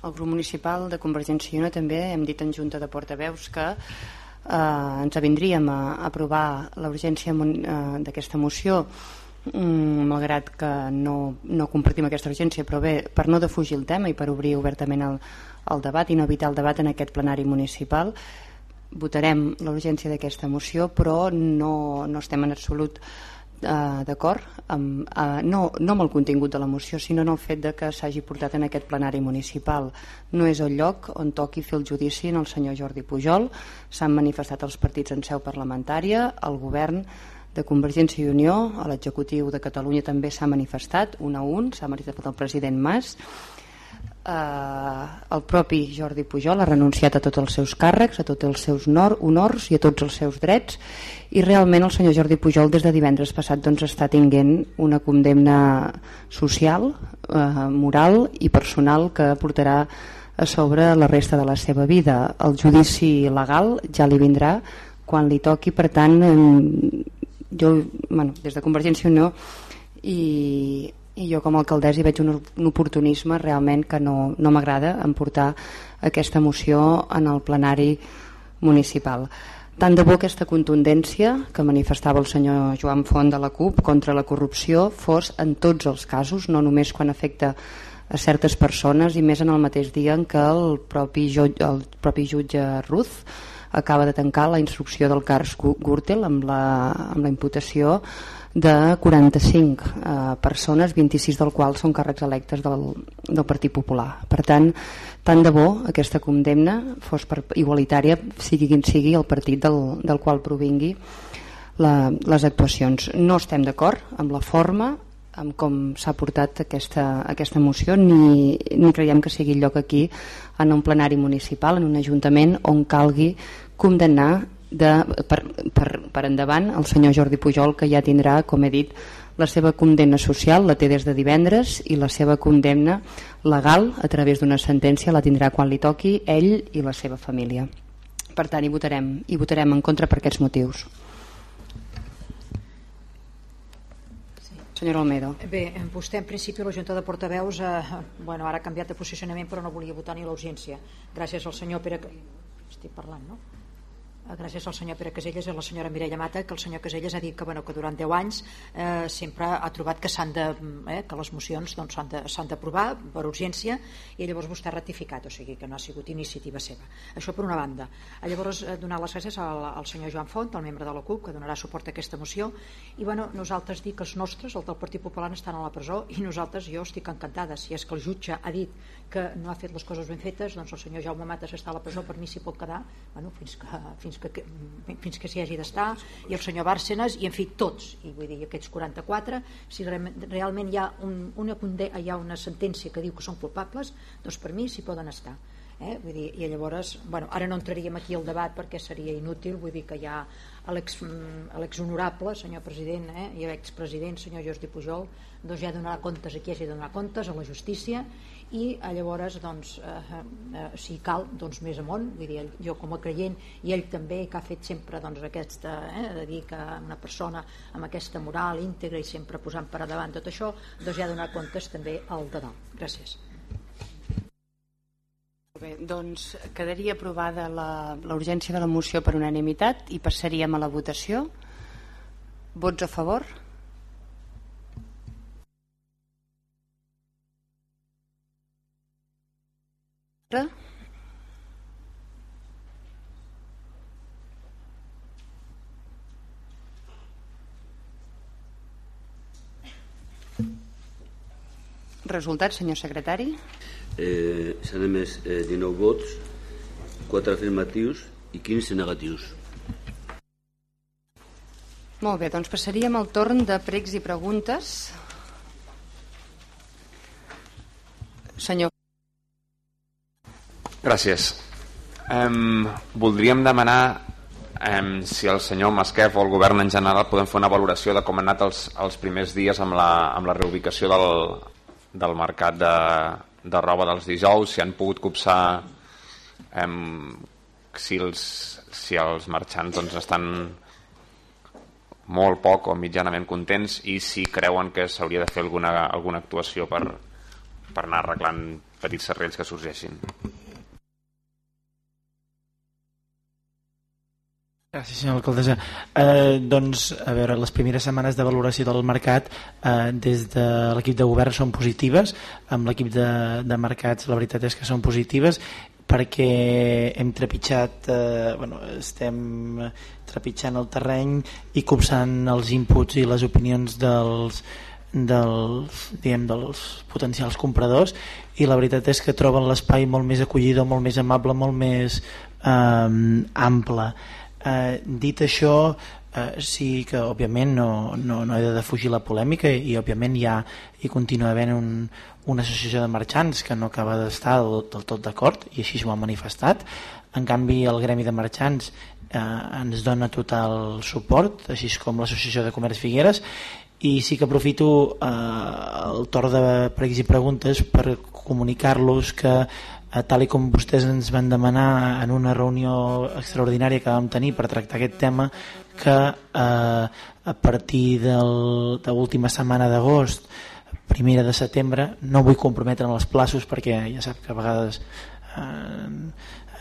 grup municipal de Convergència i Unió també hem dit en Junta de Portaveus que eh, ens avindríem a, a aprovar l'urgència eh, d'aquesta moció mm, malgrat que no, no compartim aquesta urgència però bé, per no defugir el tema i per obrir obertament el, el debat i no evitar el debat en aquest plenari municipal votarem l'urgència d'aquesta moció però no, no estem en absolut eh, d'acord amb, eh, no, no amb el contingut de la moció sinó en el fet de que s'hagi portat en aquest plenari municipal. No és el lloc on toqui fer el judici en el senyor Jordi Pujol. S'han manifestat els partits en seu parlamentària el govern de Convergència i Unió l'executiu de Catalunya també s'ha manifestat un a un, s'ha manifestat el president Mas eh, el propi Jordi Pujol ha renunciat a tots els seus càrrecs, a tots els seus honors i a tots els seus drets i realment el senyor Jordi Pujol des de divendres passat doncs, està tinguent una condemna social, eh, moral i personal que portarà a sobre la resta de la seva vida. El judici legal ja li vindrà quan li toqui, per tant, eh, jo, bueno, des de Convergència i Unió i i jo com a alcaldessa hi veig un, un oportunisme realment que no, no m'agrada en portar aquesta moció en el plenari municipal. Tant de bo aquesta contundència que manifestava el senyor Joan Font de la CUP contra la corrupció fos en tots els casos, no només quan afecta a certes persones i més en el mateix dia en què el propi, jutge, el propi jutge Ruz acaba de tancar la instrucció del cas Gürtel amb la, amb la imputació de 45 eh, persones, 26 del qual són càrrecs electes del, del Partit Popular. Per tant, tant de bo aquesta condemna fos per igualitària, sigui quin sigui el partit del, del qual provingui la, les actuacions. No estem d'acord amb la forma amb com s'ha portat aquesta, aquesta moció ni, ni creiem que sigui lloc aquí en un plenari municipal, en un ajuntament on calgui condemnar de, per, per, per endavant el senyor Jordi Pujol que ja tindrà, com he dit, la seva condemna social la té des de divendres i la seva condemna legal a través d'una sentència la tindrà quan li toqui ell i la seva família. Per tant, hi votarem, hi votarem en contra per aquests motius. Senyora Almedo. Bé, vostè en principi la Junta de Portaveus eh, bueno, ara ha canviat de posicionament però no volia votar ni l'urgència. Gràcies al senyor Pere... Estic parlant, no? Eh, gràcies al senyor Pere Caselles i a la senyora Mireia Mata que el senyor Caselles ha dit que, bueno, que durant 10 anys eh, sempre ha trobat que s'han de eh, que les mocions doncs, s'han doncs, d'aprovar per urgència i llavors vostè ha ratificat o sigui que no ha sigut iniciativa seva. Això per una banda. A llavors eh, donar les gràcies al, al senyor Joan Font el membre de la CUP que donarà suport a aquesta moció. I bueno, nosaltres dic que els nostres el del Partit Popular estan a la presó i nosaltres jo estic encantada. Si és que el jutge ha dit que no ha fet les coses ben fetes doncs el senyor Jaume Mates està a la presó per mi s'hi pot quedar bueno, fins que, fins que, fins que s'hi hagi d'estar i el senyor Bárcenas i en fi tots i vull dir aquests 44 si realment hi ha, un, una, hi ha una sentència que diu que són culpables doncs per mi s'hi poden estar eh? vull dir, i llavors bueno, ara no entraríem aquí al debat perquè seria inútil vull dir que hi ha l'exhonorable senyor president eh? i l'expresident senyor Jordi Pujol doncs ja donarà comptes aquí hagi de donar comptes a la justícia i eh, llavors doncs, eh, eh, si cal doncs més amunt vull dir, jo com a creient i ell també que ha fet sempre doncs, aquesta eh, de dir que una persona amb aquesta moral íntegra i sempre posant per davant tot això doncs ja donar comptes també al de dalt. Gràcies. Bé, doncs quedaria aprovada la, la urgència de la moció per unanimitat i passaríem a la votació. Vots a favor? Resultat, senyor secretari? Eh, S'han emès eh, 19 vots, 4 afirmatius i 15 negatius. Molt bé, doncs passaríem al torn de pregs i preguntes. Senyor Gràcies. Um, voldríem demanar um, si el senyor Masquef o el govern en general podem fer una valoració de com han anat els, els primers dies amb la, amb la reubicació del, del mercat de, de roba dels dijous, si han pogut copsar um, si, els, si els marxants doncs, estan molt poc o mitjanament contents i si creuen que s'hauria de fer alguna, alguna actuació per, per anar arreglant petits serrells que sorgeixin. Gràcies, senyora alcaldessa. Eh, doncs, a veure, les primeres setmanes de valoració del mercat eh, des de l'equip de govern són positives, amb l'equip de, de mercats la veritat és que són positives perquè hem trepitjat, eh, bueno, estem trepitjant el terreny i copsant els inputs i les opinions dels, dels, diguem, dels potencials compradors i la veritat és que troben l'espai molt més acollidor, molt més amable, molt més eh, ample Eh, dit això, eh, sí que òbviament no, no, no he de defugir la polèmica i, i òbviament hi ha i continua havent un, una associació de marxants que no acaba d'estar del, del tot d'acord i així s'ho ha manifestat. En canvi el gremi de marxants eh, ens dona total suport així com l'associació de comerç Figueres i sí que aprofito eh, el torn de pregs i preguntes per comunicar-los que tal i com vostès ens van demanar en una reunió extraordinària que vam tenir per tractar aquest tema que eh, a partir del, de l'última setmana d'agost primera de setembre no vull comprometre en els plaços perquè ja sap que a vegades eh,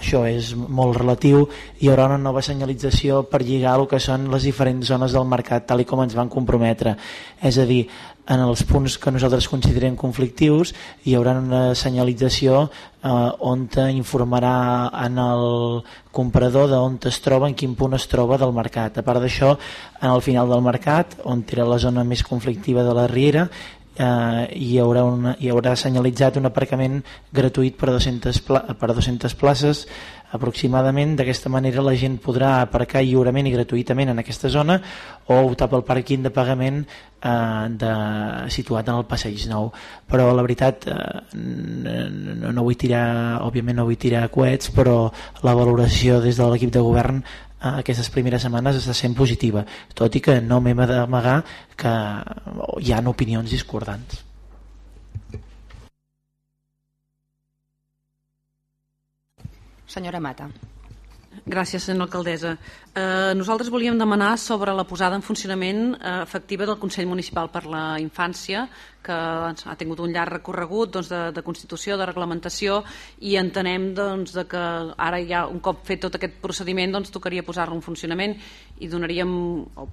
això és molt relatiu hi haurà una nova senyalització per lligar el que són les diferents zones del mercat tal i com ens van comprometre. És a dir, en els punts que nosaltres considerem conflictius hi haurà una senyalització eh, on informarà en el comprador de on es troba, en quin punt es troba del mercat. A part d'això, en el final del mercat, on era la zona més conflictiva de la Riera, eh, hi, haurà una, hi haurà senyalitzat un aparcament gratuït per 200, pla, per 200 places aproximadament. D'aquesta manera la gent podrà aparcar lliurement i gratuïtament en aquesta zona o optar pel pàrquing de pagament eh, de, situat en el passeig nou. Però la veritat eh, no, no vull tirar, òbviament no vull tirar coets, però la valoració des de l'equip de govern eh, aquestes primeres setmanes està sent positiva, tot i que no m'hem d'amagar que hi ha opinions discordants. Senyora Mata. Gràcies, senyora alcaldessa. Eh, nosaltres volíem demanar sobre la posada en funcionament eh, efectiva del Consell Municipal per la Infància, que ha tingut un llarg recorregut doncs, de, de constitució, de reglamentació, i entenem doncs, de que ara ja un cop fet tot aquest procediment doncs, tocaria posar-lo en funcionament i donaríem,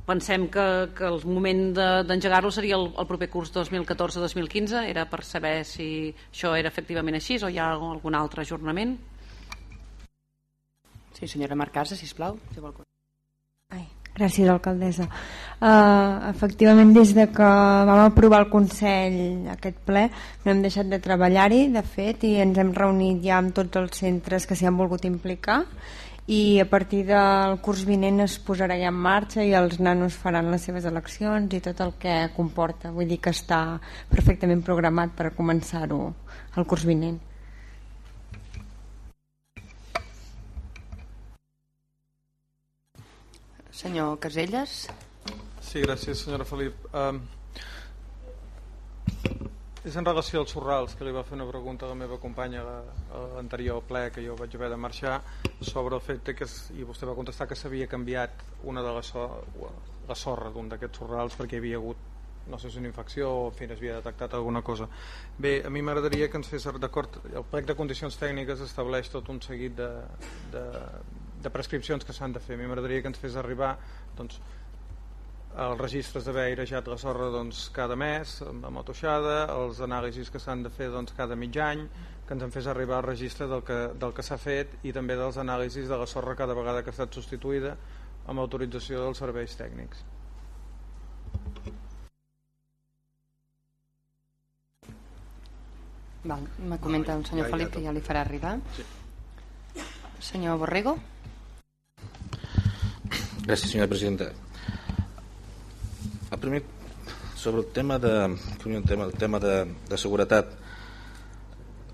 pensem que, que el moment d'engegar-lo de, seria el, el proper curs 2014-2015, era per saber si això era efectivament així o hi ha algun altre ajornament. Sí, senyora Marcasa, sisplau. Si vol... Ai, gràcies, alcaldessa. Uh, efectivament, des de que vam aprovar el Consell aquest ple, no hem deixat de treballar-hi, de fet, i ens hem reunit ja amb tots els centres que s'hi han volgut implicar i a partir del curs vinent es posarà ja en marxa i els nanos faran les seves eleccions i tot el que comporta. Vull dir que està perfectament programat per començar-ho el curs vinent. Senyor Caselles. Sí, gràcies, senyora Felip. Um, és en relació als sorrals que li va fer una pregunta a la meva companya a l'anterior ple que jo vaig haver de marxar sobre el fet que, i vostè va contestar que s'havia canviat una de les, la sorra d'un d'aquests sorrals perquè hi havia hagut no sé si una infecció o en fi, havia detectat alguna cosa. Bé, a mi m'agradaria que ens fes d'acord, el plec de condicions tècniques estableix tot un seguit de, de, de prescripcions que s'han de fer. A mi m'agradaria que ens fes arribar doncs, els registres d'haver airejat la sorra doncs, cada mes amb, amb autoixada, els anàlisis que s'han de fer doncs, cada mig any, que ens en fes arribar el registre del que, del que s'ha fet i també dels anàlisis de la sorra cada vegada que ha estat substituïda amb autorització dels serveis tècnics. Val, me comenta el senyor Felip que ja li farà arribar. Sí. Senyor Borrego. Gràcies, senyora presidenta. El primer, sobre el tema de, el tema, el tema de, de seguretat,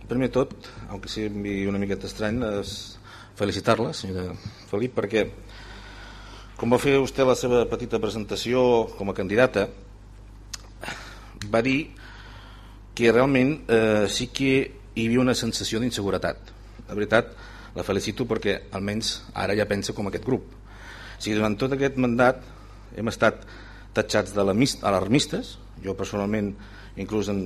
primer tot, aunque sigui una miqueta estrany, és felicitar-la, senyora Felip, perquè com va fer vostè la seva petita presentació com a candidata, va dir que realment eh, sí que hi havia una sensació d'inseguretat. La veritat, la felicito perquè almenys ara ja pensa com aquest grup o sigui, durant tot aquest mandat hem estat tatxats d'alarmistes, jo personalment inclús en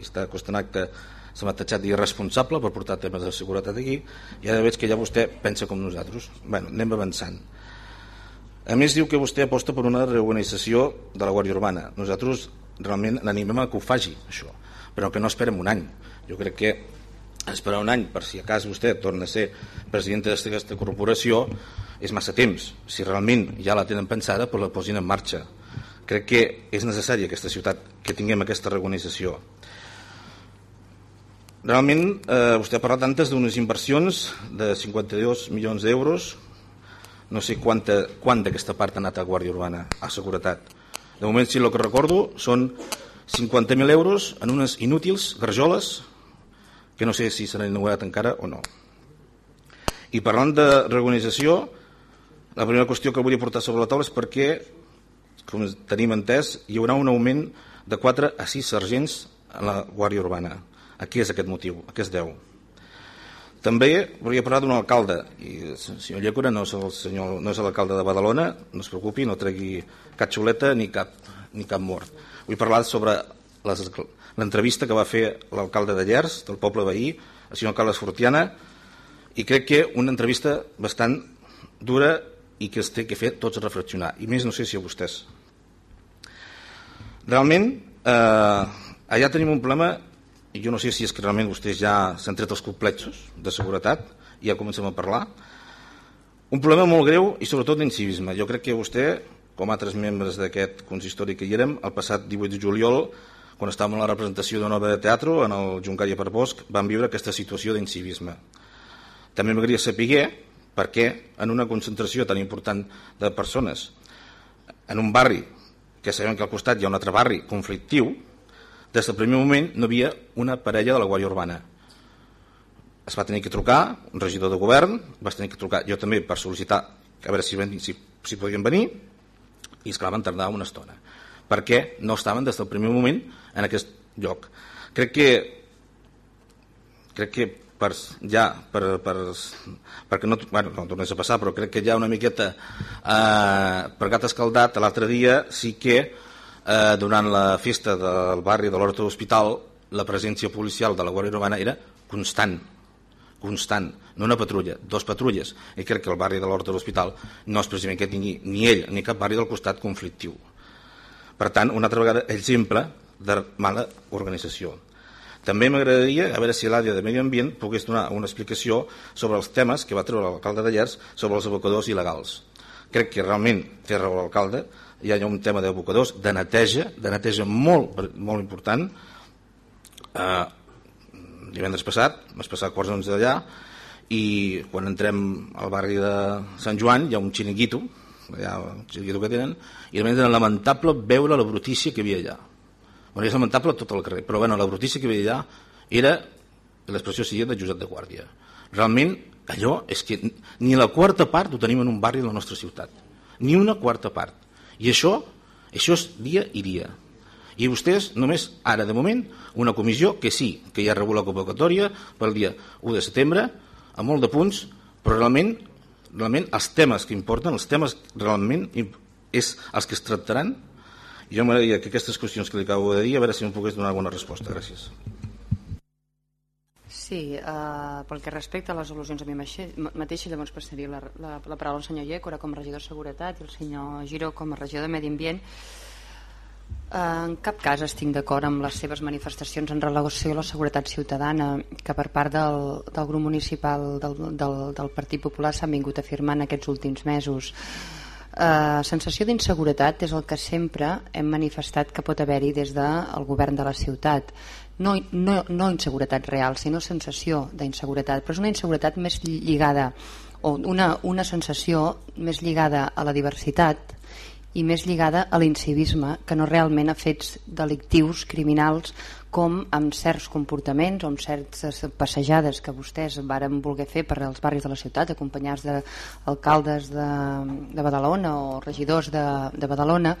està costant acte se m'ha tatxat d'irresponsable per portar temes de seguretat aquí i ara veig que ja vostè pensa com nosaltres. Bueno, anem avançant. A més diu que vostè aposta per una reorganització de la Guàrdia Urbana. Nosaltres realment n'animem a que ho faci això, però que no esperem un any. Jo crec que esperar un any per si a cas vostè torna a ser president d'aquesta corporació és massa temps. Si realment ja la tenen pensada, però la posin en marxa. Crec que és necessari aquesta ciutat que tinguem aquesta reorganització. Realment, eh, vostè ha parlat antes d'unes inversions de 52 milions d'euros. No sé quanta, quant d'aquesta part ha anat a Guàrdia Urbana, a seguretat. De moment, si el que recordo, són 50.000 euros en unes inútils garjoles que no sé si s'han inaugurat encara o no. I parlant de reorganització, la primera qüestió que volia portar sobre la taula és perquè, com tenim entès, hi haurà un augment de 4 a 6 sergents a la Guàrdia Urbana. A què és aquest motiu? A què es deu? També volia parlar d'un alcalde, i el senyor Llecura no és el senyor, no és l'alcalde de Badalona, no es preocupi, no tregui cap xuleta ni cap, ni cap mort. Vull parlar sobre l'entrevista que va fer l'alcalde de Llers, del poble veí, el senyor Carles Fortiana, i crec que una entrevista bastant dura i que es té que fer tots reflexionar, i més no sé si a vostès. Realment, eh, allà tenim un problema, i jo no sé si és que realment vostès ja s'han tret els complexos de seguretat, i ja comencem a parlar, un problema molt greu i sobretot d'incivisme. Jo crec que vostè, com altres membres d'aquest consistori que hi érem, el passat 18 de juliol, quan estàvem en la representació d'una obra de teatre en el Juncària per Bosc, vam viure aquesta situació d'incivisme També m'agradaria saber per què en una concentració tan important de persones en un barri que sabem que al costat hi ha un altre barri conflictiu, des del primer moment no havia una parella de la Guàrdia Urbana. Es va tenir que trucar, un regidor de govern, va tenir que trucar jo també per sol·licitar a veure si, ven, si, si podien venir, i esclar, van tardar una estona. Perquè no estaven des del primer moment en aquest lloc. Crec que crec que per, ja, per, per, perquè no, bueno, no tornés a passar, però crec que ja una miqueta eh, per gat escaldat, l'altre dia sí que eh, durant la festa del barri de l'Horta d'Hospital la presència policial de la Guàrdia Urbana era constant, constant, no una patrulla, dos patrulles, i crec que el barri de l'Horta de l'Hospital no és precisament que tingui ni ell ni cap barri del costat conflictiu. Per tant, una altra vegada, exemple de mala organització. També m'agradaria a veure si l'àrea de Medi Ambient pogués donar una explicació sobre els temes que va treure l'alcalde de Llers sobre els abocadors il·legals. Crec que realment té raó l'alcalde, hi ha un tema d'abocadors, de neteja, de neteja molt, molt important. Eh, divendres passat, vaig passar quarts d'onze d'allà, i quan entrem al barri de Sant Joan hi ha un xiringuito, allà, un xiringuito que tenen, i realment és lamentable veure la brutícia que havia allà Bueno, és lamentable tot el carrer, però bueno, la brutícia que hi havia allà era l'expressió seria de Josep de Guàrdia. Realment, allò és que ni la quarta part ho tenim en un barri de la nostra ciutat. Ni una quarta part. I això, això és dia i dia. I vostès només, ara de moment, una comissió que sí, que ja rebut la convocatòria pel dia 1 de setembre, amb molt de punts, però realment, realment els temes que importen, els temes realment és els que es tractaran jo m'agradaria que aquestes qüestions que li acabo de dir, a veure si em pogués donar alguna resposta. Gràcies. Sí, eh, pel que respecta a les al·lusions a mi mateixa, llavors passaria la, la, la paraula al senyor Llécora com a regidor de Seguretat i el senyor Giró com a regidor de Medi Ambient. Eh, en cap cas estic d'acord amb les seves manifestacions en relació a la seguretat ciutadana que per part del, del grup municipal del, del, del Partit Popular s'han vingut afirmant aquests últims mesos eh, sensació d'inseguretat és el que sempre hem manifestat que pot haver-hi des del govern de la ciutat. No, no, no inseguretat real sinó sensació d'inseguretat però és una inseguretat més lligada o una, una sensació més lligada a la diversitat i més lligada a l'incivisme que no realment a fets delictius, criminals com amb certs comportaments o amb certes passejades que vostès varen voler fer per als barris de la ciutat acompanyats d'alcaldes de, de Badalona o regidors de, de Badalona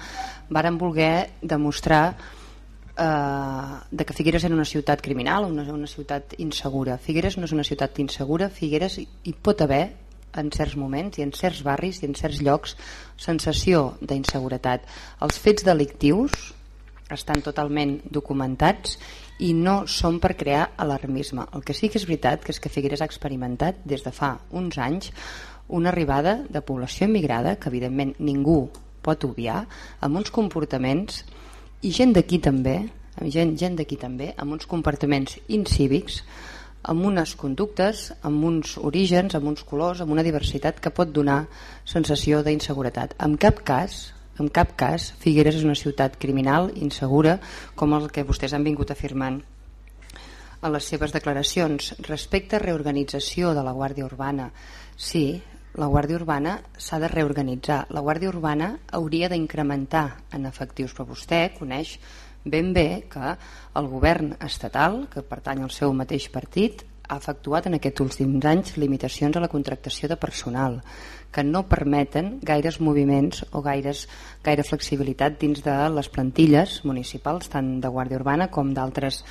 varen voler demostrar eh, de que Figueres era una ciutat criminal una, una ciutat insegura. Figueres no és una ciutat insegura. Figueres hi pot haver en certs moments i en certs barris i en certs llocs sensació d'inseguretat. Els fets delictius estan totalment documentats i no són per crear alarmisme. El que sí que és veritat que és que Figueres ha experimentat des de fa uns anys una arribada de població immigrada que evidentment ningú pot obviar amb uns comportaments i gent d'aquí també gent, gent d'aquí també amb uns comportaments incívics amb unes conductes, amb uns orígens, amb uns colors, amb una diversitat que pot donar sensació d'inseguretat. En cap cas en cap cas Figueres és una ciutat criminal, insegura, com el que vostès han vingut afirmant a les seves declaracions. Respecte a reorganització de la Guàrdia Urbana, sí, la Guàrdia Urbana s'ha de reorganitzar. La Guàrdia Urbana hauria d'incrementar en efectius, però vostè coneix ben bé que el govern estatal, que pertany al seu mateix partit, ha efectuat en aquests últims anys limitacions a la contractació de personal que no permeten gaires moviments o gaires, gaire flexibilitat dins de les plantilles municipals tant de Guàrdia Urbana com d'altres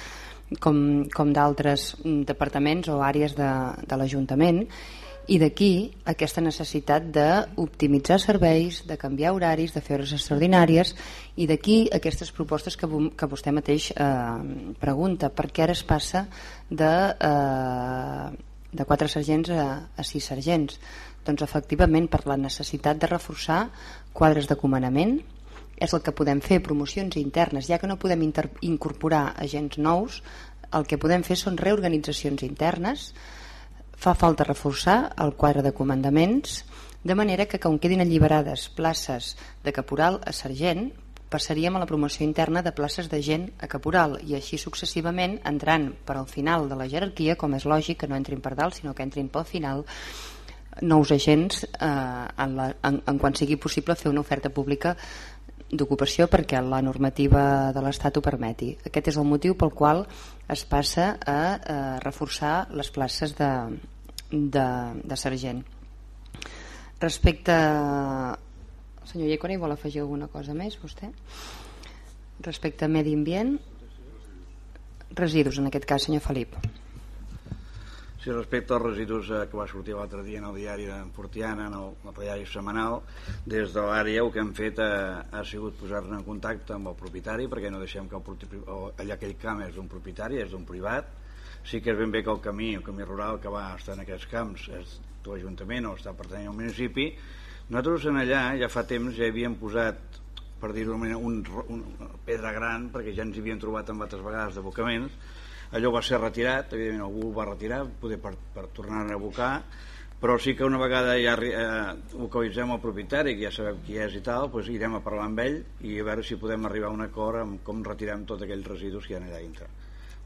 com, com d'altres departaments o àrees de, de l'Ajuntament. I d'aquí aquesta necessitat d'optimitzar serveis, de canviar horaris, de fer hores extraordinàries i d'aquí aquestes propostes que, que vostè mateix eh, pregunta, per què ara es passa de, eh, de quatre sergents a, a sis sergents? Doncs efectivament per la necessitat de reforçar quadres de comandament és el que podem fer, promocions internes, ja que no podem incorporar agents nous, el que podem fer són reorganitzacions internes, fa falta reforçar el quadre de comandaments de manera que quan quedin alliberades places de caporal a sergent passaríem a la promoció interna de places de gent a caporal i així successivament entrant per al final de la jerarquia, com és lògic que no entrin per dalt sinó que entrin pel final nous agents eh, en, la, en, en quan sigui possible fer una oferta pública d'ocupació perquè la normativa de l'Estat ho permeti. Aquest és el motiu pel qual es passa a, a eh, reforçar les places de, de, de sergent. Respecte... Senyor Llecona, hi vol afegir alguna cosa més, vostè? Respecte a medi ambient, residus, en aquest cas, senyor Felip. Sí, respecte als residus eh, que va sortir l'altre dia en el diari de Fortiana, en el, el diari setmanal, des de l'àrea el que hem fet ha, ha sigut posar-ne en contacte amb el propietari, perquè no deixem que el, allà aquell camp és d'un propietari, és d'un privat. Sí que és ben bé que el camí, el camí rural que va estar en aquests camps és l'Ajuntament o està pertanyent al municipi. Nosaltres en allà ja fa temps ja havíem posat per dir-ho una un, un, pedra gran, perquè ja ens hi havíem trobat amb altres vegades d'abocaments, allò va ser retirat, evidentment algú ho va retirar poder per, per tornar a abocar però sí que una vegada ja eh, localitzem el propietari, que ja sabem qui és i tal, doncs irem a parlar amb ell i a veure si podem arribar a un acord amb com retirem tots aquells residus que hi ha allà dintre.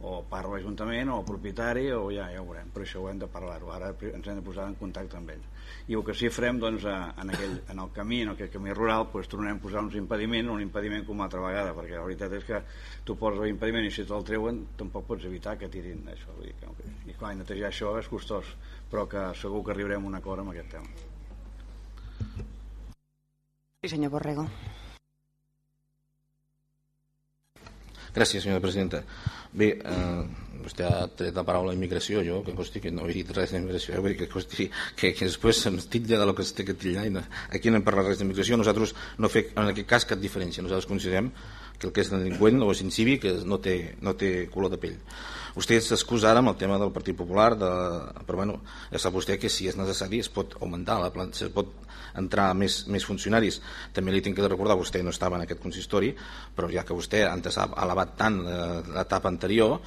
O per l'Ajuntament o el propietari o ja, ja ho veurem, però això ho hem de parlar-ho. Ara ens hem de posar en contacte amb ell i el que sí farem doncs, en, aquell, en el camí en aquell camí rural doncs, tornarem a posar uns impediments un impediment com una altra vegada perquè la veritat és que tu poses l'impediment i si te'l treuen tampoc pots evitar que tirin això vull dir que, i clar, netejar això és costós però que segur que arribarem a un acord amb aquest tema Sí senyor Borrego Gràcies, senyora presidenta. Bé, eh, vostè ha tret la paraula immigració, jo que consti que no he dit res d'immigració, vull dir que consti que, que després se'm titlla de lo que es té que titllar i no, aquí no hem parlat res d'immigració, nosaltres no fem en aquest cas cap diferència, nosaltres considerem que el que és delinqüent o és incívic no té, no té color de pell. Vostè s'excusa ara amb el tema del Partit Popular, de, però bueno, ja sap vostè que si és necessari es pot augmentar, la planta, es pot entrar més, més funcionaris. També li tinc que recordar, vostè no estava en aquest consistori, però ja que vostè antes ha elevat tant eh, l'etapa anterior,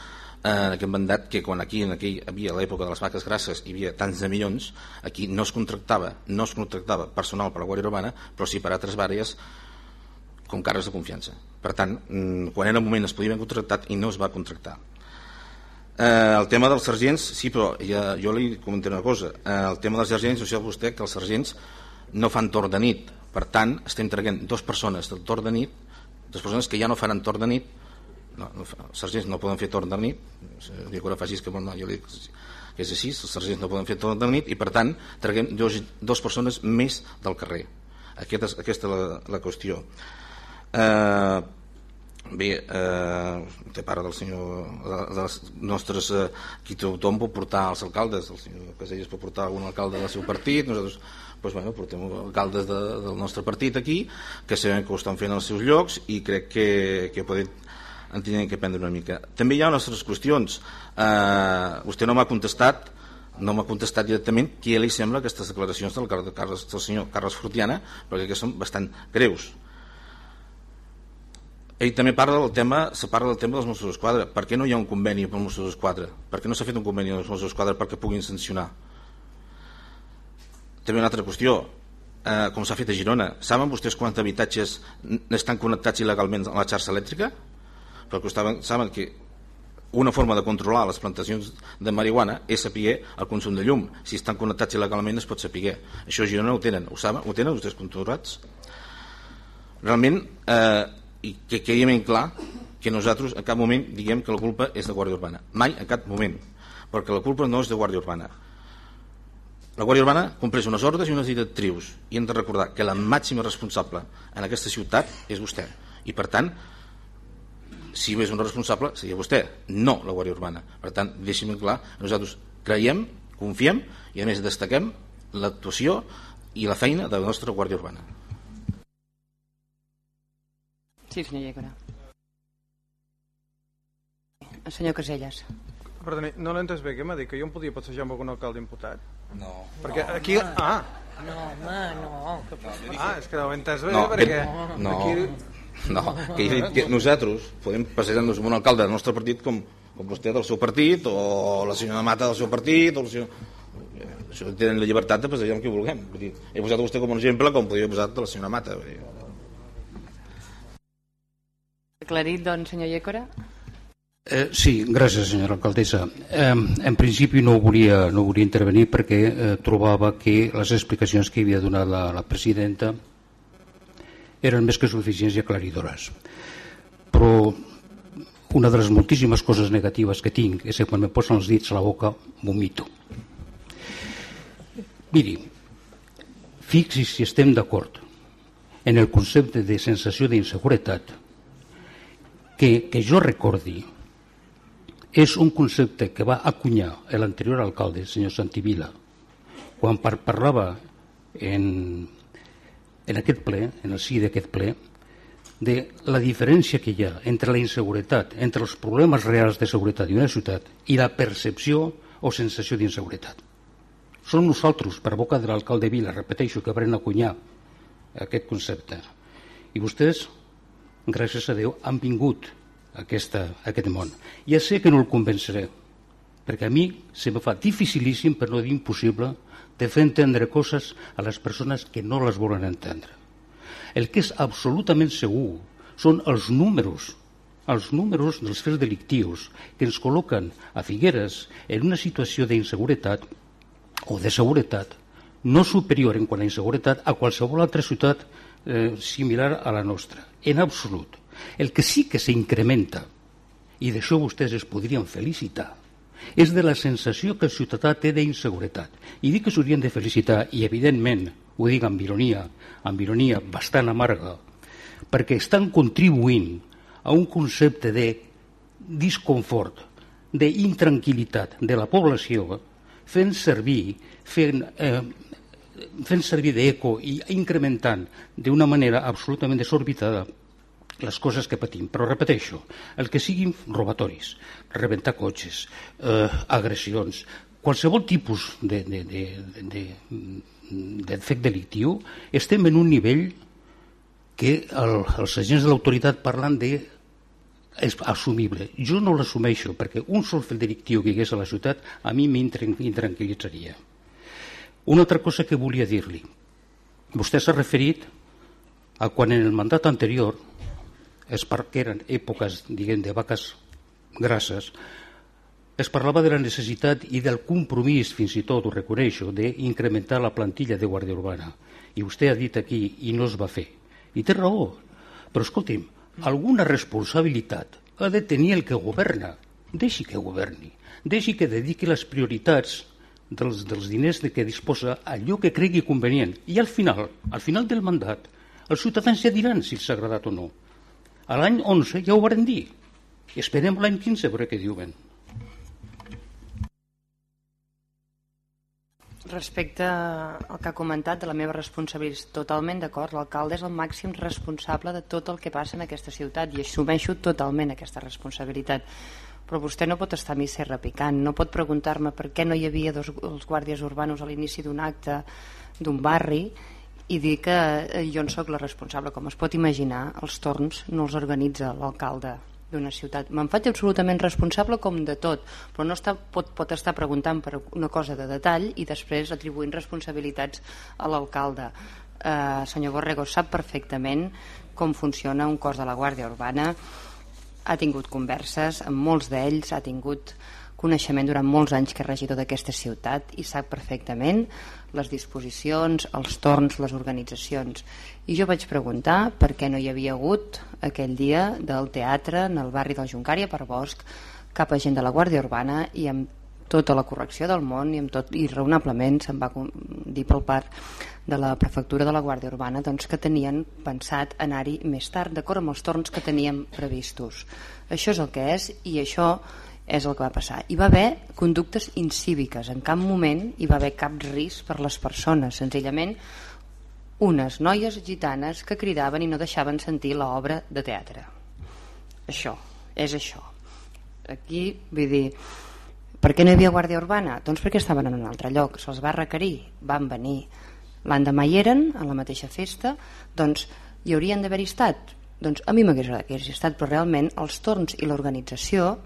en aquest mandat que quan aquí en aquell havia l'època de les vaques grasses hi havia tants de milions, aquí no es contractava, no es contractava personal per la Guàrdia Urbana, però sí per altres àrees com càrrecs de confiança. Per tant, mm, quan era el moment es podien contractar i no es va contractar. Eh, el tema dels sergents, sí, però ja, jo li comentaré una cosa. Eh, el tema dels sergents, ho sap vostè que els sergents no fan torn de nit. Per tant, estem traient dues persones del torn de nit, dues persones que ja no faran torn de nit, no, no, els sergents no poden fer torn de nit, dic que facis que, no, jo li dic que és així, els sergents no poden fer torn de nit i per tant traguem dos, dos persones més del carrer. Aquesta és, aquesta és la, la qüestió. Eh, Bé, eh, té part del senyor de, dels nostres eh, qui tothom pot portar els alcaldes el senyor Casellas pot portar un alcalde del seu partit nosaltres doncs, bueno, portem alcaldes de, del nostre partit aquí que sabem que ho estan fent als seus llocs i crec que, que poden en tenen que prendre una mica també hi ha unes altres qüestions eh, vostè no m'ha contestat no m'ha contestat directament qui li sembla aquestes declaracions del, Carles, del senyor Carles Fortiana perquè que són bastant greus ell també parla del tema, se parla del tema dels Mossos d'Esquadra. Per què no hi ha un conveni per Mossos d'Esquadra? Per què no s'ha fet un conveni amb els Mossos d'Esquadra perquè puguin sancionar? També una altra qüestió, eh, com s'ha fet a Girona. Saben vostès quants habitatges estan connectats il·legalment a la xarxa elèctrica? Perquè saben, saben que una forma de controlar les plantacions de marihuana és saber el consum de llum. Si estan connectats il·legalment es pot saber. Això a Girona ho tenen. Ho saben? Ho tenen vostès controlats? Realment, eh, i que quedi ben clar que nosaltres en cap moment diguem que la culpa és de Guàrdia Urbana. Mai, en cap moment. Perquè la culpa no és de Guàrdia Urbana. La Guàrdia Urbana compleix unes ordres i unes directrius i hem de recordar que la màxima responsable en aquesta ciutat és vostè. I per tant, si és un responsable, seria vostè, no la Guàrdia Urbana. Per tant, deixi'm clar, nosaltres creiem, confiem i a més destaquem l'actuació i la feina de la nostra Guàrdia Urbana. Sí, senyor Llecora. El senyor Caselles. Perdoni, no l'he entès bé, què m'ha dit? Que jo em podia passejar amb algun alcalde imputat? No. Perquè no, aquí... No. Ah! No, home, no. Que ah, és que no ho he entès bé, no, perquè... No, aquí... no que, que nosaltres podem passejar-nos amb un alcalde del nostre partit com, com vostè del seu partit, o la senyora Mata del seu partit, o el senyor... Això tenen la llibertat de passejar amb qui vulguem. Vull dir, he posat vostè com un exemple com podria posar la senyora Mata. Vull dir. Aclarit, doncs, senyor Llécora. Eh, sí, gràcies, senyora alcaldessa. Eh, en principi no volia, no volia intervenir perquè eh, trobava que les explicacions que havia donat la, la presidenta eren més que suficients i aclaridores. Però una de les moltíssimes coses negatives que tinc és que quan me posen els dits a la boca vomito. Miri, fixi si estem d'acord en el concepte de sensació d'inseguretat que, que jo recordi és un concepte que va acunyar l'anterior alcalde, senyor Santivila, quan par parlava en, en aquest ple, en el sí d'aquest ple, de la diferència que hi ha entre la inseguretat, entre els problemes reals de seguretat d'una ciutat i la percepció o sensació d'inseguretat. Són nosaltres, per boca de l'alcalde Vila, repeteixo, que van acunyar aquest concepte. I vostès, gràcies a Déu, han vingut aquesta, aquest món. Ja sé que no el convenceré, perquè a mi se me fa dificilíssim, per no dir impossible, de fer entendre coses a les persones que no les volen entendre. El que és absolutament segur són els números, els números dels fets delictius que ens col·loquen a Figueres en una situació d'inseguretat o de seguretat no superior en quant a inseguretat a qualsevol altra ciutat eh, similar a la nostra, en absolut. El que sí que s'incrementa, i d'això vostès es podrien felicitar, és de la sensació que el ciutadà té d'inseguretat. I dic que s'haurien de felicitar, i evidentment ho dic amb ironia, amb ironia bastant amarga, perquè estan contribuint a un concepte de disconfort, d'intranquil·litat de la població, fent servir, fent, eh, fent servir d'eco i incrementant d'una manera absolutament desorbitada les coses que patim. Però repeteixo, el que siguin robatoris, rebentar cotxes, eh, agressions, qualsevol tipus de, de, de, de, de fet delictiu, estem en un nivell que el, els agents de l'autoritat parlen de és assumible. Jo no l'assumeixo perquè un sol fet delictiu que hi hagués a la ciutat a mi m'intranquil·litzaria. Una altra cosa que volia dir-li. Vostè s'ha referit a quan en el mandat anterior es perquè eren èpoques diguem, de vaques grasses, es parlava de la necessitat i del compromís, fins i tot ho reconeixo, d'incrementar la plantilla de Guàrdia Urbana. I vostè ha dit aquí, i no es va fer. I té raó, però escolti'm, alguna responsabilitat ha de tenir el que governa. Deixi que governi, deixi que dediqui les prioritats dels, dels diners de què disposa allò que cregui convenient. I al final, al final del mandat, els ciutadans ja diran si els ha agradat o no. A l'any 11 ja ho varen dir. Esperem l'any 15 a veure què diuen. Respecte al que ha comentat de la meva responsabilitat, totalment d'acord, l'alcalde és el màxim responsable de tot el que passa en aquesta ciutat i assumeixo totalment aquesta responsabilitat. Però vostè no pot estar a mi ser repicant, no pot preguntar-me per què no hi havia dos els guàrdies urbanos a l'inici d'un acte d'un barri i dir que eh, jo en sóc la responsable. Com es pot imaginar, els torns no els organitza l'alcalde d'una ciutat. Me'n faig absolutament responsable com de tot, però no està, pot, pot estar preguntant per una cosa de detall i després atribuint responsabilitats a l'alcalde. Eh, senyor Borrego sap perfectament com funciona un cos de la Guàrdia Urbana, ha tingut converses amb molts d'ells, ha tingut coneixement durant molts anys que és regidor d'aquesta ciutat i sap perfectament les disposicions, els torns, les organitzacions. I jo vaig preguntar per què no hi havia hagut aquell dia del teatre en el barri del Juncària per Bosch cap agent de la Guàrdia Urbana i amb tota la correcció del món i, amb tot, i raonablement se'n va dir pel part de la prefectura de la Guàrdia Urbana doncs, que tenien pensat anar-hi més tard d'acord amb els torns que teníem previstos. Això és el que és i això és el que va passar. Hi va haver conductes incíviques, en cap moment hi va haver cap risc per les persones, senzillament unes noies gitanes que cridaven i no deixaven sentir l'obra de teatre. Això, és això. Aquí, vull dir, per què no hi havia Guàrdia Urbana? Doncs perquè estaven en un altre lloc, se'ls va requerir, van venir. L'endemà hi eren, a la mateixa festa, doncs hi haurien d'haver estat? Doncs a mi m'hagués agradat que hi estat, però realment els torns i l'organització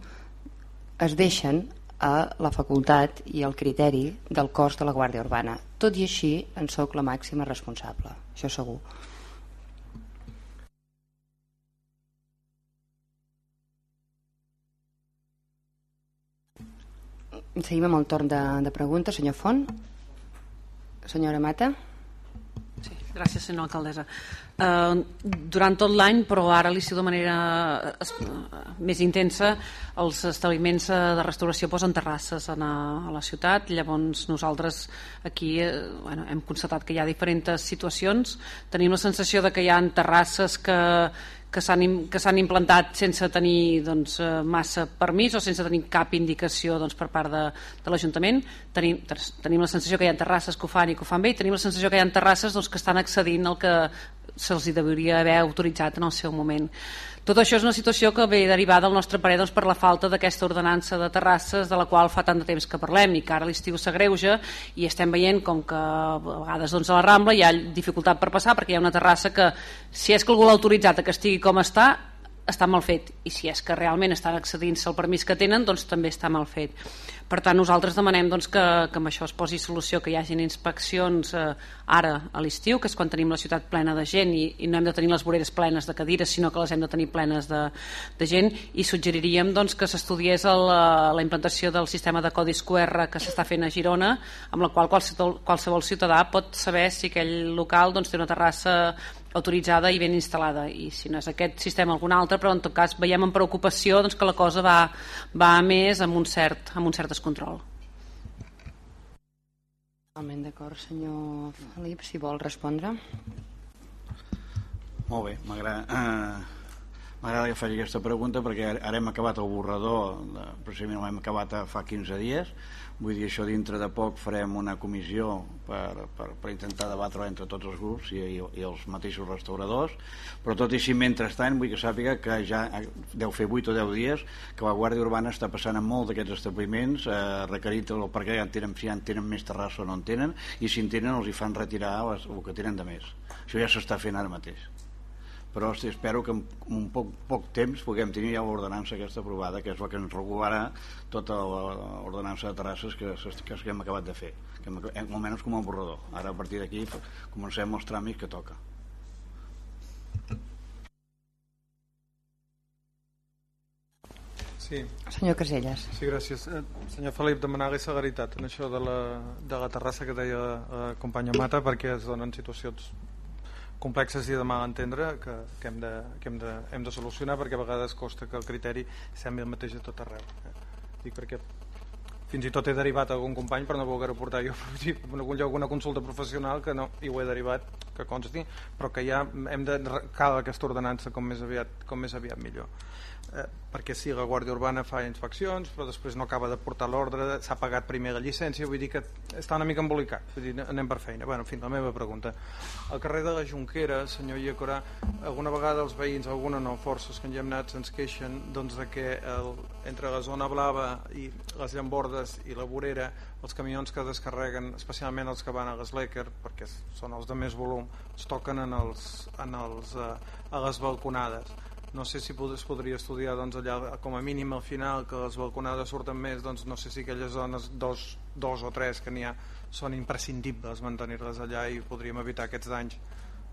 es deixen a la facultat i al criteri del cos de la Guàrdia Urbana. Tot i així, en sóc la màxima responsable, això segur. Seguim amb el torn de, de preguntes. Senyor Font? Senyora Mata? Gràcies, senyora alcaldessa. Uh, durant tot l'any, però ara l'estiu de manera uh, més intensa, els establiments uh, de restauració posen terrasses a, a la ciutat. Llavors nosaltres aquí bueno, hem constatat que hi ha diferents situacions. Tenim la sensació de que hi ha terrasses que que s'han implantat sense tenir doncs, massa permís o sense tenir cap indicació doncs, per part de, de l'Ajuntament. Tenim, tenim la sensació que hi ha terrasses que ho fan i que ho fan bé i tenim la sensació que hi ha terrasses doncs, que estan accedint al que se'ls devia haver autoritzat en el seu moment. Tot això és una situació que ve derivada al nostre parer doncs, per la falta d'aquesta ordenança de terrasses de la qual fa tant de temps que parlem. I que ara l'estiu s'agreuja i estem veient com que a vegades doncs, a la Rambla hi ha dificultat per passar perquè hi ha una terrassa que si és que algú l'ha autoritzat que estigui com està està mal fet. I si és que realment estan accedint-se al permís que tenen doncs també està mal fet. Per tant nosaltres demanem doncs, que, que amb això es posi solució que hi hagin inspeccions eh, ara a l'estiu que és quan tenim la ciutat plena de gent i, i no hem de tenir les voreres plenes de cadires sinó que les hem de tenir plenes de, de gent. I suggeriríem doncs, que s'estudiés la, la implantació del sistema de codis QR que s'està fent a Girona amb la qual qualsevol, qualsevol ciutadà pot saber si aquell local doncs, té una terrassa autoritzada i ben instal·lada i si no és aquest sistema algun altre però en tot cas veiem amb preocupació doncs, que la cosa va, va més amb un cert, amb un cert descontrol Totalment d'acord, senyor Felip, si vol respondre. Molt bé, m'agrada eh, m'agrada que faci aquesta pregunta perquè ara hem acabat el borrador, precisament l'hem acabat fa 15 dies, Vull dir, això dintre de poc farem una comissió per, per, per intentar debatre entre tots els grups i, i, i els mateixos restauradors, però tot i així, mentrestant, vull que sàpiga que ja deu fer 8 o 10 dies que la Guàrdia Urbana està passant a molt d'aquests establiments, eh, requerit el perquè ja en tenen, si ja en tenen més terrassa o no en tenen, i si en tenen els hi fan retirar les, el que tenen de més. Això ja s'està fent ara mateix però hosti, espero que en un poc, poc temps puguem tenir ja l'ordenança aquesta aprovada, que és la que ens regularà tota l'ordenança de terrasses que, que, que hem acabat de fer, que hem, almenys com a borrador. Ara a partir d'aquí comencem els tràmits que toca. Sí. Senyor Caselles. Sí, gràcies. Eh, senyor Felip, demanar la celeritat en això de la, de la terrassa que deia la eh, companya Mata, perquè es donen situacions complexes i de mal entendre que, que, hem, de, que hem, de, hem de solucionar perquè a vegades costa que el criteri sembli el mateix a tot arreu eh? dic perquè fins i tot he derivat a algun company per no voler-ho portar jo en algun lloc una consulta professional que no, i ho he derivat que consti però que ja hem de cal aquesta ordenança com més aviat, com més aviat millor eh, perquè sí, la Guàrdia Urbana fa inspeccions però després no acaba de portar l'ordre s'ha pagat primer la llicència vull dir que està una mica embolicat. Vull dir, anem per feina. Bueno, en fi, la meva pregunta. Al carrer de la Junquera, senyor Iacorà alguna vegada els veïns, alguna no forces que hi hem anat se'ns queixen doncs, de que el, entre la zona blava i les llambordes i la vorera els camions que descarreguen especialment els que van a l'Slecker perquè són els de més volum es toquen en els, en els, eh, a les balconades no sé si es podria estudiar doncs, allà com a mínim al final que les balconades surten més doncs no sé si aquelles zones dos, dos o tres que n'hi ha són imprescindibles mantenir-les allà i podríem evitar aquests danys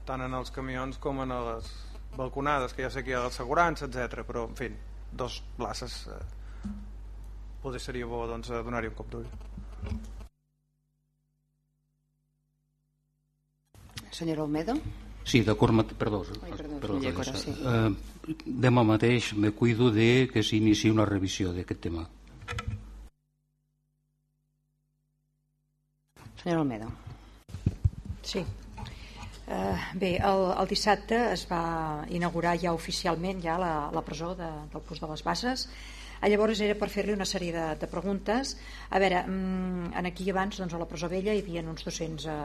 tant en els camions com en les balconades que ja sé que hi ha l'assegurança etc però en fi, dos places eh, seria bo doncs, donar-hi un cop d'ull Senyora Olmedo Sí, d'acord, perdó, Ai, perdó, perdó, perdó sí. eh, demà mateix me cuido de que s'inici una revisió d'aquest tema. Senyora Almedo. Sí. Uh, bé, el, el dissabte es va inaugurar ja oficialment ja la, la presó de, del Pus de les Bases llavors era per fer-li una sèrie de, de preguntes a veure, mm, en aquí abans doncs, a la presó vella hi havia uns 200 eh,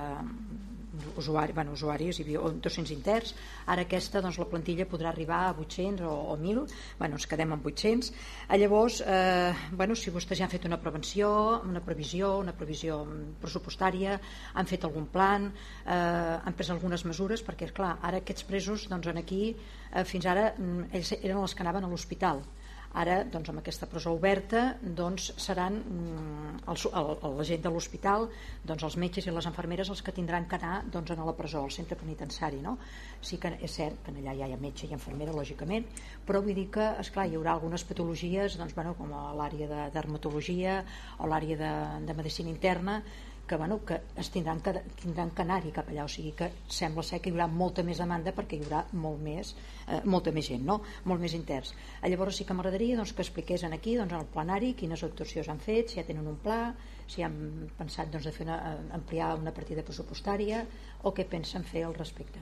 usuari, bueno, usuaris, hi havia 200 interns, ara aquesta doncs, la plantilla podrà arribar a 800 o, o 1.000, bueno, ens quedem amb 800. A llavors, eh, bueno, si vostès ja han fet una prevenció, una previsió, una previsió pressupostària, han fet algun plan, eh, han pres algunes mesures, perquè, és clar ara aquests presos, doncs, en aquí, eh, fins ara, mm, ells eren els que anaven a l'hospital, Ara, doncs, amb aquesta presó oberta, doncs, seran mm, el, el, la gent de l'hospital, doncs, els metges i les enfermeres els que tindran que anar doncs, a la presó, al centre penitenciari. No? Sí que és cert que allà ja hi ha metge i infermera, lògicament, però vull dir que, esclar, hi haurà algunes patologies, doncs, bueno, com l'àrea de dermatologia o l'àrea de, de medicina interna, que, bueno, que es tindran que, tindran que anar-hi cap allà, o sigui que sembla ser que hi haurà molta més demanda perquè hi haurà molt més, eh, molta més gent, no? molt més interns. A eh, llavors sí que m'agradaria doncs, que expliqués aquí, doncs, en el plenari, quines actuacions han fet, si ja tenen un pla, si han pensat doncs, de fer una, eh, ampliar una partida pressupostària o què pensen fer al respecte.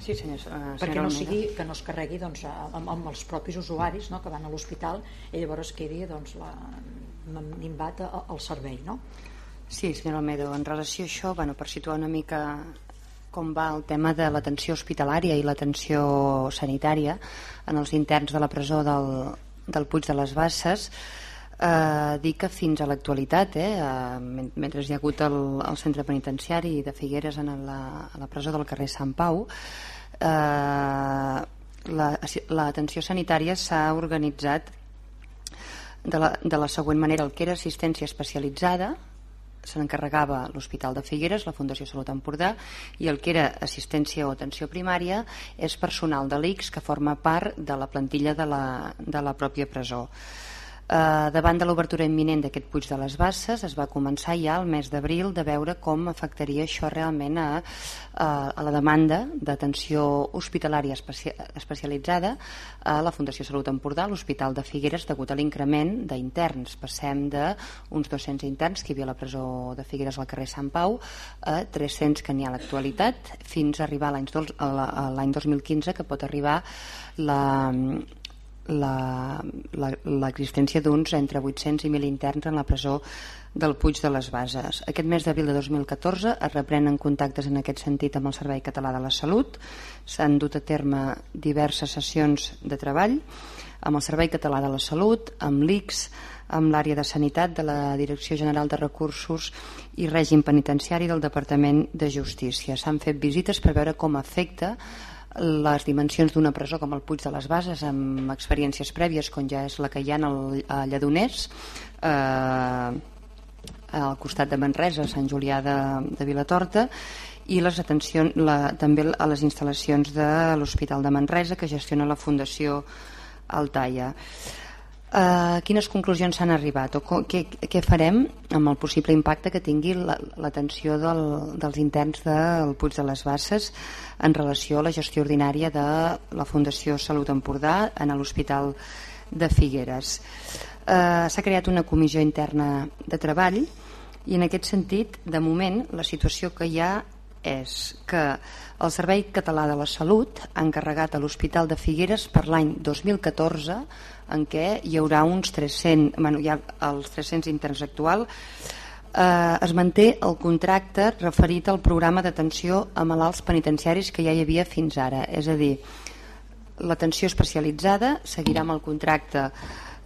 Sí, senyor, uh, perquè no sigui que no es carregui doncs, amb, amb els propis usuaris no, que van a l'hospital i llavors quedi doncs, la, minvat el servei, no? Sí, senyora Almedo, en relació a això, bueno, per situar una mica com va el tema de l'atenció hospitalària i l'atenció sanitària en els interns de la presó del, del Puig de les Basses, eh, dir que fins a l'actualitat, eh, eh, mentre hi ha hagut el, el centre penitenciari de Figueres en la, a la presó del carrer Sant Pau, eh, l'atenció la, sanitària s'ha organitzat de la, de la següent manera el que era assistència especialitzada se n'encarregava l'Hospital de Figueres, la Fundació Salut Empordà, i el que era assistència o atenció primària és personal de l'ICS que forma part de la plantilla de la, de la pròpia presó. Eh, davant de l'obertura imminent d'aquest Puig de les Basses es va començar ja el mes d'abril de veure com afectaria això realment a, a, a la demanda d'atenció hospitalària especia, especialitzada a la Fundació Salut Empordà, l'Hospital de Figueres, degut a l'increment d'interns. Passem d'uns 200 interns que hi havia a la presó de Figueres al carrer Sant Pau a 300 que n'hi ha a l'actualitat fins a arribar l'any 2015 que pot arribar la, l'existència d'uns entre 800 i 1.000 interns en la presó del Puig de les Bases. Aquest mes d'abril de 2014 es reprenen contactes en aquest sentit amb el Servei Català de la Salut. S'han dut a terme diverses sessions de treball amb el Servei Català de la Salut, amb l'ICS, amb l'àrea de sanitat de la Direcció General de Recursos i Règim Penitenciari del Departament de Justícia. S'han fet visites per veure com afecta les dimensions d'una presó com el Puig de les Bases amb experiències prèvies com ja és la que hi ha al, a Lledoners eh, al costat de Manresa, Sant Julià de, de Vilatorta i les atencions, la, també a les instal·lacions de l'Hospital de Manresa que gestiona la Fundació Altaia. Uh, quines conclusions s'han arribat o què, què farem amb el possible impacte que tingui l'atenció del, dels interns del Puig de les Basses en relació a la gestió ordinària de la Fundació Salut Empordà en l'Hospital de Figueres. Uh, S'ha creat una comissió interna de treball i en aquest sentit, de moment, la situació que hi ha és que el Servei Català de la Salut ha encarregat a l'Hospital de Figueres per l'any 2014 en què hi haurà uns 300, bueno, hi ha els 300 interns actuals, eh, es manté el contracte referit al programa d'atenció a malalts penitenciaris que ja hi havia fins ara, és a dir, l'atenció especialitzada seguirà amb el contracte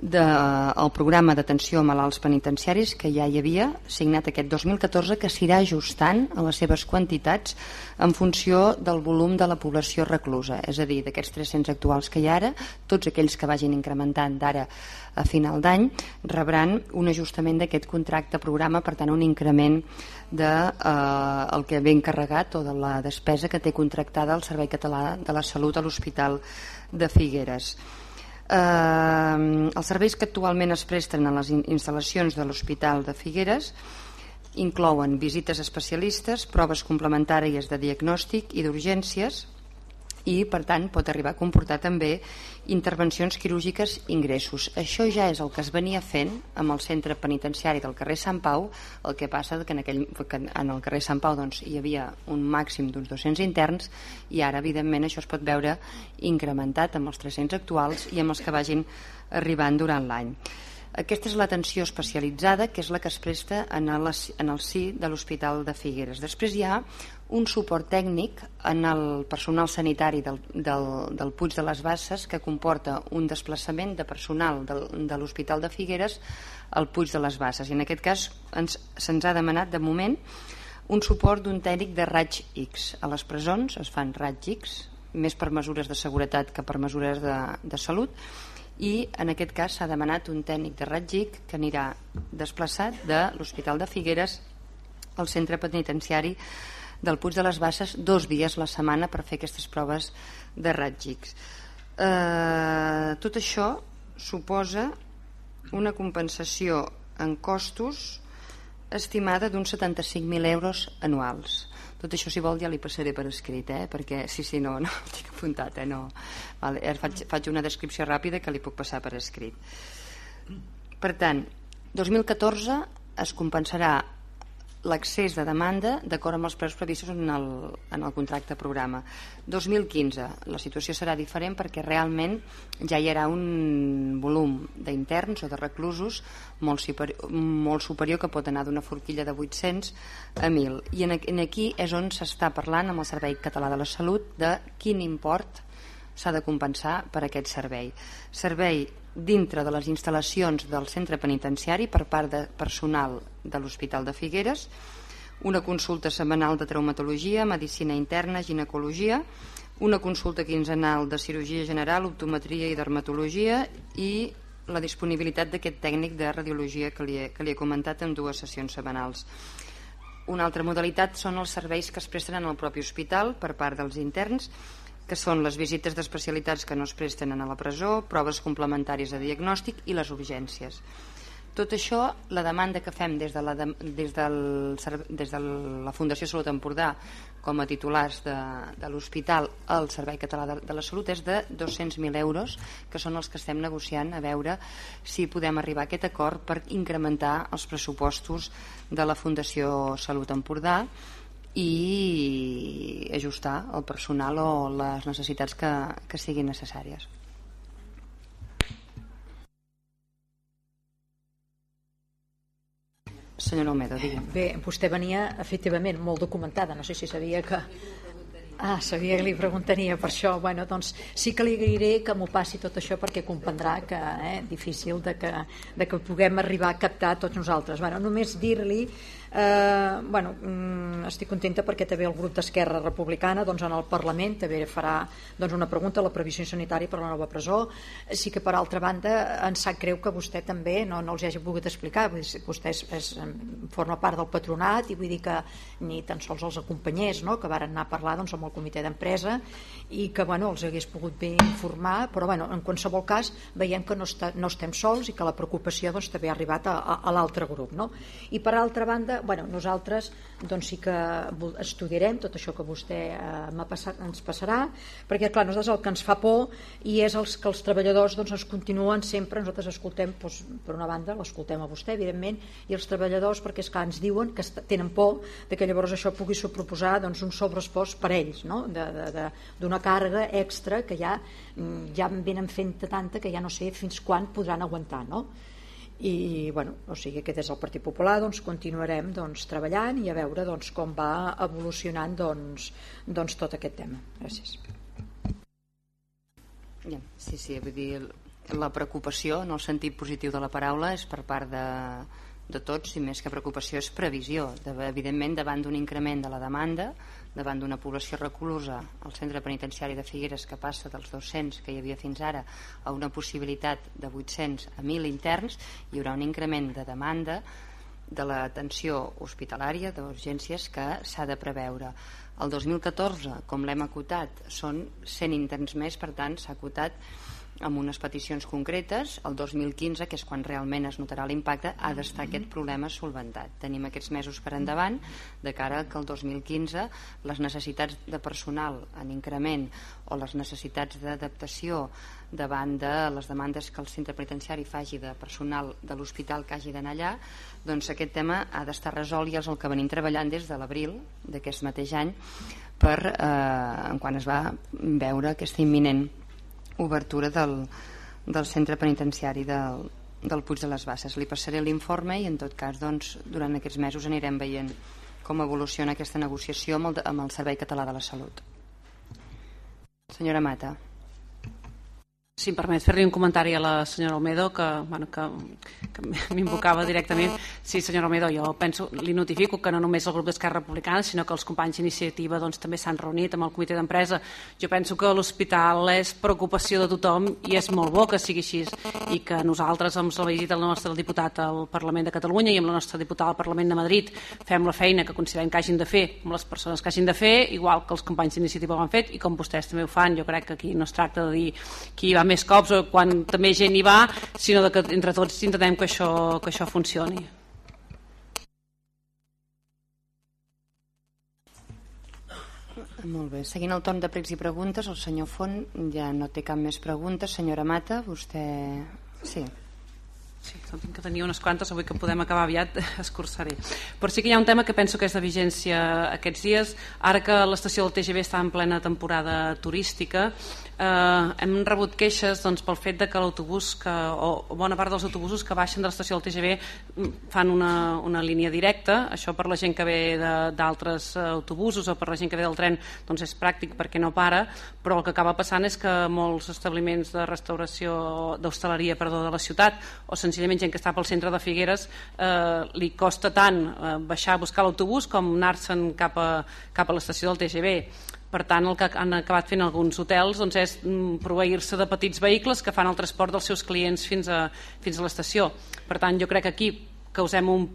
del programa d'atenció a malalts penitenciaris que ja hi havia signat aquest 2014 que s'irà ajustant a les seves quantitats en funció del volum de la població reclusa, és a dir, d'aquests 300 actuals que hi ha ara, tots aquells que vagin incrementant d'ara a final d'any rebran un ajustament d'aquest contracte programa, per tant un increment de eh, el que ve encarregat o de la despesa que té contractada el Servei Català de la Salut a l'Hospital de Figueres. Eh, els serveis que actualment es presten a les instal·lacions de l'Hospital de Figueres inclouen visites especialistes, proves complementàries de diagnòstic i d'urgències, i per tant pot arribar a comportar també intervencions quirúrgiques ingressos. Això ja és el que es venia fent amb el centre penitenciari del carrer Sant Pau, el que passa que en, aquell, que en el carrer Sant Pau doncs, hi havia un màxim d'uns 200 interns i ara evidentment això es pot veure incrementat amb els 300 actuals i amb els que vagin arribant durant l'any. Aquesta és l'atenció especialitzada, que és la que es presta en el, en el sí de l'Hospital de Figueres. Després hi ha un suport tècnic en el personal sanitari del, del, del Puig de les Basses que comporta un desplaçament de personal del, de l'Hospital de Figueres al Puig de les Basses i en aquest cas se'ns ha demanat de moment un suport d'un tècnic de raig X. A les presons es fan raig X més per mesures de seguretat que per mesures de, de salut i en aquest cas s'ha demanat un tècnic de Ratgic que anirà desplaçat de l'Hospital de Figueres al centre penitenciari del Puig de les Basses dos dies la setmana per fer aquestes proves de Ratgics. Eh, tot això suposa una compensació en costos estimada d'uns 75.000 euros anuals. Tot això, si vol, ja li passaré per escrit, eh? perquè sí, sí, no, no, tinc apuntat, eh? no. Vale, faig, faig una descripció ràpida que li puc passar per escrit. Per tant, 2014 es compensarà l'accés de demanda d'acord amb els preus previstos en el, en el contracte programa. 2015, la situació serà diferent perquè realment ja hi haurà un volum d'interns o de reclusos molt superior, molt superior que pot anar d'una forquilla de 800 a 1.000. I en, en aquí és on s'està parlant amb el Servei Català de la Salut de quin import s'ha de compensar per aquest servei. Servei dintre de les instal·lacions del centre penitenciari per part de personal de l'Hospital de Figueres, una consulta setmanal de traumatologia, medicina interna, ginecologia, una consulta quinzenal de cirurgia general, optometria i dermatologia i la disponibilitat d'aquest tècnic de radiologia que li, he, que li he comentat en dues sessions setmanals. Una altra modalitat són els serveis que es presten en el propi hospital per part dels interns que són les visites d'especialitats que no es presten a la presó, proves complementàries de diagnòstic i les urgències. Tot això, la demanda que fem des de la, des del, des de la Fundació Salut Empordà com a titulars de, de l'Hospital al Servei Català de, de la Salut és de 200.000 euros, que són els que estem negociant a veure si podem arribar a aquest acord per incrementar els pressupostos de la Fundació Salut Empordà i ajustar el personal o les necessitats que, que siguin necessàries. Senyor Olmedo, digue'm. Bé, vostè venia efectivament molt documentada, no sé si sabia que Ah, sabia que li preguntaria per això. Bueno, doncs sí que li agrairé que m'ho passi tot això perquè comprendrà que és eh, difícil de que, de que puguem arribar a captar tots nosaltres. Bueno, només dir-li Eh, bueno, mm, estic contenta perquè també el grup d'Esquerra Republicana doncs, en el Parlament també farà doncs, una pregunta a la previsió sanitària per a la nova presó sí que per altra banda ens sap greu que vostè també no, no els hagi pogut explicar vostè és, és, forma part del patronat i vull dir que ni tan sols els acompanyés no? que varen anar a parlar doncs, amb el comitè d'empresa i que bueno, els hagués pogut bé informar però bueno, en qualsevol cas veiem que no, està, no estem sols i que la preocupació doncs, també ha arribat a, a, a l'altre grup no? i per altra banda bueno, nosaltres doncs sí que estudiarem tot això que vostè eh, passat, ens passarà, perquè clar, nosaltres el que ens fa por i és els que els treballadors doncs, ens continuen sempre, nosaltres escoltem doncs, per una banda, l'escoltem a vostè evidentment, i els treballadors perquè és clar, ens diuen que tenen por de que llavors això pugui suproposar doncs, un sobreesforç per ells, no? d'una càrrega extra que ja, mm, ja venen fent tanta que ja no sé fins quan podran aguantar, no? I bueno, o sigui que des del Partit Popular doncs, continuarem doncs, treballant i a veure doncs, com va evolucionant doncs, doncs, tot aquest tema. Gràcies. Sí, sí, vull dir la preocupació en el sentit positiu de la paraula és per part de, de tots i més que preocupació és previsió. De, evidentment davant d'un increment de la demanda davant d'una població reclusa al centre penitenciari de Figueres que passa dels 200 que hi havia fins ara a una possibilitat de 800 a 1.000 interns hi haurà un increment de demanda de l'atenció hospitalària d'urgències que s'ha de preveure. El 2014, com l'hem acotat són 100 interns més per tant s'ha acotat amb unes peticions concretes, el 2015, que és quan realment es notarà l'impacte, ha d'estar aquest problema solventat. Tenim aquests mesos per endavant, de cara que el 2015 les necessitats de personal en increment o les necessitats d'adaptació davant de les demandes que el centre penitenciari faci de personal de l'hospital que hagi d'anar allà, doncs aquest tema ha d'estar resolt i és el que venim treballant des de l'abril d'aquest mateix any per, eh, quan es va veure aquesta imminent obertura del, del centre penitenciari del, del Puig de les Basses. Li passaré l'informe i en tot cas doncs, durant aquests mesos anirem veient com evoluciona aquesta negociació amb el, amb el Servei Català de la Salut. Senyora Mata. Si em permet fer-li un comentari a la senyora Olmedo, que, bueno, que, que m'invocava directament. Sí, senyora Olmedo, jo penso, li notifico que no només el grup d'Esquerra Republicana, sinó que els companys d'iniciativa doncs, també s'han reunit amb el comitè d'empresa. Jo penso que l'hospital és preocupació de tothom i és molt bo que sigui així i que nosaltres, amb la visita del nostre diputat al Parlament de Catalunya i amb la nostra diputada al Parlament de Madrid, fem la feina que considerem que hagin de fer amb les persones que hagin de fer, igual que els companys d'iniciativa ho han fet i com vostès també ho fan. Jo crec que aquí no es tracta de dir qui va més cops o quan també gent hi va, sinó de que entre tots intentem que això, que això funcioni. Molt bé. Seguint el torn de pregs i preguntes, el senyor Font ja no té cap més preguntes. Senyora Mata, vostè... Sí. Sí, tinc que tenia unes quantes, avui que podem acabar aviat escurçaré. Però sí que hi ha un tema que penso que és de vigència aquests dies. Ara que l'estació del TGV està en plena temporada turística, eh, hem rebut queixes doncs, pel fet de que l'autobús que, o bona part dels autobusos que baixen de l'estació del TGV mm, fan una, una línia directa això per la gent que ve d'altres autobusos o per la gent que ve del tren doncs és pràctic perquè no para però el que acaba passant és que molts establiments de restauració d'hostaleria perdó de la ciutat o senzillament gent que està pel centre de Figueres eh, li costa tant eh, baixar a buscar l'autobús com anar-se'n cap a, cap a l'estació del TGV per tant, el que han acabat fent alguns hotels doncs, és mm, proveir-se de petits vehicles que fan el transport dels seus clients fins a, fins a l'estació. Per tant, jo crec que aquí causem un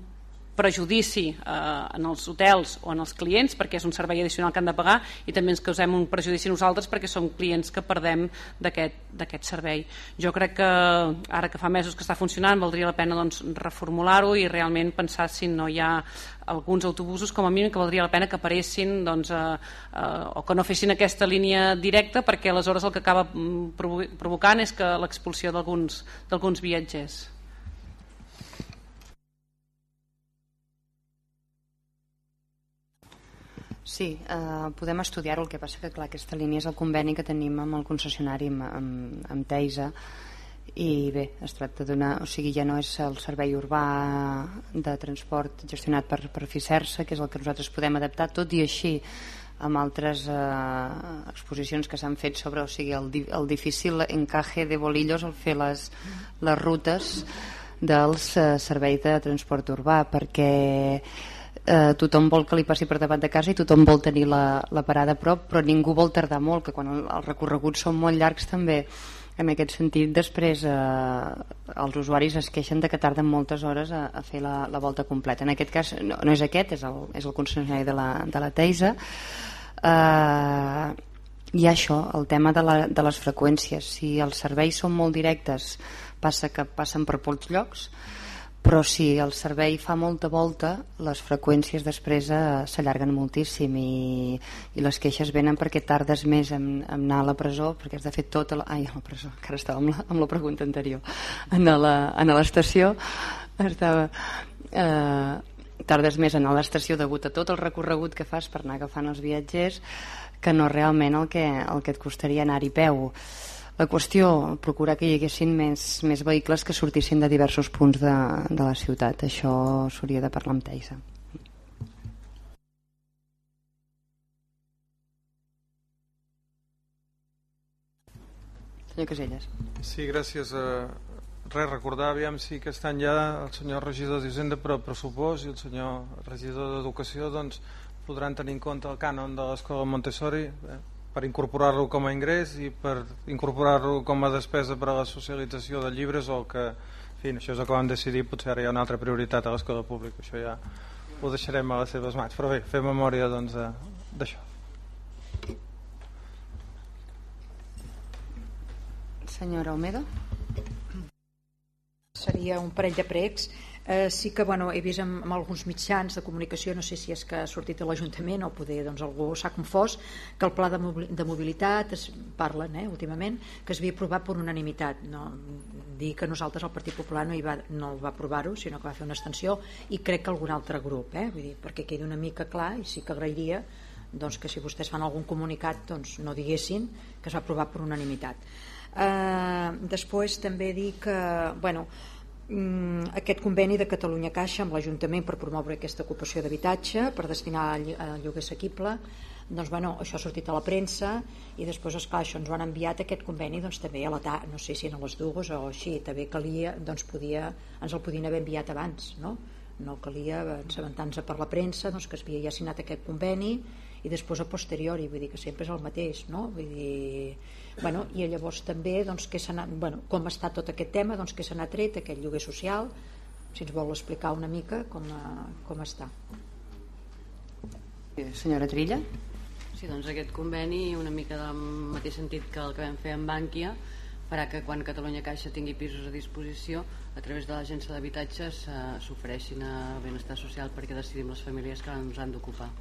prejudici eh, en els hotels o en els clients perquè és un servei addicional que han de pagar i també ens causem un prejudici nosaltres perquè som clients que perdem d'aquest servei. Jo crec que ara que fa mesos que està funcionant valdria la pena doncs, reformular-ho i realment pensar si no hi ha alguns autobusos com a mínim que valdria la pena que aparessin doncs, eh, eh, o que no fessin aquesta línia directa perquè aleshores el que acaba mm, provocant és que l'expulsió d'alguns viatgers. Sí, eh, podem estudiar-ho, el que passa que clar, aquesta línia és el conveni que tenim amb el concessionari, amb, amb, amb Teisa, i bé, es tracta d'una... O sigui, ja no és el servei urbà de transport gestionat per, per FICERSA, que és el que nosaltres podem adaptar, tot i així amb altres eh, exposicions que s'han fet sobre o sigui, el, el difícil encaje de bolillos al fer les, les rutes dels eh, serveis de transport urbà perquè eh, tothom vol que li passi per davant de casa i tothom vol tenir la, la parada a prop però ningú vol tardar molt que quan el, els recorreguts són molt llargs també. En aquest sentit després eh, els usuaris es queixen de que tarden moltes hores a, a fer la, la volta completa. En aquest cas no, no és aquest és el, és el concessionari de la, de la Teisa. Eh, i això, el tema de, la, de les freqüències. Si els serveis són molt directes passa que passen per pocs llocs però si el servei fa molta volta les freqüències després eh, s'allarguen moltíssim i, i les queixes venen perquè tardes més en, en anar a la presó perquè has de fer tot la... ai, a la presó, encara estava amb la, amb la pregunta anterior en l'estació estava eh, tardes més en l'estació degut a tot el recorregut que fas per anar agafant els viatgers que no realment el que, el que et costaria anar-hi peu la qüestió, procurar que hi haguessin més, més vehicles que sortissin de diversos punts de, de la ciutat. Això s'hauria de parlar amb Teisa. Senyor Caselles. Sí, gràcies. Eh, res, recordar aviam si aquest any ja el senyor regidor d'Hisenda per pressupost i el senyor regidor d'Educació doncs, podran tenir en compte el cànon de l'escola Montessori. Eh? Per incorporar-lo com a ingrés i per incorporar-lo com a despesa per a la socialització de llibres o que, en fi, això és el que vam decidir, potser ara hi ha una altra prioritat a l'escola pública, això ja ho deixarem a les seves mans, però bé, fer memòria doncs d'això. Senyora Olmedo? Seria un parell de pregs Eh, sí que bueno, he vist amb, alguns mitjans de comunicació, no sé si és que ha sortit de l'Ajuntament o poder doncs, algú s'ha confós, que el pla de, mobilitat es parlen eh, últimament que es havia aprovat per unanimitat. No, dir que nosaltres el Partit Popular no, hi va, no va aprovar-ho, sinó que va fer una extensió i crec que algun altre grup, eh, vull dir, perquè quedi una mica clar i sí que agrairia doncs, que si vostès fan algun comunicat doncs, no diguessin que es va aprovar per unanimitat. Eh, després també dir que bueno, aquest conveni de Catalunya Caixa amb l'Ajuntament per promoure aquesta ocupació d'habitatge per destinar a lloguer assequible doncs bueno, això ha sortit a la premsa i després esclar, això ens ho han enviat aquest conveni doncs també a la no sé si a les dues o així també calia, doncs podia, ens el podien haver enviat abans no, no calia assabentar-nos per la premsa doncs, que es havia ja signat aquest conveni i després a posteriori, vull dir que sempre és el mateix no? vull dir bueno, i llavors també doncs, que bueno, com està tot aquest tema doncs, que se n'ha tret aquest lloguer social. Si ens vol explicar una mica com, com està. Senyora Trilla? Sí, doncs aquest conveni una mica del mateix sentit que el que vam fer amb Bànquia farà que quan Catalunya Caixa tingui pisos a disposició a través de l'agència d'habitatges s'ofereixin a benestar social perquè decidim les famílies que ens han d'ocupar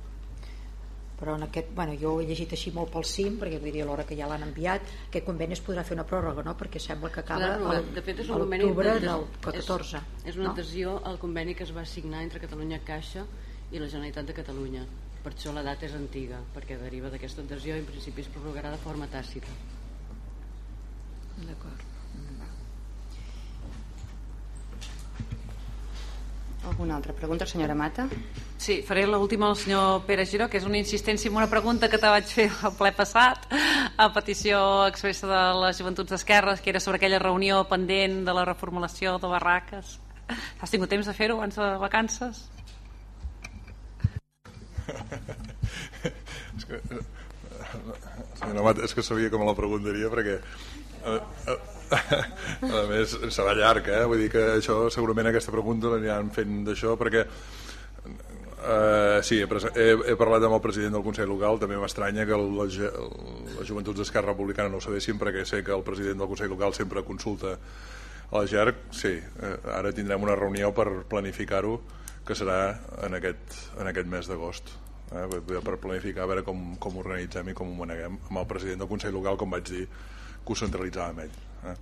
però en aquest, bueno, jo ho he llegit així molt pel CIM perquè vull dir a l'hora que ja l'han enviat aquest conveni es podrà fer una pròrroga no? perquè sembla que acaba Clar, de fet és un conveni l'octubre del 14 és, és una no? adhesió al conveni que es va signar entre Catalunya Caixa i la Generalitat de Catalunya per això la data és antiga perquè deriva d'aquesta adhesió i en principi es prorrogarà de forma tàcita d'acord Alguna altra pregunta, senyora Mata? Sí, faré l'última al senyor Pere Giró, que és una insistència en una pregunta que te vaig fer al ple passat, a petició expressa de les Joventuts d'Esquerres, que era sobre aquella reunió pendent de la reformulació de barraques. Has tingut temps de fer-ho abans de vacances? és que, eh, senyora Mata, és que sabia me la preguntaria perquè eh, eh, a més serà llarg eh? vull dir que això segurament aquesta pregunta l'aniran fent d'això perquè Uh, sí, he, he, he parlat amb el president del Consell Local, també m'estranya que les la joventuts d'Esquerra Republicana no ho sabessin perquè sé que el president del Consell Local sempre consulta a la GERC, sí, uh, ara tindrem una reunió per planificar-ho que serà en aquest, en aquest mes d'agost eh, per planificar a veure com, com organitzem i com ho maneguem. Amb el president del Consell Local, com vaig dir que ho centralitzava amb ell eh?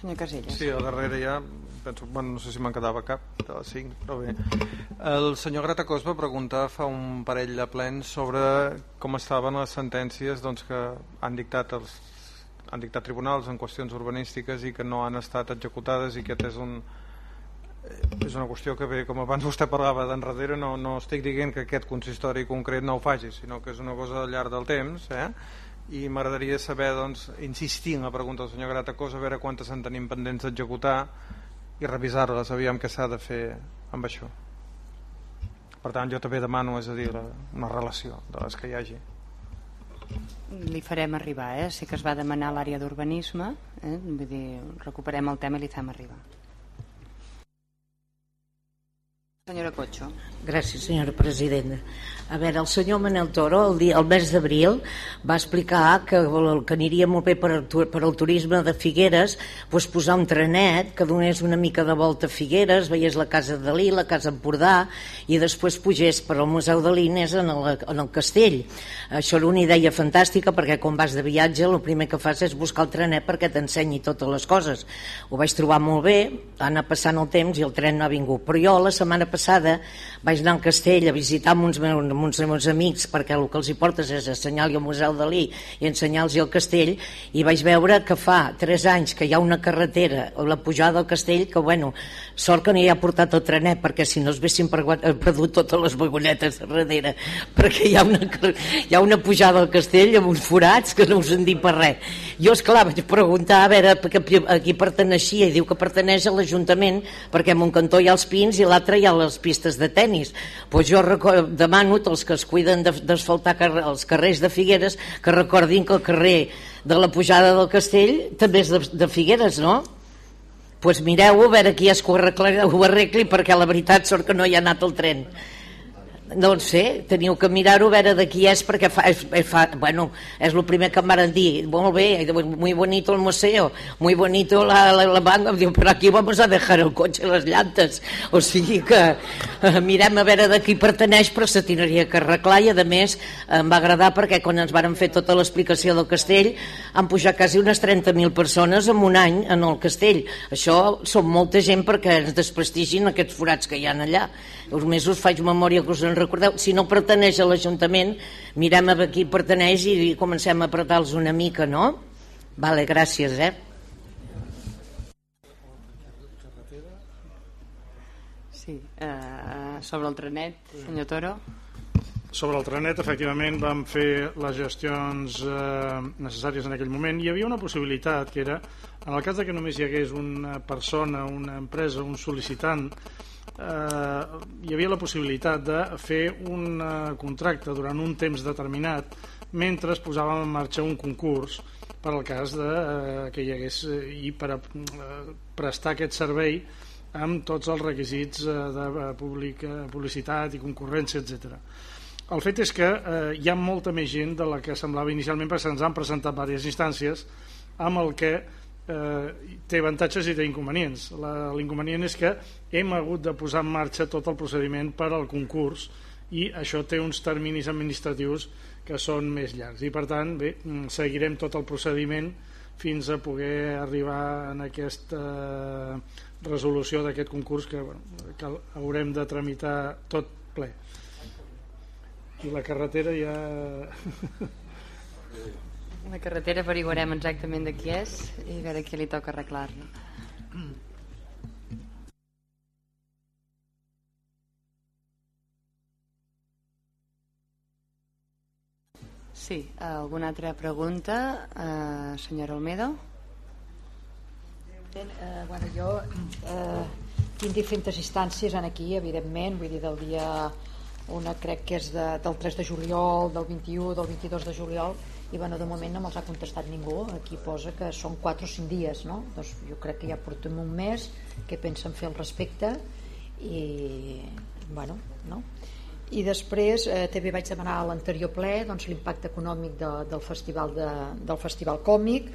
Senyor Casellas. Sí, a darrere ja, penso, bueno, no sé si me'n quedava cap de les 5, però bé. El senyor Gratacós va preguntar fa un parell de plens sobre com estaven les sentències doncs, que han dictat els han dictat tribunals en qüestions urbanístiques i que no han estat executades i que és un, és una qüestió que bé, com abans vostè parlava d'enrere no, no estic dient que aquest consistori concret no ho faci, sinó que és una cosa al llarg del temps eh? i m'agradaria saber, doncs, insistir en la pregunta del senyor Gratacós, a veure quantes en tenim pendents d'executar i revisar-les, aviam què s'ha de fer amb això. Per tant, jo també demano, és a dir, una relació de les que hi hagi. Li farem arribar, eh? Sí que es va demanar l'àrea d'urbanisme, eh? vull dir, recuperem el tema i li fem arribar. Senyora Cocho. Gràcies, senyora presidenta. A veure, el senyor Manel Toro el, dia, el mes d'abril va explicar que, que aniria molt bé per, per al turisme de Figueres doncs posar un trenet que donés una mica de volta a Figueres, veiés la Casa de Dalí, la Casa Empordà i després pugés per al Museu de l'Ines en, el, en el castell. Això era una idea fantàstica perquè quan vas de viatge el primer que fas és buscar el trenet perquè t'ensenyi totes les coses. Ho vaig trobar molt bé, anar passant el temps i el tren no ha vingut. Però jo la setmana passada vaig anar al castell a visitar amb uns, meus, amb uns meus amics perquè el que els hi portes és assenyalar-li el Museu Dalí i ensenyar-los el castell i vaig veure que fa 3 anys que hi ha una carretera la pujada del castell que bueno, sort que no hi ha portat el trenet perquè si no es haguessin perdut totes les vagonetes darrere perquè hi ha una, hi ha una pujada al castell amb uns forats que no us en dic per res. Jo esclar vaig preguntar a veure a qui perteneixia i diu que perteneix a l'Ajuntament perquè en un cantó hi ha els pins i l'altre hi ha les pistes de tenis pues jo demano als que es cuiden d'asfaltar els carrers de Figueres que recordin que el carrer de la pujada del castell també és de, de Figueres, no? Doncs pues mireu a veure qui que ho arregli, ho arregli perquè la veritat sort que no hi ha anat el tren no sé, teniu que mirar-ho a veure de qui és perquè fa, és, fa, bueno, és el primer que em van dir molt bé, muy bonito el museo muy bonito la, la, la banca diu, però aquí vamos a dejar el cotxe i les llantes o sigui que eh, mirem a veure de qui perteneix però se tindria que arreglar i a més em va agradar perquè quan ens varen fer tota l'explicació del castell han pujat quasi unes 30.000 persones en un any en el castell. Això són molta gent perquè ens desprestigin aquests forats que hi han allà els mesos faig memòria que us en recordeu si no perteneix a l'Ajuntament mirem a qui perteneix i comencem a apretar-los una mica no? vale, gràcies eh? Sí, eh, sobre el trenet, senyor Toro. Sobre el trenet, efectivament, vam fer les gestions eh, necessàries en aquell moment. Hi havia una possibilitat, que era, en el cas de que només hi hagués una persona, una empresa, un sol·licitant, eh, hi havia la possibilitat de fer un eh, contracte durant un temps determinat mentre es posàvem en marxa un concurs per al cas de, eh, que hi hagués eh, i per a, eh, prestar aquest servei amb tots els requisits eh, de eh, public, publicitat i concurrència, etc. El fet és que eh, hi ha molta més gent de la que semblava inicialment perquè se'ns han presentat diverses instàncies amb el que eh, té avantatges i té inconvenients. L'inconvenient és que hem hagut de posar en marxa tot el procediment per al concurs i això té uns terminis administratius que són més llargs i per tant bé, mm, seguirem tot el procediment fins a poder arribar en aquesta resolució d'aquest concurs que, bueno, que haurem de tramitar tot ple i la carretera ja... La carretera averiguarem exactament de qui és i veure qui li toca arreglar-la. Sí, alguna altra pregunta, eh, senyora Olmedo? Eh, bueno, jo eh, tinc diferents instàncies en aquí, evidentment, vull dir, del dia una crec que és de, del 3 de juliol, del 21, del 22 de juliol i bueno, de moment no me'ls ha contestat ningú aquí posa que són 4 o 5 dies no? doncs jo crec que ja portem un mes que pensen fer al respecte i bueno, no? i després eh, també vaig demanar a l'anterior ple doncs, l'impacte econòmic de, del, festival de, del festival còmic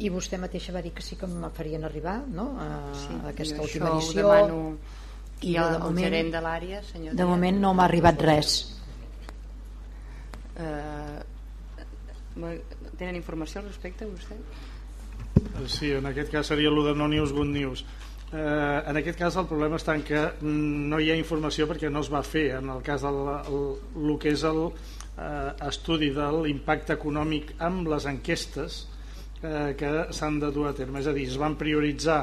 i vostè mateixa va dir que sí que me farien arribar no? a, sí, a aquesta última edició demano i I el, de el moment, gerent de l'àrea, de moment no m'ha arribat res Eh, tenen informació al respecte, vostè? Sí, en aquest cas seria el de no news, good news. Eh, en aquest cas el problema està en que no hi ha informació perquè no es va fer en el cas del el, el que és el eh, de l'impacte econòmic amb les enquestes eh, que s'han de dur a terme. És a dir, es van prioritzar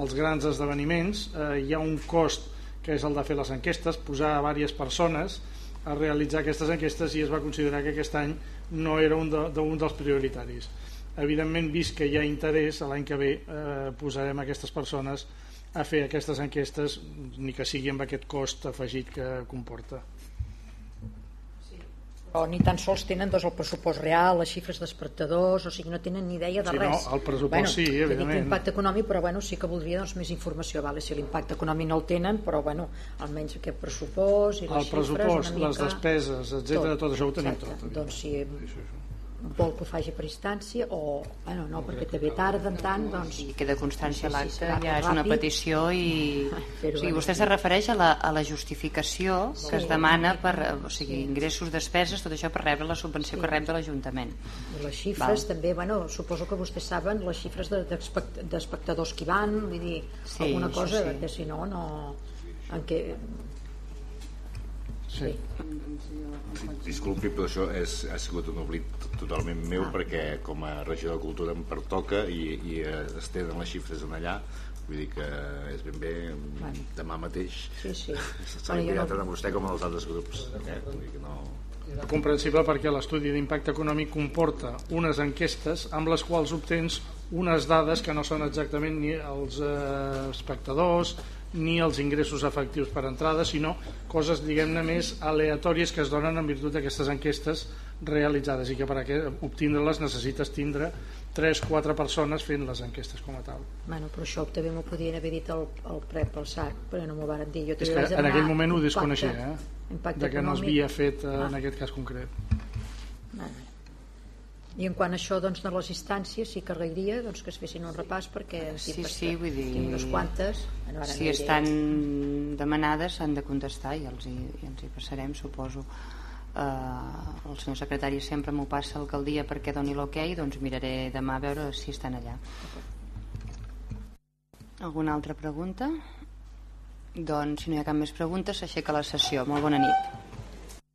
els grans esdeveniments, eh, hi ha un cost que és el de fer les enquestes, posar a diverses persones a realitzar aquestes enquestes i es va considerar que aquest any no era un, de, un dels prioritaris. Evidentment, vist que hi ha interès, l'any que ve eh, posarem aquestes persones a fer aquestes enquestes, ni que sigui amb aquest cost afegit que comporta. O ni tan sols tenen doncs, el pressupost real, les xifres d'espectadors, o sigui, no tenen ni idea de Sí, no, res. el pressupost bueno, sí, evidentment. L'impacte econòmic, però bueno, sí que voldria doncs, més informació. Vale? Si l'impacte econòmic no el tenen, però bueno, almenys aquest pressupost i les El pressupost, xifres una les mica... despeses, etc, tot això ho tenim Exacte. tot. Doncs si vol que ho faci per instància o, bueno, no, perquè també tarda en tant, doncs... I queda constància a l'acte, ja és una petició i... O sigui, vostè se refereix a la, a la justificació Sí. que es demana per, o sigui, ingressos, despeses, tot això per rebre la subvenció que rep de l'Ajuntament. I les xifres també, bueno, suposo que vostès saben les xifres de- d'espect- d'espectadors que hi van, vull dir, Sí, alguna cosa sí. que si no, no... En què... Sí. Disculpi, però això és, ha sigut un oblit totalment meu perquè com a regidor de Cultura em pertoca i, i eh, es tenen les xifres en allà vull dir que és ben bé Bueno. demà mateix Sí, sí. s'ha Bueno, jo enviat no- tant a vostè com als altres grups eh? vull dir que no... comprensible perquè l'estudi d'impacte econòmic comporta unes enquestes amb les quals obtens unes dades que no són exactament ni els eh, espectadors ni els ingressos efectius per entrada, sinó coses, diguem-ne, més aleatòries que es donen en virtut d'aquestes enquestes realitzades i que per obtindre-les necessites tindre 3-4 persones fent les enquestes com a tal. Bueno, però això també m'ho podien haver dit el, el pre pel SAC, però no m'ho van dir. Jo És que en aquell moment ho desconeixia, eh? impacte de que no es econòmic. havia fet eh, Ah. en aquest cas concret. I en quant a això doncs, de les instàncies, sí que agrairia doncs, que es fessin un repàs perquè en Sí, tinc sí, vull dir... tinc unes quantes. Si no diré. estan demanades s'han de contestar i els hi, i els hi passarem, suposo. Uh, el senyor secretari sempre m'ho passa al dia perquè doni l'ok, doncs miraré demà a veure si estan allà. Alguna altra pregunta? Doncs si no hi ha cap més preguntes s'aixeca la sessió. Molt bona nit.